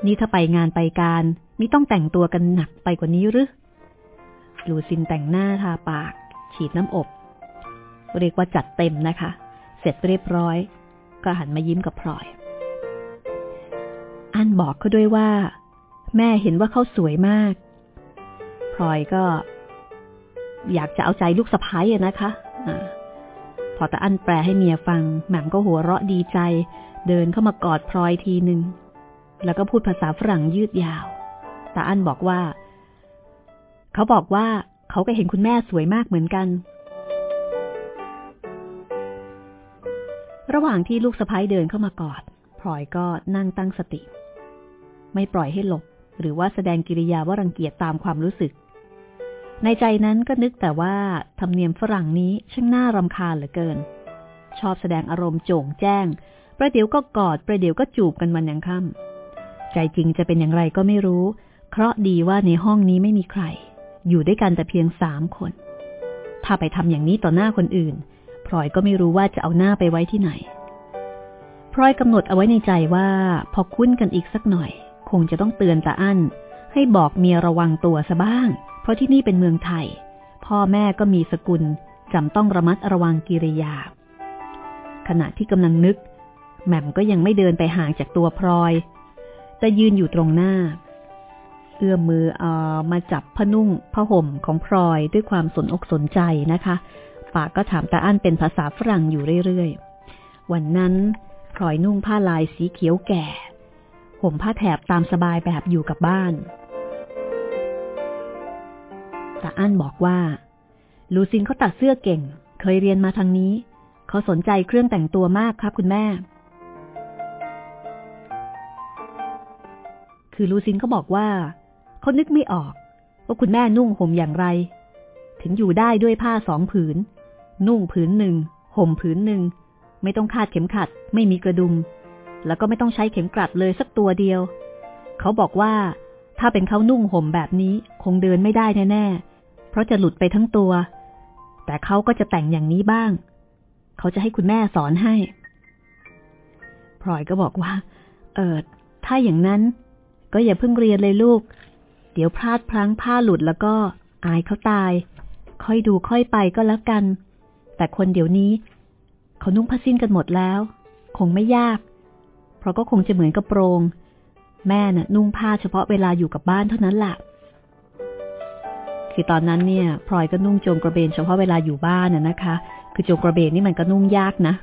นี่ถ้าไปงานไปการไม่ต้องแต่งตัวกันหนักไปกว่านี้หรือลูซินแต่งหน้าทาปาก ฉีดน้ำอบ เรียกว่าจัดเต็มนะคะ เสร็จเรียบร้อย ก็หันมายิ้มกับพลอย อันบอกเขาด้วยว่า แม่เห็นว่าเขาสวยมาก พลอยก็ อยากจะเอาใจลูกสะพ้ายนะคะอะพอตาอันแปลให้เมียฟัง แหม่มก็หัวเราะดีใจ เดินเข้ามากอดพลอยทีหนึ่งแล้วก็พูดภาษาฝรั่งยืดยาวตาอั้นบอกว่า เขาบอกว่าเขาก็เห็นคุณแม่สวยมากเหมือนกัน ระหว่างที่ลูกสะพ้ายเดินเข้ามากอดพลอยก็นั่งตั้งสติ ไม่ปล่อยให้หลบ หรือว่าแสดงกิริยาว่ารังเกียจตามความรู้สึก ในใจนั้นก็นึกแต่ว่าธรรมเนียมฝรั่งนี้ช่างน่ารำคาญเหลือเกิน ชอบแสดงอารมณ์โจ่งแจ้ง ประเดี๋ยวก็กอดประเดี๋ยวก็จูบกันวันยังค่ำใจจริงจะเป็นอย่างไรก็ไม่รู้เพราะดีว่าในห้องนี้ไม่มีใคร อยู่ด้วยกันแต่เพียงสามคน ถ้าไปทำอย่างนี้ต่อหน้าคนอื่นพลอยก็ไม่รู้ว่าจะเอาหน้าไปไว้ที่ไหนพลอยกำหนดเอาไว้ในใจว่าพอคุ้นกันอีกสักหน่อย คงจะต้องเตือนตาอั้นให้บอกเมียระวังตัวซะบ้าง เพราะที่นี่เป็นเมืองไทย พ่อแม่ก็มีสกุลจำต้องระมัดระวังกิริยา ขณะที่กำลังนึก แหม่มก็ยังไม่เดินไปห่างจากตัวพลอย แต่ยืนอยู่ตรงหน้า เอื้อมมือเอามาจับผ้านุ่งผ้าห่มของพลอยด้วยความสนอกสนใจนะคะ ปากก็ถามตาอั้นเป็นภาษาฝรั่งอยู่เรื่อยๆ วันนั้นพลอยนุ่งผ้าลายสีเขียวแก่ ห่มผ้าแถบตามสบายแบบอยู่กับบ้านตาอั้นบอกว่า ลูซินเขาตัดเสื้อเก่ง เคยเรียนมาทางนี้ เขาสนใจเครื่องแต่งตัวมากครับคุณแม่ คือลูซินเขาบอกว่า เขานึกไม่ออก ว่าคุณแม่นุ่งห่มอย่างไร ถึงอยู่ได้ด้วยผ้าสองผืน นุ่งผืนหนึ่งห่มผืนหนึ่ง ไม่ต้องคาดเข็มขัด ไม่มีกระดุม แล้วก็ไม่ต้องใช้เข็มกลัดเลยสักตัวเดียว เขาบอกว่า ถ้าเป็นเขานุ่งห่มแบบนี้คงเดินไม่ได้แน่ๆ เพราะจะหลุดไปทั้งตัว แต่เขาก็จะแต่งอย่างนี้บ้าง เขาจะให้คุณแม่สอนให้พลอยก็บอกว่า เออถ้าอย่างนั้น ก็อย่าเพิ่งเรียนเลยลูก เดี๋ยวพลาดพลั้งผ้าหลุดแล้วก็อายเขาตาย ค่อยดูค่อยไปก็แล้วกัน แต่คนเดี๋ยวนี้ เขานุ่งผ้าสิ้นกันหมดแล้ว คงไม่ยาก เพราะก็คงจะเหมือนกระโปรง แม่น่ะ นุ่งผ้าเฉพาะเวลาอยู่กับบ้านเท่านั้นแหละคือตอนนั้นเนี่ยพลอยก็นุ่งโจงกระเบนเฉพาะเวลาอยู่บ้านน่ะนะคะ คือโจงกระเบนนี่มันก็นุ่งยากนะ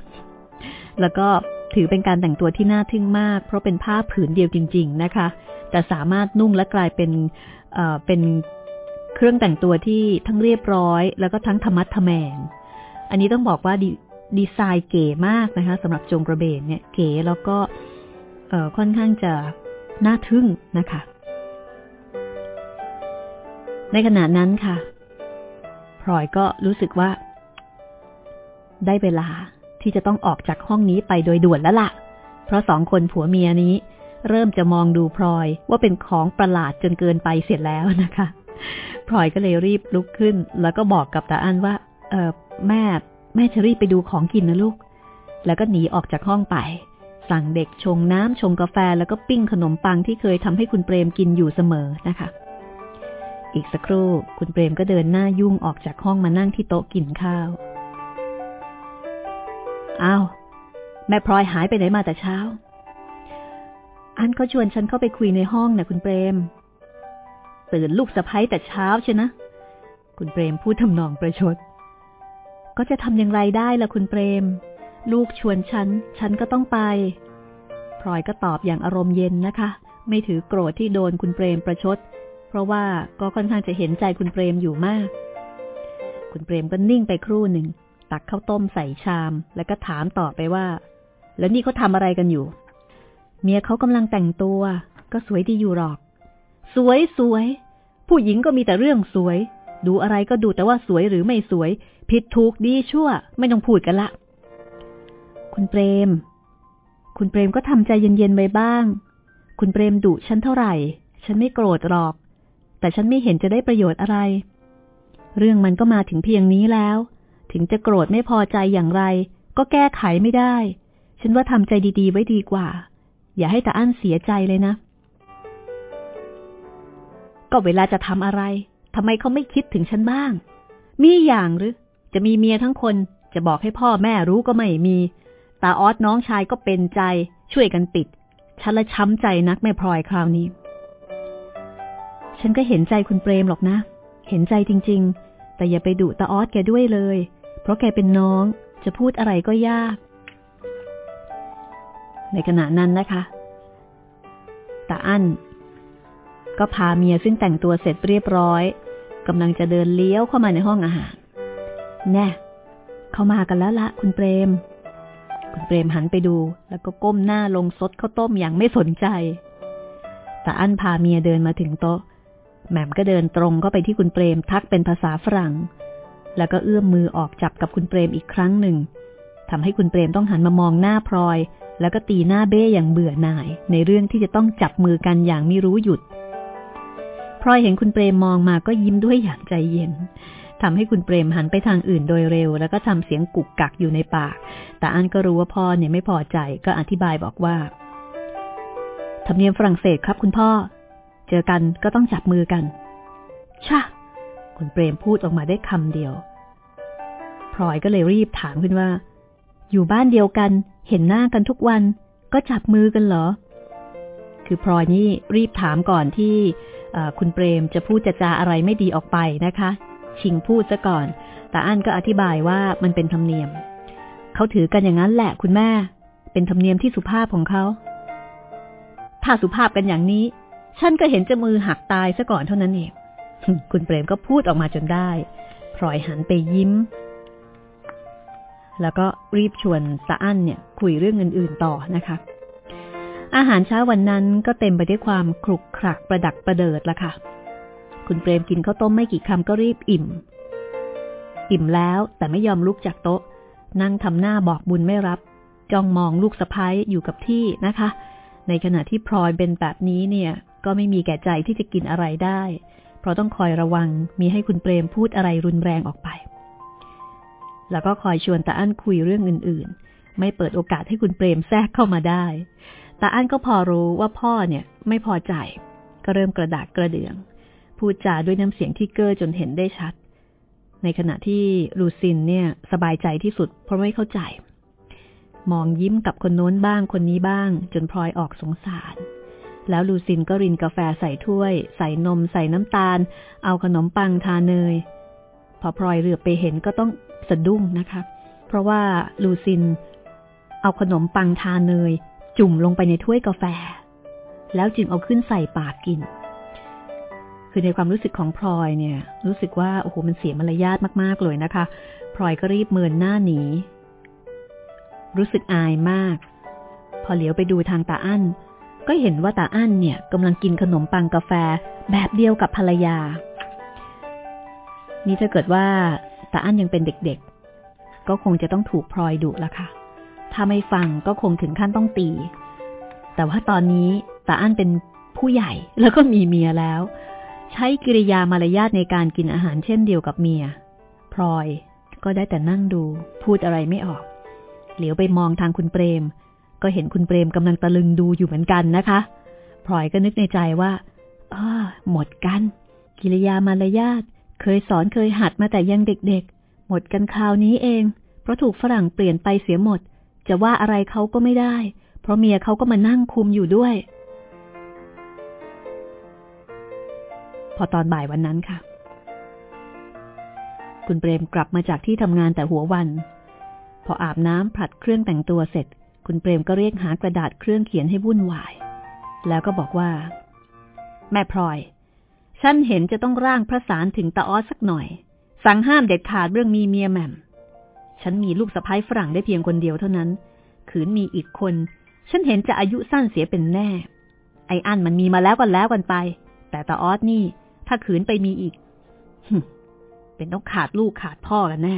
แล้วก็ ถือเป็นการแต่งตัวที่น่าทึ่งมาก เพราะเป็นผ้าผืนเดียวจริง ๆ นะคะ แต่สามารถนุ่งและกลายเป็นเอ่อเป็นเครื่องแต่งตัวที่ทั้งเรียบร้อย แล้วก็ทั้งธรรมัดทแมง อันนี้ต้องบอกว่าดีดีไซน์เก๋มากนะคะสำหรับจงกระเบนเนี่ยเก๋แล้วก็ค่อนข้างจะน่าทึ่งนะคะ ในขณะนั้นค่ะพลอยก็รู้สึกว่า ได้เวลา ที่จะต้องออกจากห้องนี้ไปโดยด่วนแล้วละ่ะ เพราะสองคนผัวเมียนี้ เริ่มจะมองดูพลอยว่าเป็นของประหลาดจนเกินไปเสร็จแล้วนะคะพลอยก็เลยรีบลุกขึ้น แล้วก็บอกกับตาอั้นว่า เออแม่แม่จะรีบไปดูของกินนะลูก แล้วก็หนีออกจากห้องไป สั่งเด็กชงน้ำชงกาแฟแล้วก็ปิ้งขนมปังที่เคยทำให้คุณเปรมกินอยู่เสมอนะคะ อีกสักครู่คุณเปรมก็เดินหน้ายุ่งออกจากห้องมานั่งที่โต๊ะกินข้าว อ้าวแม่พลอยหายไปไหนมาแต่เช้า อันเขาชวนฉันเข้าไปคุยในห้องนะคุณเปรม ตื่นลูกสะพ้ยแต่เช้าใช่นะ คุณเปรมพูดทำนองประชด ก็จะทำอย่างไรได้ล่ะคุณเปรม ลูกชวนฉัน ฉันก็ต้องไป พลอยก็ตอบอย่างอารมณ์เย็นนะคะ ไม่ถือโกรธที่โดนคุณเปรมประชด เพราะว่าก็ค่อนข้างจะเห็นใจคุณเปรมอยู่มาก คุณเปรมก็นิ่งไปครู่หนึ่ง ตักข้าวต้มใส่ชาม แล้วก็ถามต่อไปว่า แล้วนี่เขาทำอะไรกันอยู่ เมียเขากำลังแต่งตัว ก็สวยดีอยู่หรอก สวยสวย ผู้หญิงก็มีแต่เรื่องสวย ดูอะไรก็ดูแต่ว่าสวยหรือไม่สวย ผิดถูกดีชั่ว ไม่ต้องพูดกันละ คุณเปรม คุณเปรมก็ทำใจเย็นๆไว้บ้าง คุณเปรมดุฉันเท่าไหร่ ฉันไม่โกรธหรอก แต่ฉันไม่เห็นจะได้ประโยชน์อะไร เรื่องมันก็มาถึงเพียงนี้แล้ว ถึงจะโกรธไม่พอใจอย่างไร ก็แก้ไขไม่ได้ ฉันว่าทำใจดีๆ ไว้ดีกว่า อย่าให้ตาอั้นเสียใจเลยนะ ก็เวลาจะทำอะไรทำไมเขาไม่คิดถึงฉันบ้าง มีอย่างหรือ จะมีเมียทั้งคนจะบอกให้พ่อแม่รู้ก็ไม่มี ตาออสน้องชายก็เป็นใจ ช่วยกันปิด ฉันละช้ำใจนักแม่พลอยคราวนี้ ฉันก็เห็นใจคุณเปรมหรอกนะ เห็นใจจริง ๆ แต่อย่าไปดุตาออสแกด้วยเลย ราะแกเป็นน้องจะพูดอะไรก็ยาก ในขณะนั้นนะคะตาอั้นก็พาเมียซึ่งแต่งตัวเสร็จเรียบร้อยกำลังจะเดินเลี้ยวเข้ามาในห้องอาหาร แน่ เข้ามากันแล้วละคุณเปรม คุณเปรมหันไปดู แล้วก็ก้มหน้าลงซดข้าวต้มอย่างไม่สนใจแต่อั้นพาเมียเดินมาถึงโต๊ะแหม่มก็เดินตรงเข้าไปที่คุณเปรมทักเป็นภาษาฝรั่ง แล้วก็เอื้อมมือออกจับกับคุณเปรมอีกครั้งหนึ่งทำให้คุณเปรมต้องหันมามองหน้าพลอย แล้วก็ตีหน้าเบ้อย่างเบื่อหน่าย ในเรื่องที่จะต้องจับมือกันอย่างไม่รู้หยุดพลอยเห็นคุณเปรมมองมาก็ยิ้มด้วยอย่างใจเย็นทำให้คุณเปรมหันไปทางอื่นโดยเร็ว แล้วก็ทำเสียงกุกกักอยู่ในปาก แต่อันก็รู้ว่าพ่อเนี่ยไม่พอใจก็อธิบายบอกว่าธรรมเนียมฝรั่งเศสครับคุณพ่อ เจอกันก็ต้องจับมือกันช่ะคุณเปรมพูดออกมาได้คำเดียว ลอยก็เลยรีบถามขึ้นว่า อยู่บ้านเดียวกันเห็นหน้ากันทุกวันก็จับมือกันเหรอ คือพลอยนี่รีบถามก่อนที่คุณเปรมจะพูดจะจาอะไรไม่ดีออกไปนะคะ ชิงพูดซะก่อน แต่อันก็อธิบายว่ามันเป็นธรรมเนียม เขาถือกันอย่างนั้นแหละคุณแม่ เป็นธรรมเนียมที่สุภาพของเขา ถ้าสุภาพกันอย่างนี้ ฉันก็เห็นจะมือหักตายซะก่อนเท่านั้นเอง คุณเปรมก็พูดออกมาจนได้ พลอยหันไปยิ้ม แล้วก็รีบชวนตาอั้นเนี่ยคุยเรื่องอื่นๆต่อนะคะ อาหารเช้าวันนั้นก็เต็มไปด้วยความครุกครักประดักประเดิดละค่ะ คุณเปรมกินข้าวต้มไม่กี่คำก็รีบอิ่ม อิ่มแล้วแต่ไม่ยอมลุกจากโต๊ะ นั่งทำหน้าบอกบุญไม่รับ จ้องมองลูกสะพ้ายอยู่กับที่นะคะ ในขณะที่พลอยเป็นแบบนี้เนี่ย ก็ไม่มีแก่ใจที่จะกินอะไรได้ เพราะต้องคอยระวังมีให้คุณเปรมพูดอะไรรุนแรงออกไป แล้วก็คอยชวนตาอั้นคุยเรื่องอื่นๆ ไม่เปิดโอกาสให้คุณเปรมแทรกเข้ามาได้ตาอั้นก็พอรู้ว่าพ่อเนี่ยไม่พอใจ ก็เริ่มกระดากกระเดือง พูดจาด้วยน้ำเสียงที่เก้อจนเห็นได้ชัด ในขณะที่ลูซินเนี่ยสบายใจที่สุดเพราะไม่เข้าใจ มองยิ้มกับคนโน้นบ้างคนนี้บ้าง จนพลอยออกสงสาร แล้วลูซินก็รินกาแฟใส่ถ้วย ใส่นมใส่น้ำตาล เอาขนมปังทาเนย พอพลอยเหลือไปเห็นก็ต้อง สะดุ้งนะคะ เพราะว่าลูซิน เอาขนมปังทาเนย จุ่มลงไปในถ้วยกาแฟ แล้วจึงเอาขึ้นใส่ปากกิน คือในความรู้สึกของพลอยเนี่ย รู้สึกว่าโอ้โหมันเสียมารยาทมากๆเลยนะคะพลอยก็รีบเมินหน้าหนี รู้สึกอายมาก พอเหลียวไปดูทางตาอั้น ก็เห็นว่าตาอั้นเนี่ยกำลังกินขนมปังกาแฟแบบเดียวกับภรรยา นี่ถ้าเกิดว่า ตาอั้นยังเป็นเด็กๆ ก็คงจะต้องถูกพลอยดุละค่ะ ถ้าไม่ฟังก็คงถึงขั้นต้องตี แต่ว่าตอนนี้ตาอั้นเป็นผู้ใหญ่แล้วก็มีเมียแล้ว ใช้กิริยามารยาทในการกินอาหารเช่นเดียวกับเมีย พลอยก็ได้แต่นั่งดูพูดอะไรไม่ออก เหลียวไปมองทางคุณเปรม ก็เห็นคุณเปรมกำลังตะลึงดูอยู่เหมือนกันนะคะพลอยก็นึกในใจว่าอ้าหมดกัน กิริยามารยาท เคยสอนเคยหัดมาแต่ยังเด็กๆ หมดกันคราวนี้เอง เพราะถูกฝรั่งเปลี่ยนไปเสียหมด จะว่าอะไรเขาก็ไม่ได้ เพราะเมียเขาก็มานั่งคุมอยู่ด้วย พอตอนบ่ายวันนั้นค่ะ คุณเปรมกลับมาจากที่ทำงานแต่หัววัน พออาบน้ำผัดเครื่องแต่งตัวเสร็จ คุณเปรมก็เรียกหากระดาษเครื่องเขียนให้วุ่นวาย แล้วก็บอกว่า แม่พลอย ฉันเห็นจะต้องร่างพระสารถึงตาออสสักหน่อย สั่งห้ามเด็ดขาดเรื่องมีเมียแม่ม ฉันมีลูกสะพ้ายฝรั่งได้เพียงคนเดียวเท่านั้น ขืนมีอีกคน ฉันเห็นจะอายุสั้นเสียเป็นแน่ ไอ้อันมันมีมาแล้วกันแล้วกันไป แต่ตาออสนี่ ถ้าขืนไปมีอีก เป็นต้องขาดลูกขาดพ่อกันแน่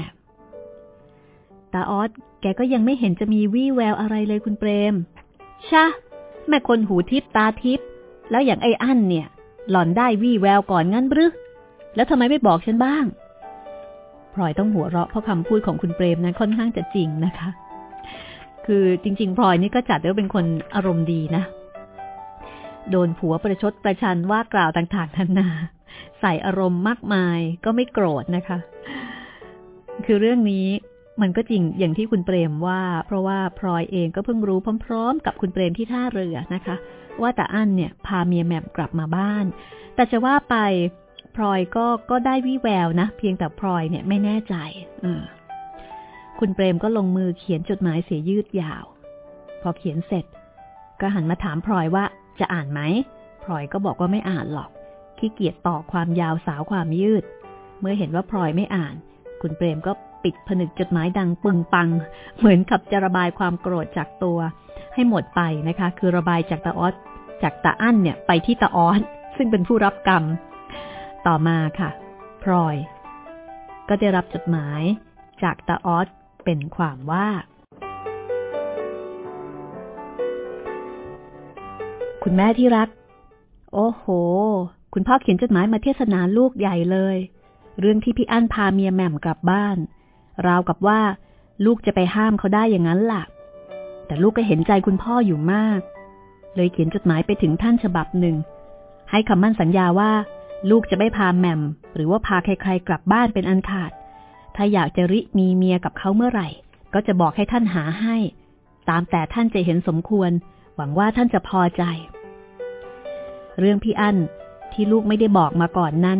ตาออสแกก็ยังไม่เห็นจะมีวี่แววอะไรเลยคุณเปรม ชะ แม่คนหูทิพตาทิพแล้วอย่างไอ้อันเนี่ย หล่อนได้วี่แววก่อนงั้นบรือแล้วทำไมไม่บอกฉันบ้างพลอยต้องหัวเราะเพราะคำพูดของคุณเปรมนั้นค่อนข้างจะจริงนะคะ คือจริง ๆพลอยนี่ก็จัดว่าเป็นคนอารมณ์ดีนะ โดนผัวประชดประชันว่ากล่าวต่างๆนานา ใส่อารมณ์มากมายก็ไม่โกรธนะคะ คือเรื่องนี้มันก็จริงอย่างที่คุณเปรมว่า เพราะว่าพลอยเองก็เพิ่งรู้พร้อม ๆ กับคุณเปรมที่ท่าเรือนะคะ ว่าแต่อั้นเนี่ยพาเมียแหม่มกลับมาบ้าน แต่จะว่าไปพลอยก็ก็ได้วิแววนะ เพียงแต่พลอยเนี่ยไม่แน่ใจอคุณเปรมก็ลงมือเขียนจดหมายเสียยืดยาว พอเขียนเสร็จ ก็หันมาถามพลอยว่าจะอ่านไหมพลอยก็บอกว่าไม่อ่านหรอกขี้เกียจต่อความยาวสาวความยืด เมื่อเห็นว่าพลอยไม่อ่าน คุณเปรมก็ปิดผนึกจดหมายดังปึงปัง เหมือนกับจะระบายความโกรธจากตัว ให้หมดไปนะคะ คือระบายจากตาออส จากตาอั้นเนี่ยไปที่ตาออสซึ่งเป็นผู้รับกรรม ต่อมาค่ะ พลอย ก็ได้รับจดหมายจากตาออสเป็นความว่า คุณแม่ที่รัก โอ้โห คุณพ่อเขียนจดหมายมาเทศนาลูกใหญ่เลย เรื่องที่พี่อั้นพาเมียแหม่มกลับบ้าน ราวกับว่า ลูกจะไปห้ามเขาได้อย่างนั้นล่ะ แต่ลูกก็เห็นใจคุณพ่ออยู่มาก เลยเขียนจดหมายไปถึงท่านฉบับหนึ่ง ให้คำมั่นสัญญาว่า ลูกจะไม่พาแหม่ม หรือว่าพาใครๆกลับบ้านเป็นอันขาด ถ้าอยากจะริมีเมียกับเขาเมื่อไหร่ ก็จะบอกให้ท่านหาให้ ตามแต่ท่านจะเห็นสมควร หวังว่าท่านจะพอใจ เรื่องพี่อั้นที่ลูกไม่ได้บอกมาก่อนนั้น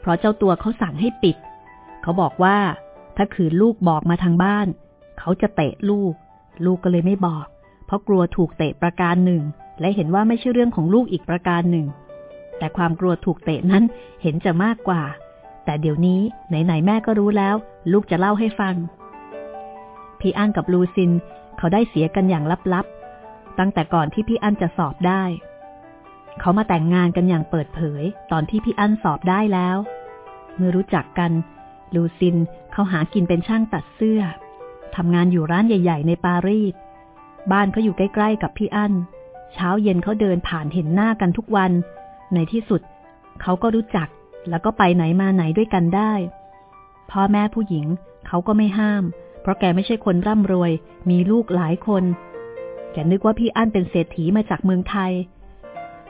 เพราะเจ้าตัวเขาสั่งให้ปิด เขาบอกว่า ถ้าขืนลูกบอกมาทางบ้าน เขาจะเตะลูก ลูกก็เลยไม่บอก ราะกลัวถูกเตะประการหนึ่ง และเห็นว่าไม่ใช่เรื่องของลูกอีกประการหนึ่ง แต่ความกลัวถูกเตะนั้นเห็นจะมากกว่า แต่เดี๋ยวนี้ไหนๆแม่ก็รู้แล้ว ลูกจะเล่าให้ฟัง พี่อั้นกับลูซินเขาได้เสียกันอย่างลับๆ ตั้งแต่ก่อนที่พี่อั้นจะสอบได้ เขามาแต่งงานกันอย่างเปิดเผย ตอนที่พี่อั้นสอบได้แล้ว เมื่อรู้จักกัน ลูซินเขาหากินเป็นช่างตัดเสื้อทำงานอยู่ร้านใหญ่ ๆ ในปารีส บ้านเขาอยู่ใกล้ๆกับพี่อั้น เช้าเย็นเขาเดินผ่านเห็นหน้ากันทุกวัน ในที่สุดเขาก็รู้จัก แล้วก็ไปไหนมาไหนด้วยกันได้ พ่อแม่ผู้หญิงเขาก็ไม่ห้าม เพราะแกไม่ใช่คนร่ำรวย มีลูกหลายคน แกนึกว่าพี่อั้นเป็นเศรษฐีมาจากเมืองไทย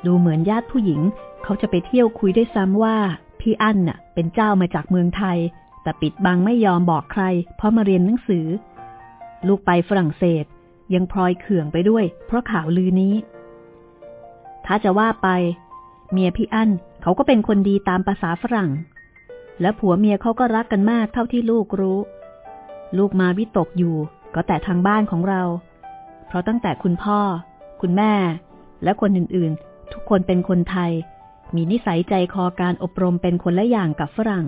ดูเหมือนญาติผู้หญิง เขาจะไปเที่ยวคุยได้ซ้ำว่า พี่อั้นน่ะ เป็นเจ้ามาจากเมืองไทย แต่ปิดบังไม่ยอมบอกใคร เพราะมาเรียนหนังสือ ลูกไปฝรั่งเศส ยังพลอยเขื่องไปด้วย เพราะข่าวลือนี้ ถ้าจะว่าไป เมียพี่อั้นเขาก็เป็นคนดีตามภาษาฝรั่ง และผัวเมียเขาก็รักกันมากเท่าที่ลูกรู้ ลูกมาวิตกอยู่ก็แต่ทางบ้านของเรา เพราะตั้งแต่คุณพ่อ คุณแม่ และคนอื่นๆ ทุกคนเป็นคนไทย มีนิสัยใจคอการอบรมเป็นคนละอย่างกับฝรั่ง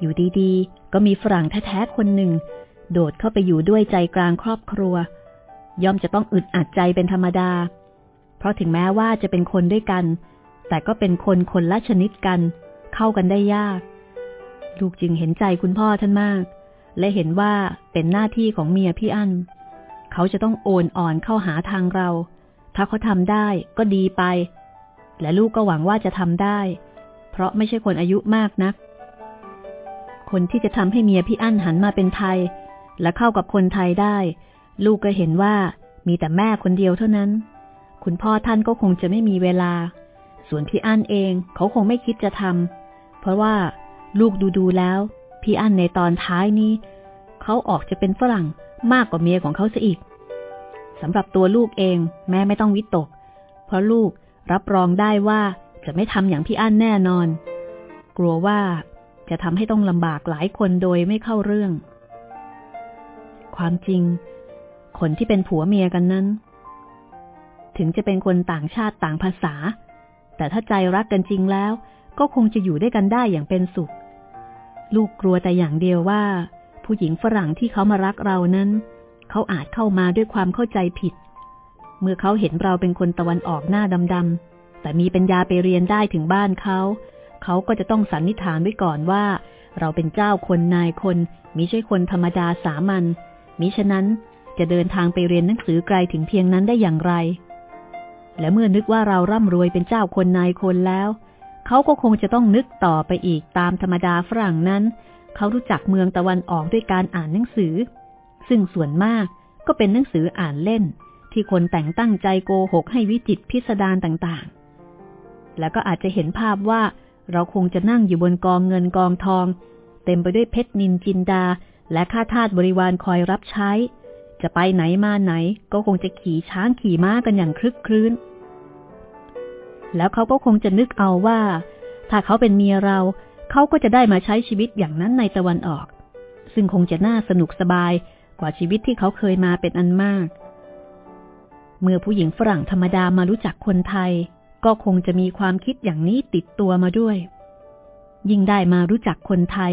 อยู่ดีๆ ก็มีฝรั่งแท้ๆคนหนึ่ง โดดเข้าไปอยู่ด้วยใจกลางครอบครัว ย่อมจะต้องอึดอัดใจเป็นธรรมดา เพราะถึงแม้ว่าจะเป็นคนด้วยกัน แต่ก็เป็นคนคนละชนิดกัน เข้ากันได้ยาก ลูกจึงเห็นใจคุณพ่อท่านมาก และเห็นว่าเป็นหน้าที่ของเมียพี่อั้นเขาจะต้องโอนอ่อนเข้าหาทางเรา ถ้าเขาทำได้ก็ดีไป และลูกก็หวังว่าจะทำได้ เพราะไม่ใช่คนอายุมากนัก คนที่จะทำให้เมียพี่อั้นหันมาเป็นไทย และเข้ากับคนไทยได้ ลูกก็เห็นว่ามีแต่แม่คนเดียวเท่านั้น คุณพ่อท่านก็คงจะไม่มีเวลา ส่วนพี่อั้นเองเขาคงไม่คิดจะทำเพราะว่าลูกดูดูแล้ว พี่อั้นในตอนท้ายนี้เขาออกจะเป็นฝรั่งมากกว่าเมียของเขาซะอีกสำหรับตัวลูกเองแม่ไม่ต้องวิตก เพราะลูกรับรองได้ว่าจะไม่ทำอย่างพี่อั้นแน่นอน กลัวว่าจะทำให้ต้องลำบากหลายคนโดยไม่เข้าเรื่อง ความจริง คนที่เป็นผัวเมียกันนั้น ถึงจะเป็นคนต่างชาติต่างภาษา แต่ถ้าใจรักกันจริงแล้ว ก็คงจะอยู่ด้วยกันได้อย่างเป็นสุข ลูกกลัวแต่อย่างเดียวว่า ผู้หญิงฝรั่งที่เขามารักเรานั้น เขาอาจเข้ามาด้วยความเข้าใจผิด เมื่อเขาเห็นเราเป็นคนตะวันออกหน้าดำๆแต่มีปัญญาไปเรียนได้ถึงบ้านเขา เขาก็จะต้องสันนิษฐานไว้ก่อนว่า เราเป็นเจ้าคนนายคนมิใช่คนธรรมดาสามัญมิฉะนั้น จะเดินทางไปเรียนหนังสือไกลถึงเพียงนั้นได้อย่างไร และเมื่อนึกว่าเราร่ำรวยเป็นเจ้าคนนายคนแล้ว เขาก็คงจะต้องนึกต่อไปอีกตามธรรมดาฝรั่งนั้น เขารู้จักเมืองตะวันออกด้วยการอ่านหนังสือ ซึ่งส่วนมากก็เป็นหนังสืออ่านเล่น ที่คนแต่งตั้งใจโกหกให้วิจิตพิสดารต่างๆ แล้วก็อาจจะเห็นภาพว่าเราคงจะนั่งอยู่บนกองเงินกองทอง เต็มไปด้วยเพชรนินจินดาและข้าทาสบริวารคอยรับใช้ จะไปไหนมาไหนก็คงจะขี่ช้างขี่ม้ากันอย่างคลึกครื้น แล้วเขาก็คงจะนึกเอาว่า ถ้าเขาเป็นเมียเราเขาก็จะได้มาใช้ชีวิตอย่างนั้นในตะวันออก ซึ่งคงจะน่าสนุกสบายกว่าชีวิตที่เขาเคยมาเป็นอันมาก เมื่อผู้หญิงฝรั่งธรรมดามารู้จักคนไทย ก็คงจะมีความคิดอย่างนี้ติดตัวมาด้วย ยิ่งได้มารู้จักคนไทย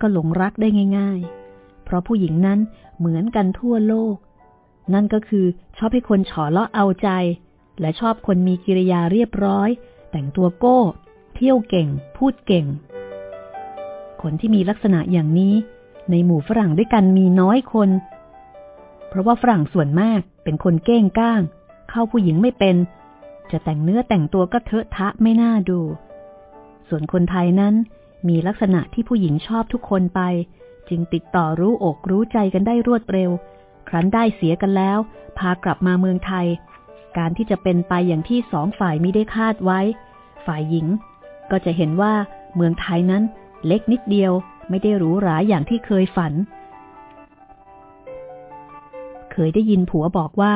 ก็หลงรักได้ง่าย ๆ เพราะผู้หญิงนั้นเหมือนกันทั่วโลก นั่นก็คือชอบให้คนฉอเลาะเอาใจ และชอบคนมีกิริยาเรียบร้อย แต่งตัวโก้ เที่ยวเก่ง พูดเก่ง คนที่มีลักษณะอย่างนี้ในหมู่ฝรั่งด้วยกันมีน้อยคน เพราะว่าฝรั่งส่วนมากเป็นคนเก้งก้าง เข้าผู้หญิงไม่เป็น จะแต่งเนื้อแต่งตัวก็เทอะทะไม่น่าดู ส่วนคนไทยนั้นมีลักษณะที่ผู้หญิงชอบทุกคนไป จึงติดต่อรู้อกรู้ใจกันได้รวดเร็ว ครั้นได้เสียกันแล้ว พากลับมาเมืองไทย การที่จะเป็นไปอย่างที่สองฝ่ายมิได้คาดไว้ ฝ่ายหญิง ก็จะเห็นว่าเมืองไทยนั้นเล็กนิดเดียวไม่ได้หรูหราอย่างที่เคยฝัน เคยได้ยินผัวบอกว่า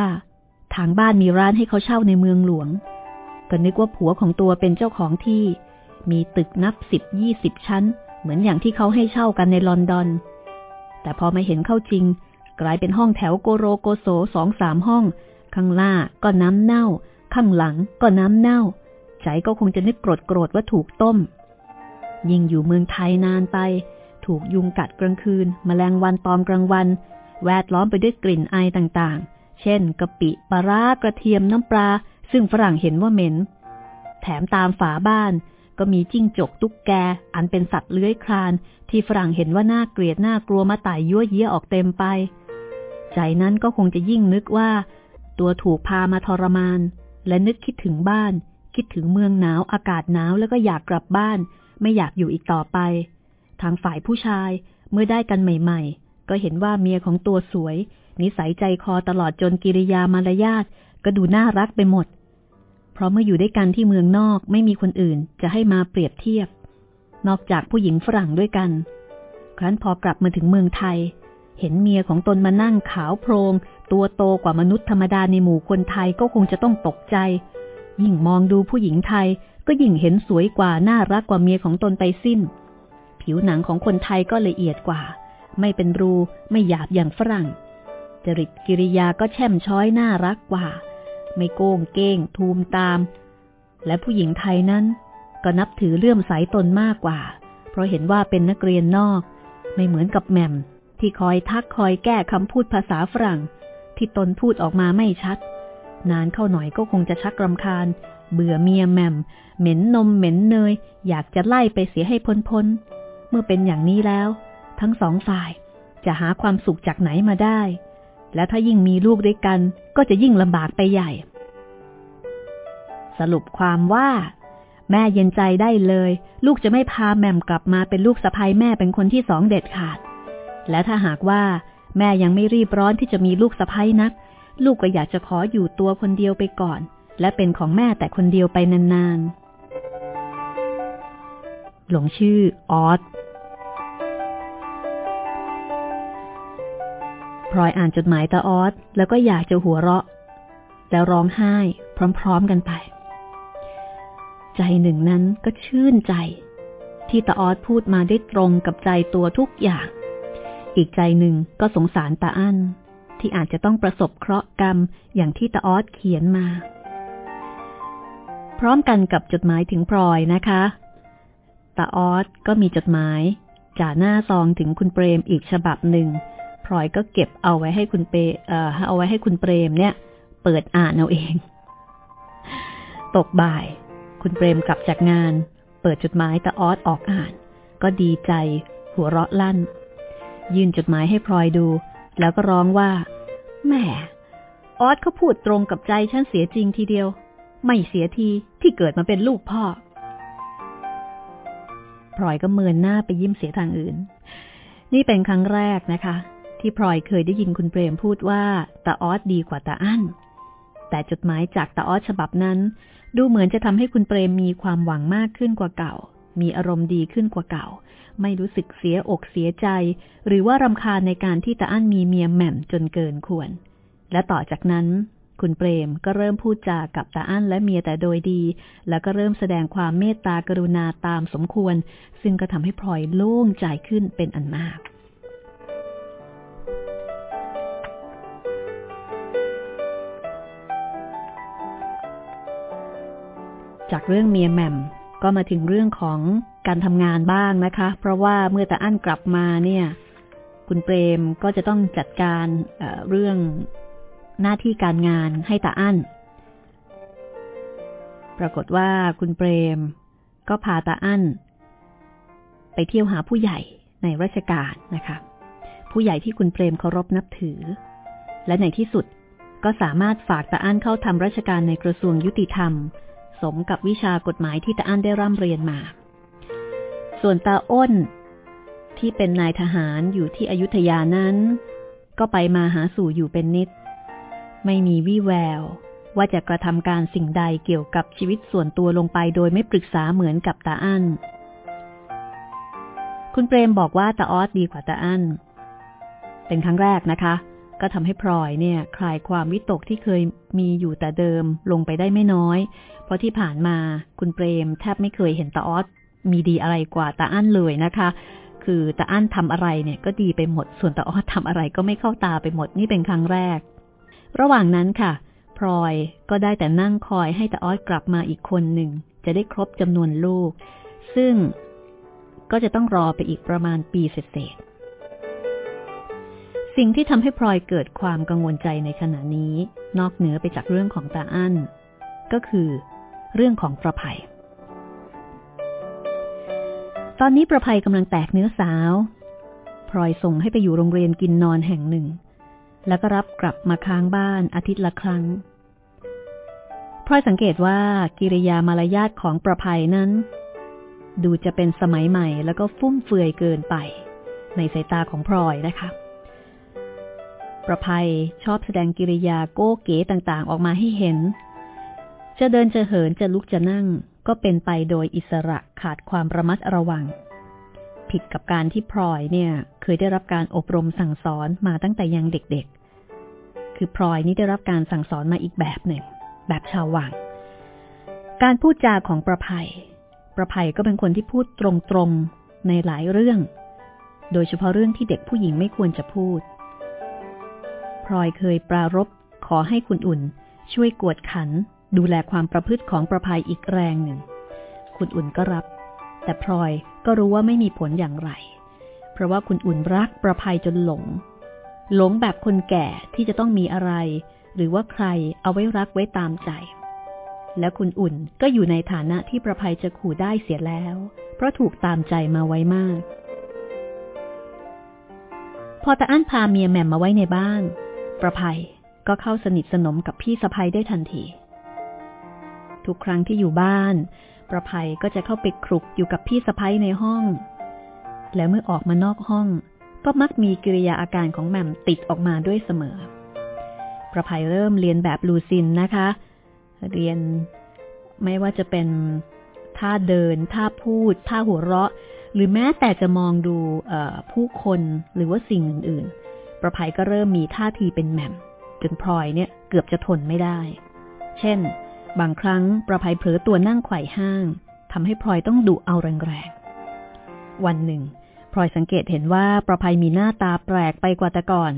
ทางบ้านมีร้านให้เขาเช่าในเมืองหลวง ก็นึกว่าผัวของตัวเป็นเจ้าของที่ มีตึกนับสิบยี่สิบชั้น มือนอย่างที่เขาให้เช่ากันในลอนดอน แต่พอมาเห็นเข้าจริง กลายเป็นห้องแถวโกโรโกโซสองสามห้อง ข้างล่าก็น้ำเน่า ข้างหลังก็น้ำเน่า ใจก็คงจะนึกโกรธโกรธว่าถูกต้ม ยิ่งอยู่เมืองไทยนานไป ถูกยุงกัดกลางคืนมแมลงวันตอมกลางวัน แวดล้อมไปด้วยกลิ่นไอต่างๆ เช่นกะปิปลาร้ากระเทียมน้ำปลาซึ่งฝรั่งเห็นว่าเหม็น แถมตามฝาบ้าน ก็มีจิ้งจกตุ๊กแก อันเป็นสัตว์เลื้อยคลาน ที่ฝรั่งเห็นว่าน่าเกลียดน่ากลัวมาไต่ยั่วเยี่ยออกเต็มไป ใจนั้นก็คงจะยิ่งนึกว่า ตัวถูกพามาทรมาน และนึกคิดถึงบ้าน คิดถึงเมืองหนาวอากาศหนาวแล้วก็อยากกลับบ้าน ไม่อยากอยู่อีกต่อไป ทางฝ่ายผู้ชายเมื่อได้กันใหม่ ๆ ก็เห็นว่าเมียของตัวสวย นิสัยใจคอตลอดจนกิริยามารยาทก็ดูน่ารักไปหมด เพราะเมื่ออยู่ด้วยกันที่เมืองนอกไม่มีคนอื่นจะให้มาเปรียบเทียบ นอกจากผู้หญิงฝรั่งด้วยกัน ครั้นพอกลับมาถึงเมืองไทย เห็นเมียของตนมานั่งขาวโพลงตัวโตกว่ามนุษย์ธรรมดาในหมู่คนไทยก็คงจะต้องตกใจ ยิ่งมองดูผู้หญิงไทยก็ยิ่งเห็นสวยกว่าน่ารักกว่าเมียของตนไปสิ้น ผิวหนังของคนไทยก็ละเอียดกว่า ไม่เป็นรูไม่หยาบอย่างฝรั่ง จริตกิริยาก็แช่มช้อยน่ารักกว่า ไม่โก้งเก้ง ทูมตาม และผู้หญิงไทยนั้น ก็นับถือเลื่อมใสตนมากกว่า เพราะเห็นว่าเป็นนักเรียนนอก ไม่เหมือนกับแหม่ม ที่คอยทักคอยแก้คำพูดภาษาฝรั่ง ที่ตนพูดออกมาไม่ชัด นานเข้าหน่อยก็คงจะชักรำคาญ เบื่อเมียแหม่ม เหม็นนมเหม็นเนย อยากจะไล่ไปเสียให้พ้นพ้นเมื่อเป็นอย่างนี้แล้ว ทั้งสองฝ่ายจะหาความสุขจากไหนมาได้ และถ้ายิ่งมีลูกด้วยกัน ก็จะยิ่งลำบากไปใหญ่ สรุปความว่า แม่เย็นใจได้เลย ลูกจะไม่พาแม่มกลับมาเป็นลูกสะพ้ยแม่เป็นคนที่สองเด็ดขาด และถ้าหากว่า แม่ยังไม่รีบร้อนที่จะมีลูกสะพ้ยนัก ลูกก็อยากจะขออยู่ตัวคนเดียวไปก่อน และเป็นของแม่แต่คนเดียวไปนานๆหลงชื่อออส ลอยอ่านจดหมายตาออสแล้วก็อยากจะหัวเราะ แล้วร้องไห้พร้อมๆกันไป ใจหนึ่งนั้นก็ชื่นใจ ที่ตาออสพูดมาได้ตรงกับใจตัวทุกอย่าง อีกใจหนึ่งก็สงสารตาอั้นที่อาจจะต้องประสบเคราะห์กรรมอย่างที่ตาออสเขียนมา พร้อมกันกับจดหมายถึงพลอยนะคะตาออสก็มีจดหมายจ่าหน้าซองถึงคุณเปรมอีกฉบับหนึ่ง พลอยก็เก็บเอาไว้ให้คุณเปเอ่อเอาไว้ให้คุณเปรมเนี่ย เปิดอ่านเอาเอง ตกบ่าย คุณเปรมกลับจากงาน เปิดจดหมายตาออสออกอ่าน ก็ดีใจ หัวเราะลั่น ยื่นจดหมายให้พลอยดู แล้วก็ร้องว่าแม่ออสเขาพูดตรงกับใจฉันเสียจริงทีเดียว ไม่เสียทีที่เกิดมาเป็นลูกพ่อพลอยก็เมินหน้าไปยิ้มเสียทางอื่น นี่เป็นครั้งแรกนะคะ ที่พลอยเคยได้ยินคุณเปรมพูดว่าตาออสดีกว่าตาอั้น แต่จดหมายจากตาออสฉบับนั้น ดูเหมือนจะทำให้คุณเปรมมีความหวังมากขึ้นกว่าเก่า มีอารมณ์ดีขึ้นกว่าเก่า ไม่รู้สึกเสียอกเสียใจ หรือว่ารำคาญในการที่ตาอั้นมีเมียแหม่มจนเกินควร และต่อจากนั้น คุณเปรมก็เริ่มพูดจากับตาอั้นและเมียแต่โดยดี แล้วก็เริ่มแสดงความเมตตากรุณาตามสมควร ซึ่งก็ทำให้พลอยโล่งใจขึ้นเป็นอันมาก จากเรื่องเมียแหม่มก็มาถึงเรื่องของการทำงานบ้างนะคะ เพราะว่าเมื่อตาอั้นกลับมาเนี่ย คุณเปรมก็จะต้องจัดการเเรื่องหน้าที่การงานให้ตาอั้น ปรากฏว่าคุณเปรมก็พาตาอั้น ไปเที่ยวหาผู้ใหญ่ในราชการนะคะ ผู้ใหญ่ที่คุณเปรมเคารพนับถือ และในที่สุดก็สามารถฝากตาอั้นเข้าทำราชการในกระทรวงยุติธรรม สมกับวิชากฎหมายที่ตาอั้นได้ร่ำเรียนมา ส่วนตาอ้น ที่เป็นนายทหารอยู่ที่อยุธยานั้น ก็ไปมาหาสู่อยู่เป็นนิด ไม่มีวี่แววว่าจะกระทำการสิ่งใดเกี่ยวกับชีวิตส่วนตัวลงไปโดยไม่ปรึกษาเหมือนกับตาอั้น คุณเปรมบอกว่าตาออสดีกว่าตาอั้น เป็นครั้งแรกนะคะ ก็ทำให้พลอยเนี่ย คลายความวิตกที่เคยมีอยู่แต่เดิมลงไปได้ไม่น้อย เพราะที่ผ่านมาคุณเปรมแทบไม่เคยเห็นตาออสมีดีอะไรกว่าตาอั้นเลยนะคะ คือตาอั้นทำอะไรเนี่ยก็ดีไปหมด ส่วนตาออสทำอะไรก็ไม่เข้าตาไปหมดนี่เป็นครั้งแรก ระหว่างนั้นค่ะพลอยก็ได้แต่นั่งคอยให้ตาออสกลับมาอีกคนหนึ่งจะได้ครบจำนวนลูก ซึ่งก็จะต้องรอไปอีกประมาณปีเศษ สิ่งที่ทำให้พลอยเกิดความกังวลใจในขณะนี้ นอกเหนือไปจากเรื่องของตาอั้น ก็คือเรื่องของประภัย ตอนนี้ประภัยกำลังแตกเนื้อสาวพลอยส่งให้ไปอยู่โรงเรียนกินนอนแห่งหนึ่ง แล้วก็รับกลับมาค้างบ้านอาทิตย์ละครั้งพลอยสังเกตว่ากิริยามารยาทของประภัยนั้น ดูจะเป็นสมัยใหม่แล้วก็ฟุ่มเฟือยเกินไป ในสายตาของพลอยนะคะ ประภัยชอบแสดงกิริยาโก้เก๋ต่างๆ ออกมาให้เห็น จะเดินจะเหินจะลุกจะนั่ง ก็เป็นไปโดยอิสระขาดความระมัดระวัง ผิดกับการที่พลอยเนี่ยเคยได้รับการอบรมสั่งสอนมาตั้งแต่ยังเด็กๆ คือพลอยนี่ได้รับการสั่งสอนมาอีกแบบหนึ่ง แบบชาววัง การพูดจาของประภัย ประภัยก็เป็นคนที่พูดตรงๆในหลายเรื่อง โดยเฉพาะเรื่องที่เด็กผู้หญิงไม่ควรจะพูด พลอยเคยปรารบขอให้คุณอุ่น ช่วยกวดขัน ดูแลความประพฤติของประภัยอีกแรงหนึ่ง คุณอุ่นก็รับ แต่พลอยก็รู้ว่าไม่มีผลอย่างไร เพราะว่าคุณอุ่นรักประภัยจนหลง หลงแบบคนแก่ที่จะต้องมีอะไร หรือว่าใครเอาไว้รักไว้ตามใจ และคุณอุ่นก็อยู่ในฐานะที่ประภัยจะขู่ได้เสียแล้ว เพราะถูกตามใจมาไว้มากพอตาอั้นพาเมียแหม่มมาไว้ในบ้าน ประภัยก็เข้าสนิทสนมกับพี่สะพ้ยได้ทันที ทุกครั้งที่อยู่บ้าน ประภัยก็จะเข้าไปครุกอยู่กับพี่สะพ้ยในห้อง แล้วเมื่อออกมานอกห้อง ก็มักมีกิริยาอาการของแหม่มติดออกมาด้วยเสมอ ประภัยเริ่มเรียนแบบลูซินนะคะ เรียนไม่ว่าจะเป็นท่าเดิน ท่าพูด ท่าหัวเราะ หรือแม้แต่จะมองดูผู้คนหรือว่าสิ่งอื่นๆ ประภัยก็เริ่มมีท่าทีเป็นแหม่มจนพลอยเนี่ยเกือบจะทนไม่ได้ เช่น บางครั้งประภัยเผลอตัวนั่งไขว่ห้างทำให้พลอยต้องดุเอาแรงๆ วันหนึ่งพลอยสังเกตเห็นว่าประภัยมีหน้าตาแปลกไปกว่าแต่ก่อน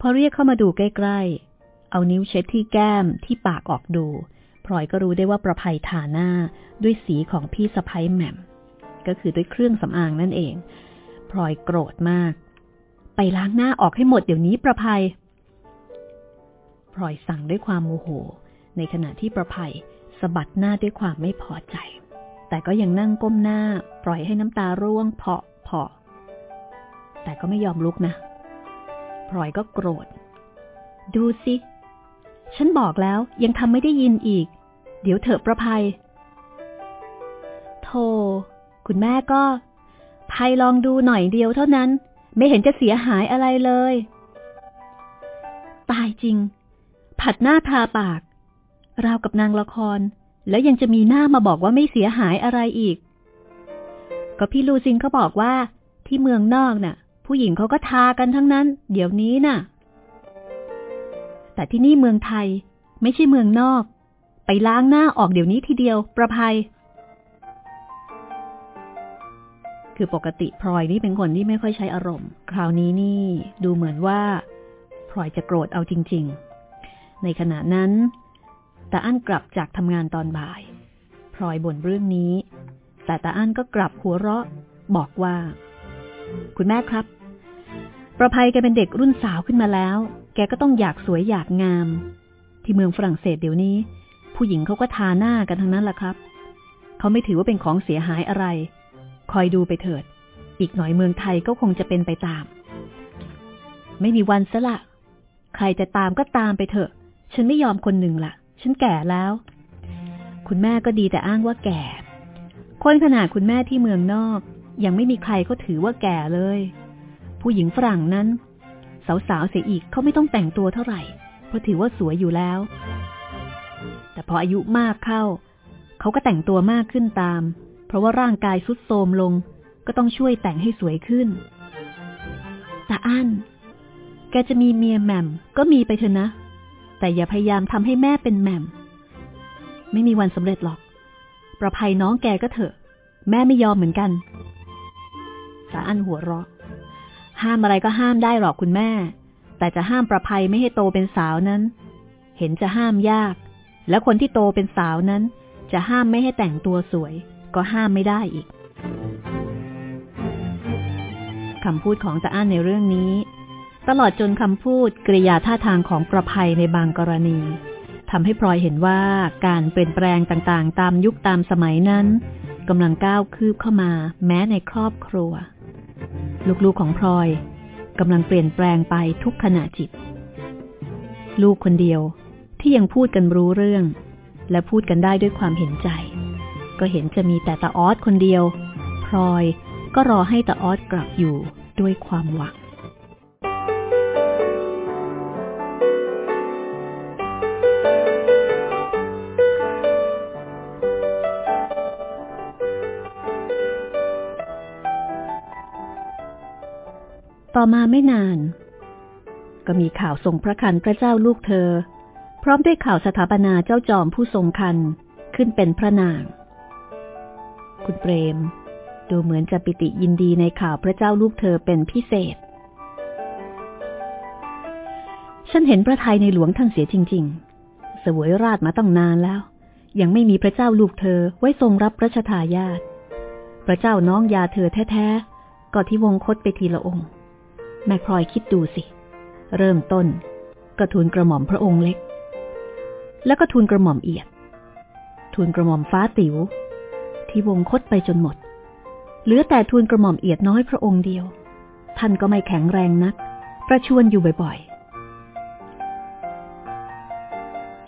พอเรียกเข้ามาดูใกล้ๆ เอานิ้วเช็ดที่แก้มที่ปากออกดูพลอยก็รู้ได้ว่าประภัยทาหน้าด้วยสีของพี่สะพ้ยแหม่ม ก็คือด้วยเครื่องสำอางนั่นเองพลอยโกรธมาก ไปล้างหน้าออกให้หมดเดี๋ยวนี้ประภัยพลอยสั่งด้วยความโมโห ในขณะที่ประภัยสะบัดหน้าด้วยความไม่พอใจ แต่ก็ยังนั่งก้มหน้า ปล่อยให้น้ำตาร่วงเพาะเพาะแต่ก็ไม่ยอมลุกนะพลอยก็โกรธ ดูสิ ฉันบอกแล้วยังทำไม่ได้ยินอีก เดี๋ยวเถอะประภัยโธ่คุณแม่ก็ภัยลองดูหน่อยเดียวเท่านั้น ไม่เห็นจะเสียหายอะไรเลย ตายจริง ผัดหน้าทาปาก ราวกับนางละคร แล้วยังจะมีหน้ามาบอกว่าไม่เสียหายอะไรอีก ก็พี่ลูซินเขาบอกว่า ที่เมืองนอกน่ะ ผู้หญิงเขาก็ทากันทั้งนั้น เดี๋ยวนี้น่ะ แต่ที่นี่เมืองไทย ไม่ใช่เมืองนอก ไปล้างหน้าออกเดี๋ยวนี้ทีเดียว ประภัย คือปกติพลอยนี่เป็นคนที่ไม่ค่อยใช้อารมณ์ คราวนี้นี่ดูเหมือนว่าพลอยจะโกรธเอาจริง ๆ ในขณะนั้นตาอั้นกลับจากทำงานตอนบ่าย พลอยบ่นเรื่องนี้ แต่ตาอั้นก็กลับหัวเราะบอกว่า คุณแม่ครับ ประภัยแกเป็นเด็กรุ่นสาวขึ้นมาแล้ว แกก็ต้องอยากสวยอยากงาม ที่เมืองฝรั่งเศสเดี๋ยวนี้ ผู้หญิงเขาก็ทาหน้ากันทั้งนั้นแหละครับ เขาไม่ถือว่าเป็นของเสียหายอะไร คอยดูไปเถิด อีกหน่อยเมืองไทยก็คงจะเป็นไปตาม ไม่มีวันซะละ ใครจะตามก็ตามไปเถอะ ฉันไม่ยอมคนหนึ่งละ่ะฉันแก่แล้ว คุณแม่ก็ดีแต่อ้างว่าแก่ คนขนาดคุณแม่ที่เมืองนอก ยังไม่มีใครก็ถือว่าแก่เลย ผู้หญิงฝรั่งนั้น สาวๆเสียอีกเขาไม่ต้องแต่งตัวเท่าไหร่ เพราะถือว่าสวยอยู่แล้ว แต่พออายุมากเข้า เขาก็แต่งตัวมากขึ้นตาม เพราะว่าร่างกายสุดโทมลง ก็ต้องช่วยแต่งให้สวยขึ้นแต่อันแกจะมีเมียแหม่มก็มีไปเถอะนะ แต่อย่าพยายามทำให้แม่เป็นแหม่ม ไม่มีวันสำเร็จหรอก ประภัยน้องแกก็เถอะ แม่ไม่ยอมเหมือนกันตาอันหัวเราะ ห้ามอะไรก็ห้ามได้หรอกคุณแม่ แต่จะห้ามประภัยไม่ให้โตเป็นสาวนั้น เห็นจะห้ามยาก และคนที่โตเป็นสาวนั้น จะห้ามไม่ให้แต่งตัวสวย ก็ห้ามไม่ได้อีกคำพูดของตาอั้นในเรื่องนี้ ตลอดจนคำพูดกริยาท่าทางของประภัยในบางกรณีทำให้พลอยเห็นว่าการเปลี่ยนแปลงต่างๆ ตามยุคตามสมัยนั้นกำลังก้าวคืบเข้ามา แม้ในครอบครัว ลูกๆของพลอยกำลังเปลี่ยนแปลงไปทุกขณะจิต ลูกคนเดียวที่ยังพูดกันรู้เรื่อง และพูดกันได้ด้วยความเห็นใจ ก็เห็นจะมีแต่ตาออสคนเดียว พลอยก็รอให้ตาออสกลับอยู่ด้วยความหวังต่อมาไม่นาน ก็มีข่าวส่งพระคันพระเจ้าลูกเธอ พร้อมด้วยข่าวสถาปนาเจ้าจอมผู้ทรงคันขึ้นเป็นพระนาง คุณเปรม ดูเหมือนจะปิติยินดีในข่าวพระเจ้าลูกเธอเป็นพิเศษ ฉันเห็นพระไทยในหลวงท่านเสียจริง ๆ สวยราชมาตั้งนานแล้ว ยังไม่มีพระเจ้าลูกเธอไว้ทรงรับพระชทายาทพระเจ้าน้องยาเธอแท้ๆ ก็ที่วงคตไปทีละองค์ แม่พลอยคิดดูสิ เริ่มต้นก็ทูลกระหม่อมพระองค์เล็ก แล้วก็ทูลกระหม่อมเอียด ทูลกระหม่อมฟ้าติ๋ว ที่วงคตไปจนหมด เหลือแต่ทูลกระหม่อมเอียดน้อยพระองค์เดียว ท่านก็ไม่แข็งแรงนัก ประชวนอยู่บ่อยๆ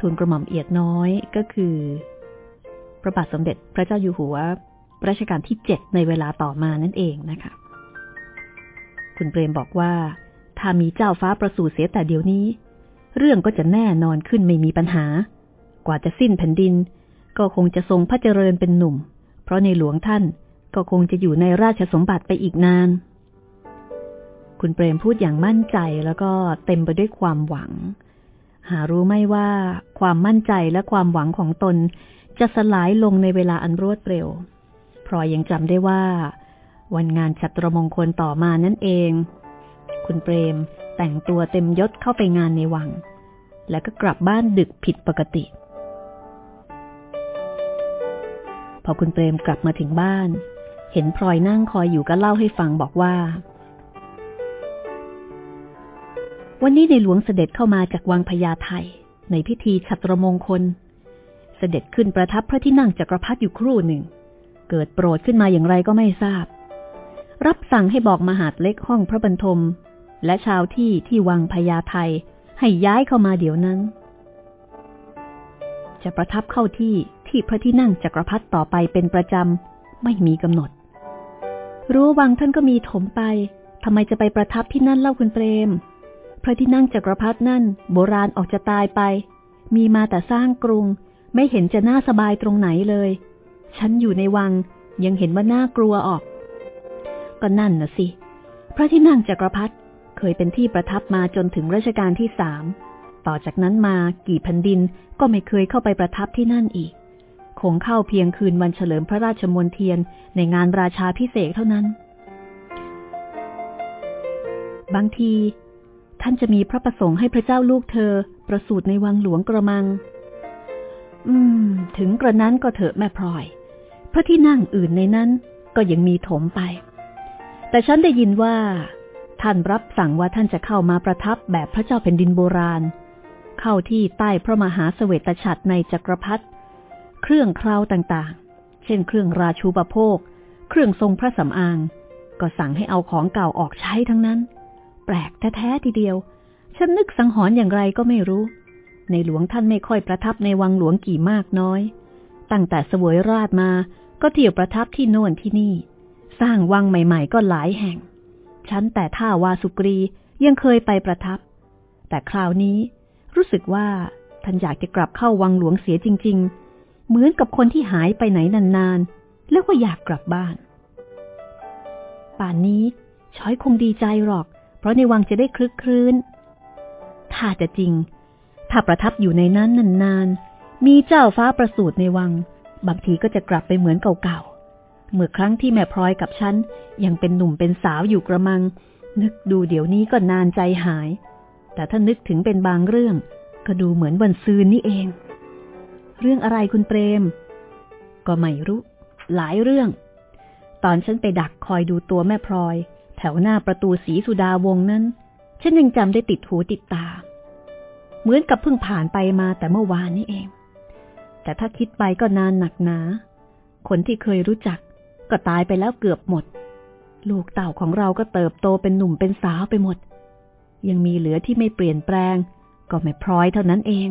ทูลกระหม่อมเอียดน้อยก็คือ พระบาทสมเด็จพระเจ้าอยู่หัวรัชกาลที่เจ็ดในเวลาต่อมานั่นเองนะคะ คุณเปรมบอกว่า ถ้ามีเจ้าฟ้าประสูติเสียแต่เดี๋ยวนี้ เรื่องก็จะแน่นอนขึ้นไม่มีปัญหา กว่าจะสิ้นแผ่นดิน ก็คงจะทรงพระเจริญเป็นหนุ่ม เพราะในหลวงท่านก็คงจะอยู่ในราชสมบัติไปอีกนาน คุณเปรมพูดอย่างมั่นใจแล้วก็เต็มไปด้วยความหวัง หารู้ไม่ว่าความมั่นใจและความหวังของตนจะสลายลงในเวลาอันรวดเร็ว พรอยยังจำได้ว่า วันงานฉัตรมงคลต่อมานั่นเอง คุณเปรมแต่งตัวเต็มยศเข้าไปงานในวัง แล้วก็กลับบ้านดึกผิดปกติ พอคุณเปรมกลับมาถึงบ้าน เห็นพลอยนั่งคอยอยู่ก็เล่าให้ฟังบอกว่า วันนี้ในหลวงเสด็จเข้ามาจากวังพญาไทในพิธีฉัตรมงคล เสด็จขึ้นประทับพระที่นั่งจักรพรรดิอยู่ครู่หนึ่ง เกิดโปรดขึ้นมาอย่างไรก็ไม่ทราบ รับสั่งให้บอกมหาดเล็กห้องพระบรรทม และชาวที่ที่วังพญาไทให้ย้ายเข้ามาเดี๋ยวนั้น จะประทับเข้าที่ ที่พระที่นั่งจักรพรรดิต่อไปเป็นประจำ ไม่มีกำหนดรู้วังท่านก็มีถมไปทำไมจะไปประทับที่นั่นเล่าคุณเปรม พระที่นั่งจักรพรรดินั่น โบราณออกจะตายไป มีมาแต่สร้างกรุง ไม่เห็นจะน่าสบายตรงไหนเลย ฉันอยู่ในวังยังเห็นว่าน่ากลัวออก ก็นั่นน่ะสิ พระที่นั่งจักรพรรดิเคยเป็นที่ประทับมาจนถึงรัชกาลที่สาม ต่อจากนั้นมากี่แผ่นดินก็ไม่เคยเข้าไปประทับที่นั่นอีก คงเข้าเพียงคืนวันเฉลิมพระราชมนเทียนในงานราชาพิเศษเท่านั้น บางที ท่านจะมีพระประสงค์ให้พระเจ้าลูกเธอ ประสูติในวังหลวงกระมัง อืม ถึงกระนั้นก็เถอะแม่พลอย พระที่นั่งอื่นในนั้นก็ยังมีถมไป แต่ฉันได้ยินว่า ท่านรับสั่งว่าท่านจะเข้ามาประทับแบบพระเจ้าแผ่นดินโบราณ เข้าที่ใต้พระมหาเสวตฉัตรในจักรพรรดิ เครื่องคราวต่างๆ เช่นเครื่องราชูปโภค เครื่องทรงพระสำอาง ก็สั่งให้เอาของเก่าออกใช้ทั้งนั้น แปลกแท้ๆทีเดียว ฉันนึกสังหรณ์อย่างไรก็ไม่รู้ ในหลวงท่านไม่ค่อยประทับในวังหลวงกี่มากน้อย ตั้งแต่เสวยราชมาก็เที่ยวประทับที่โน่นที่นี่ สร้างวังใหม่ ๆ ก็หลายแห่ง ฉันแต่ท่าวาสุกรียังเคยไปประทับ แต่คราวนี้รู้สึกว่าท่านอยากจะกลับเข้าวังหลวงเสียจริง ๆ เหมือนกับคนที่หายไปไหนนานๆ แล้วก็อยากกลับบ้าน ป่านนี้ช้อยคงดีใจหรอก เพราะในวังจะได้คลึกครื้น ถ้าจะจริง ถ้าประทับอยู่ในนั้นนานๆ มีเจ้าฟ้าประสูติในวัง บางทีก็จะกลับไปเหมือนเก่าๆ เมื่อครั้งที่แม่พลอยกับฉัน ยังเป็นหนุ่มเป็นสาวอยู่กระมัง นึกดูเดี๋ยวนี้ก็นานใจหาย แต่ถ้านึกถึงเป็นบางเรื่อง ก็ดูเหมือนวันซืนนี่เอง เรื่องอะไรคุณเปรม ก็ไม่รู้ หลายเรื่อง ตอนฉันไปดักคอยดูตัวแม่พลอย แถวหน้าประตูสีสุดาวงนั้น ฉันยังจำได้ติดหูติดตา เหมือนกับเพิ่งผ่านไปมาแต่เมื่อวานนี้เอง แต่ถ้าคิดไปก็นานหนักหนา คนที่เคยรู้จัก ก็ตายไปแล้วเกือบหมด ลูกเต่าของเราก็เติบโตเป็นหนุ่มเป็นสาวไปหมด ยังมีเหลือที่ไม่เปลี่ยนแปลง ก็ไม่พร้อยเท่านั้นเอง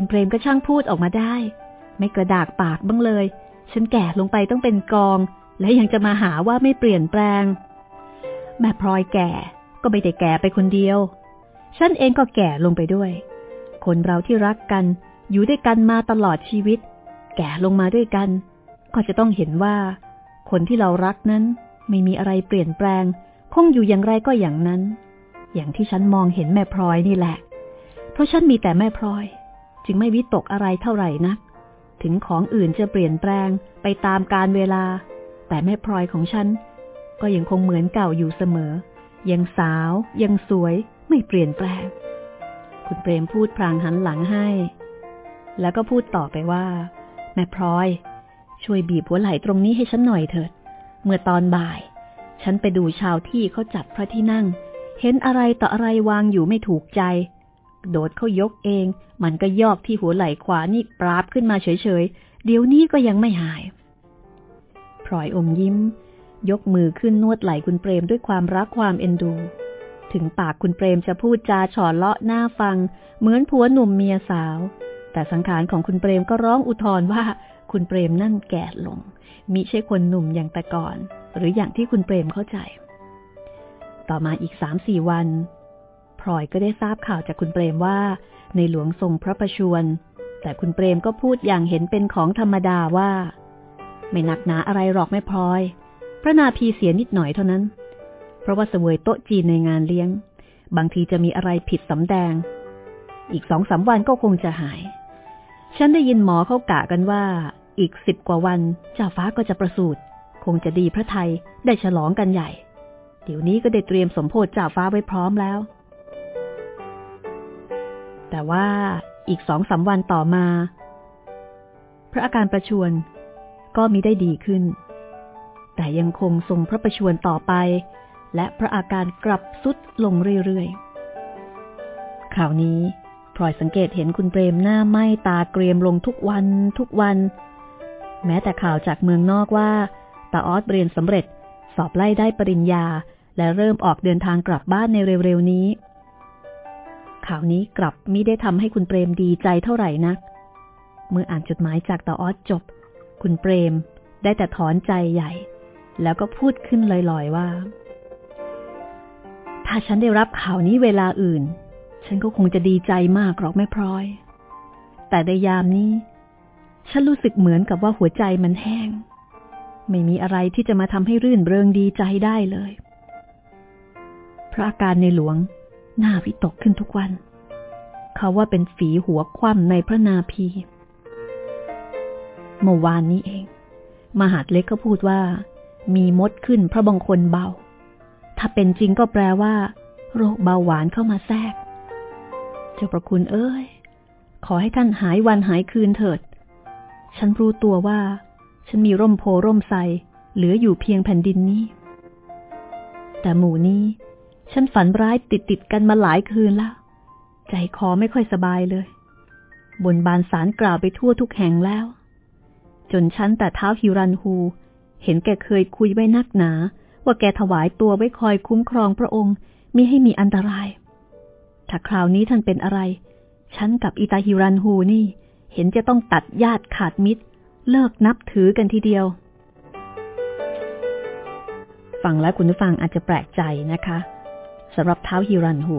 คุณเปรมก็ช่างพูดออกมาได้ ไม่กระดากปากบ้างเลย ฉันแก่ลงไปต้องเป็นกอง และยังจะมาหาว่าไม่เปลี่ยนแปลง แม่พลอยแก่ก็ไม่ได้แก่ไปคนเดียว ฉันเองก็แก่ลงไปด้วย คนเราที่รักกันอยู่ด้วยกันมาตลอดชีวิต แก่ลงมาด้วยกัน ก็จะต้องเห็นว่า คนที่เรารักนั้นไม่มีอะไรเปลี่ยนแปลง คงอยู่อย่างไรก็อย่างนั้น อย่างที่ฉันมองเห็นแม่พลอยนี่แหละ เพราะฉันมีแต่แม่พลอย จึงไม่วิตกอะไรเท่าไหร่นัก ถึงของอื่นจะเปลี่ยนแปลงไปตามการเวลา แต่แม่พลอยของฉัน ก็ยังคงเหมือนเก่าอยู่เสมอ ยังสาว ยังสวย ไม่เปลี่ยนแปลง คุณเปรมพูดพลางหันหลังให้ แล้วก็พูดต่อไปว่า แม่พลอย ช่วยบีบหัวไหล่ตรงนี้ให้ฉันหน่อยเถิด เมื่อตอนบ่าย ฉันไปดูชาวที่เขาจัดพระที่นั่ง เห็นอะไรต่ออะไรวางอยู่ไม่ถูกใจ โดดเขายกเอง มันก็ยอกที่หัวไหล่ขวานี่ปราบขึ้นมาเฉยๆ เดี๋ยวนี้ก็ยังไม่หายพลอยอมยิ้ม ยกมือขึ้นนวดไหล่คุณเปรมด้วยความรักความเอ็นดู ถึงปากคุณเปรมจะพูดจาฉอดเลาะหน้าฟัง เหมือนผัวหนุ่มเมียสาว แต่สังขารของคุณเปรมก็ร้องอุทธรว่าคุณเปรมนั่นแก่ลง มิใช่คนหนุ่มอย่างแต่ก่อน หรืออย่างที่คุณเปรมเข้าใจ ต่อมาอีกสามสี่วัน ลอยก็ได้ทราบข่าวจากคุณเปรมว่า ในหลวงทรงพระประชวรแต่คุณเปรมก็พูดอย่างเห็นเป็นของธรรมดาว่า ไม่หนักหนาอะไรหรอกไม่พลอย พระนาพีเสียนิดหน่อยเท่านั้น เพราะว่าเสวยโต๊ะจีนในงานเลี้ยง บางทีจะมีอะไรผิดสำแดง อีกสองสาวันก็คงจะหาย ฉันได้ยินหมอเขากะกันว่า อีกสิบกว่าวันเจ้าฟ้าก็จะประสูติคงจะดีพระไทยได้ฉลองกันใหญ่ เดี๋ยวนี้ก็ได้เตรียมสมโพธิเจ้าฟ้าไว้พร้อมแล้ว แต่ว่าอีกสองสาวันต่อมา พระอาการประชวนก็มิได้ดีขึ้น แต่ยังคงทรงพระประชวรต่อไป และพระอาการกลับสุดลงเรื่อยๆ ข่าวนี้พลอยสังเกตเห็นคุณเปรมหน้าไหม้ตาเกรียมลงทุกวันทุกวัน แม้แต่ข่าวจากเมืองนอกว่าตาออสเรียนสำเร็จสอบไล่ได้ปริญญา และเริ่มออกเดินทางกลับบ้านในเร็วๆนี้ ข่าวนี้กลับมิได้ทำให้คุณเปรมดีใจเท่าไหร่นัก เมื่ออ่านจดหมายจากตาออสจบ คุณเปรมได้แต่ถอนใจใหญ่ แล้วก็พูดขึ้นลอยๆว่า ถ้าฉันได้รับข่าวนี้เวลาอื่น ฉันก็คงจะดีใจมากหรอกแม่พลอย แต่ในยามนี้ ฉันรู้สึกเหมือนกับว่าหัวใจมันแห้ง ไม่มีอะไรที่จะมาทำให้รื่นเริงดีใจได้เลย พระอาการในหลวง หน้าวิตกขึ้นทุกวัน เขาว่าเป็นฝีหัวคว่ำในพระนาภีเมื่อวานนี้เอง มหาดเล็กก็พูดว่า มีมดขึ้นพระบางคนเบา ถ้าเป็นจริงก็แปลว่า โรคเบาหวานเข้ามาแทรก เจ้าประคุณเอ้ย ขอให้ท่านหายวันหายคืนเถิด ฉันรู้ตัวว่า ฉันมีร่มโพร่มไทรเหลืออยู่เพียงแผ่นดินนี้ แต่หมู่นี้ ฉันฝันร้ายติดติดกันมาหลายคืนแล้ว ใจคอไม่ค่อยสบายเลย บนบานสารกล่าวไปทั่วทุกแห่งแล้ว จนฉันแต่เท้าฮิรันฮู เห็นแกเคยคุยไว้นักหนา ว่าแกถวายตัวไว้คอยคุ้มครองพระองค์มิให้มีอันตราย ถ้าคราวนี้ท่านเป็นอะไร ฉันกับอิตาฮิรันฮูนี่ เห็นจะต้องตัดญาติขาดมิตร เลิกนับถือกันทีเดียวฟังแล้วคุณผู้ฟังอาจจะแปลกใจนะคะ สำหรับเท้าฮิรันฮู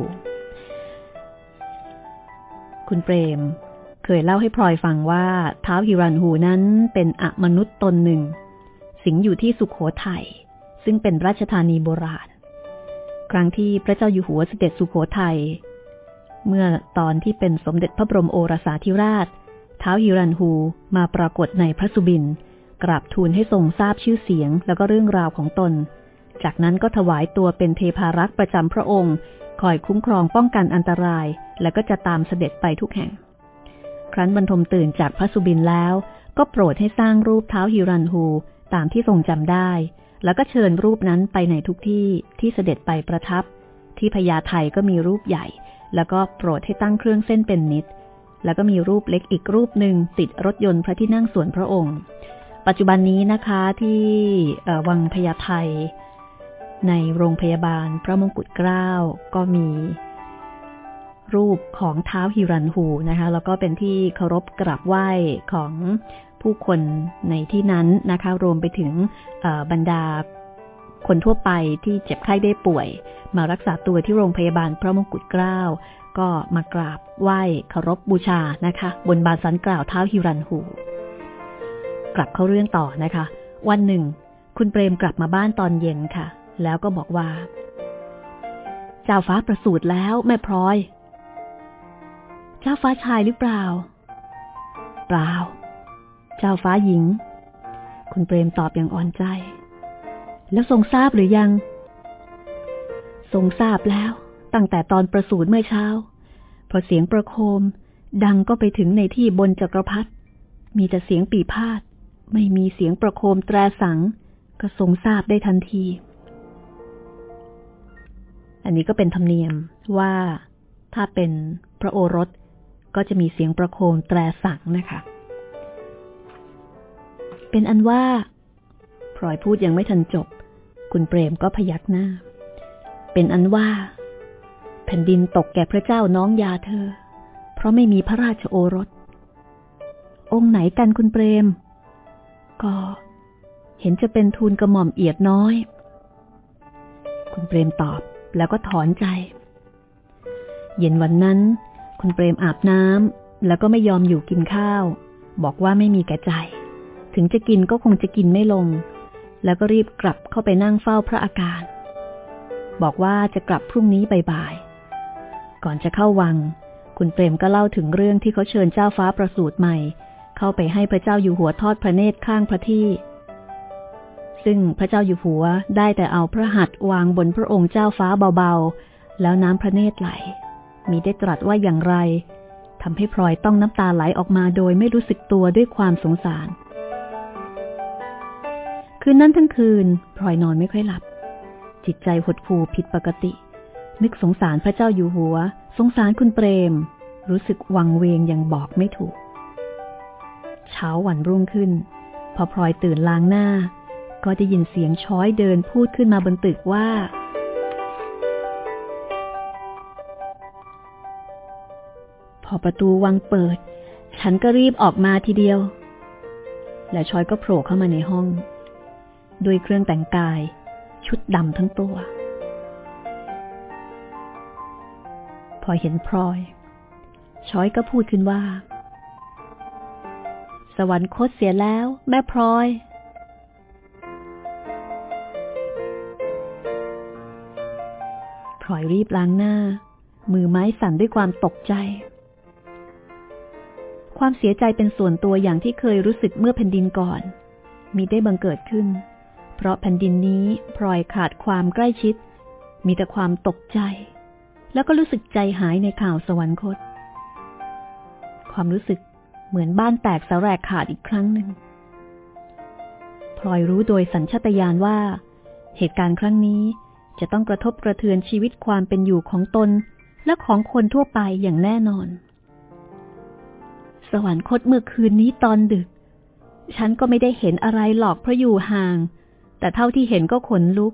คุณเปรม เคยเล่าให้พลอยฟังว่าเท้าฮิรันหูนั้นเป็นอมนุษย์ตนหนึ่ง สิงอยู่ที่สุขโขทัยซึ่งเป็นราชธานีโบราณ ครั้งที่พระเจ้าอยู่หัวเสด็จสุขโขทัยเมื่อตอนที่เป็นสมเด็จพระบรมโอรสาธิราชเท้าฮิรันหูมาปรากฏในพระสุบิน กราบทูลให้ทรงทราบชื่อเสียงแล้วก็เรื่องราวของตน จากนั้นก็ถวายตัวเป็นเทพารักษ์ประจำพระองค์ คอยคุ้มครองป้องกันอันตราย และก็จะตามเสด็จไปทุกแห่ง ครั้นบรรทมตื่นจากพระสุบินแล้ว ก็โปรดให้สร้างรูปเท้าฮิรันฮูตามที่ทรงจำได้ แล้วก็เชิญรูปนั้นไปในทุกที่ที่เสด็จไปประทับ ที่พญาไทก็มีรูปใหญ่ แล้วก็โปรดให้ตั้งเครื่องเส้นเป็นนิด แล้วก็มีรูปเล็กอีกรูปหนึ่งติดรถยนต์พระที่นั่งส่วนพระองค์ ปัจจุบันนี้นะคะที่วังพญาไท ในโรงพยาบาลพระมงกุฎเกล้าก็มี รูปของเท้าฮิรันหูนะคะ แล้วก็เป็นที่เคารพกราบไหว้ของผู้คนในที่นั้นนะคะ รวมไปถึงบรรดาคนทั่วไปที่เจ็บไข้ได้ป่วย มารักษาตัวที่โรงพยาบาลพระมงกุฎเกล้าก็มากราบไหว้เคารพบบูชานะคะ บนบานสันกล่าวเท้าฮิรันหู กลับเข้าเรื่องต่อนะคะ วันหนึ่ง คุณเปรมกลับมาบ้านตอนเย็นค่ะ แล้วก็บอกว่า เจ้าฟ้าประสูติแล้วแม่พลอย เจ้าฟ้าชายหรือเปล่า เปล่า เจ้าฟ้าหญิง คุณเปรมตอบอย่างอ่อนใจ แล้วทรงทราบหรือยัง ทรงทราบแล้ว ตั้งแต่ตอนประสูติเมื่อเช้าพอเสียงประโคม ดังก็ไปถึงในที่บนจักรพรรดิมีแต่เสียงปีพาดไม่มีเสียงประโคมแตรสัง ก็ทรงทราบได้ทันที อันนี้ก็เป็นธรรมเนียมว่าถ้าเป็นพระโอรสก็จะมีเสียงประโคมแตรสังนะคะ เป็นอันว่าพลอยพูดยังไม่ทันจบ คุณเปรมก็พยักหน้า เป็นอันว่า แผ่นดินตกแก่พระเจ้าน้องยาเธอ เพราะไม่มีพระราชโอรส องค์ไหนกันคุณเปรม ก็เห็นจะเป็นทูลกระหม่อมเอียดน้อย คุณเปรมตอบ แล้วก็ถอนใจ เย็นวันนั้น คุณเปรมอาบน้ำแล้วก็ไม่ยอมอยู่กินข้าว บอกว่าไม่มีแก่ใจ ถึงจะกินก็คงจะกินไม่ลง แล้วก็รีบกลับเข้าไปนั่งเฝ้าพระอาการ บอกว่าจะกลับพรุ่งนี้บ่ายๆก่อนจะเข้าวัง คุณเปรมก็เล่าถึงเรื่องที่เขาเชิญเจ้าฟ้าประสูติใหม่ เข้าไปให้พระเจ้าอยู่หัวทอดพระเนตรข้างพระที่ ซึ่งพระเจ้าอยู่หัวได้แต่เอาพระหัตถ์วางบนพระองค์เจ้าฟ้าเบาๆ แล้วน้ำพระเนตรไหล มีได้ตรัสว่าอย่างไรทำให้พลอยต้องน้ำตาไหลออกมาโดยไม่รู้สึกตัวด้วยความสงสาร คืนนั้นทั้งคืนพลอยนอนไม่ค่อยหลับ จิตใจหดหู่ผิดปกติ นึกสงสารพระเจ้าอยู่หัว สงสารคุณเปรม รู้สึกวังเวงอย่างบอกไม่ถูก เช้าวันรุ่งขึ้น พอพลอยตื่นล้างหน้า ก็ได้ยินเสียงช้อยเดินพูดขึ้นมาบนตึกว่า พอประตูวังเปิด ฉันก็รีบออกมาทีเดียว และชอยก็โผล่เข้ามาในห้อง ด้วยเครื่องแต่งกาย ชุดดำทั้งตัว พอเห็นพลอยชอยก็พูดขึ้นว่า สวรรคตเสียแล้ว แม่พลอย ลอยรีบล้างหน้า มือไม้สั่นด้วยความตกใจ ความเสียใจเป็นส่วนตัวอย่างที่เคยรู้สึกเมื่อแผ่นดินก่อน มีได้บังเกิดขึ้น เพราะแผ่นดินนี้พลอยขาดความใกล้ชิด มีแต่ความตกใจ แล้วก็รู้สึกใจหายในข่าวสวรรคต ความรู้สึกเหมือนบ้านแตกสแรกขาดอีกครั้งหนึ่งพลอยรู้โดยสัญชตาตญาณว่า เหตุการณ์ครั้งนี้ จะต้องกระทบกระเทือนชีวิตความเป็นอยู่ของตน และของคนทั่วไปอย่างแน่นอน สวรรคตเมื่อคืนนี้ตอนดึก ฉันก็ไม่ได้เห็นอะไรหรอกเพราะอยู่ห่าง แต่เท่าที่เห็นก็ขนลุก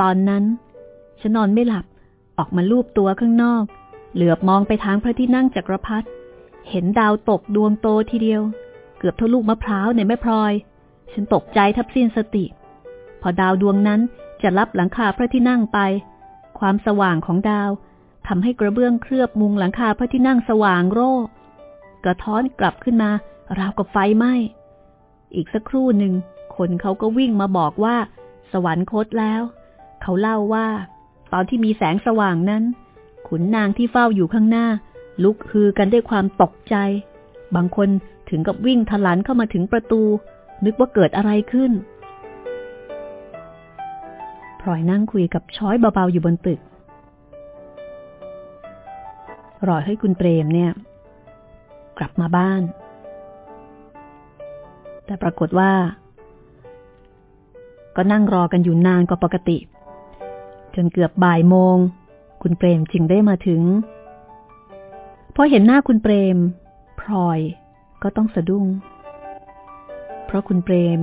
ตอนนั้น ฉันนอนไม่หลับ ออกมาลูบตัวข้างนอก เหลือบมองไปทางพระที่นั่งจักรพรรดิเห็นดาวตกดวงโตทีเดียว เกือบเท่าลูกมะพร้าวในแม่พลอย ฉันตกใจทับสิ้นสติ พอดาวดวงนั้น จะรับหลังคาพระที่นั่งไป ความสว่างของดาวทำให้กระเบื้องเคลือบมุงหลังคาพระที่นั่งสว่างโร่กระท้อนกลับขึ้นมาราวกับไฟไหม้อีกสักครู่หนึ่งคนเขาก็วิ่งมาบอกว่า สวรรคตแล้ว เขาเล่าว่า ตอนที่มีแสงสว่างนั้น ขุนนางที่เฝ้าอยู่ข้างหน้า ลุกฮือกันด้วยความตกใจ บางคนถึงกับวิ่งทะลันเข้ามาถึงประตู นึกว่าเกิดอะไรขึ้น ลอยนั่งคุยกับช้อยเบาๆอยู่บนตึก รอให้คุณเปรมเนี่ย กลับมาบ้าน แต่ปรากฏว่า ก็นั่งรอกันอยู่นานกว่าปกติ จนเกือบบ่ายโมง คุณเปรมจึงได้มาถึงพอเห็นหน้าคุณเปรมพลอยก็ต้องสะดุ้ง เพราะคุณเปรม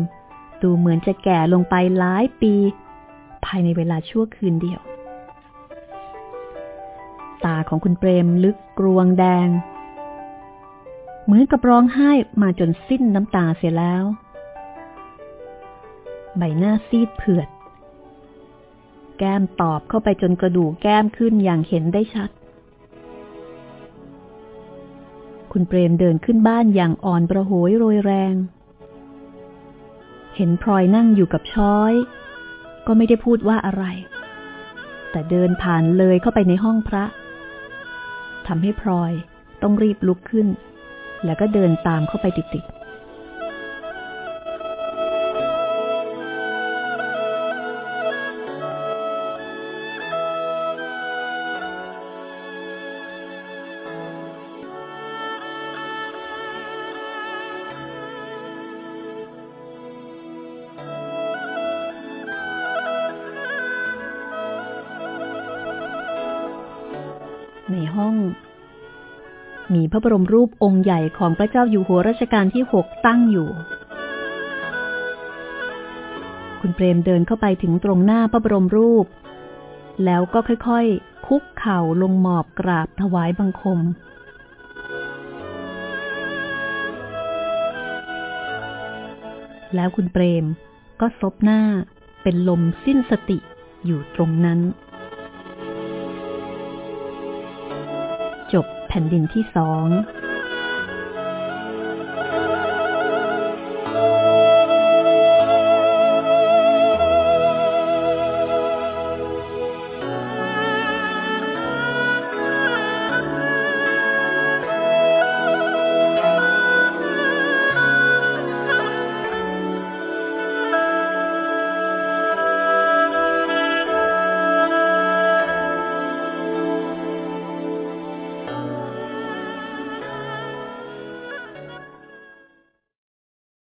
ดูเหมือนจะแก่ลงไปหลายปี ภายในเวลาชั่วคืนเดียว ตาของคุณเปรมลึกกรวงแดง เหมือนกับร้องไห้มาจนสิ้นน้ำตาเสียแล้ว ใบหน้าซีดเผือด แก้มตอบเข้าไปจนกระดูกแก้มขึ้นอย่างเห็นได้ชัด คุณเปรมเดินขึ้นบ้านอย่างอ่อนประโหยโรยแรงเห็นพลอยนั่งอยู่กับช้อย ก็ไม่ได้พูดว่าอะไร แต่เดินผ่านเลยเข้าไปในห้องพระทำให้พลอยต้องรีบลุกขึ้น แล้วก็เดินตามเข้าไปติด ระบรมรูปองค์ใหญ่ของพระเจ้าอยู่หัวรัชกาลที่หกตั้งอยู่ คุณเปรมเดินเข้าไปถึงตรงหน้าพระบรมรูป แล้วก็ค่อยๆ คุกเข่าลงหมอบกราบถวายบังคม แล้วคุณเปรมก็ซบหน้าเป็นลมสิ้นสติอยู่ตรงนั้น ผ่นดินที่สอง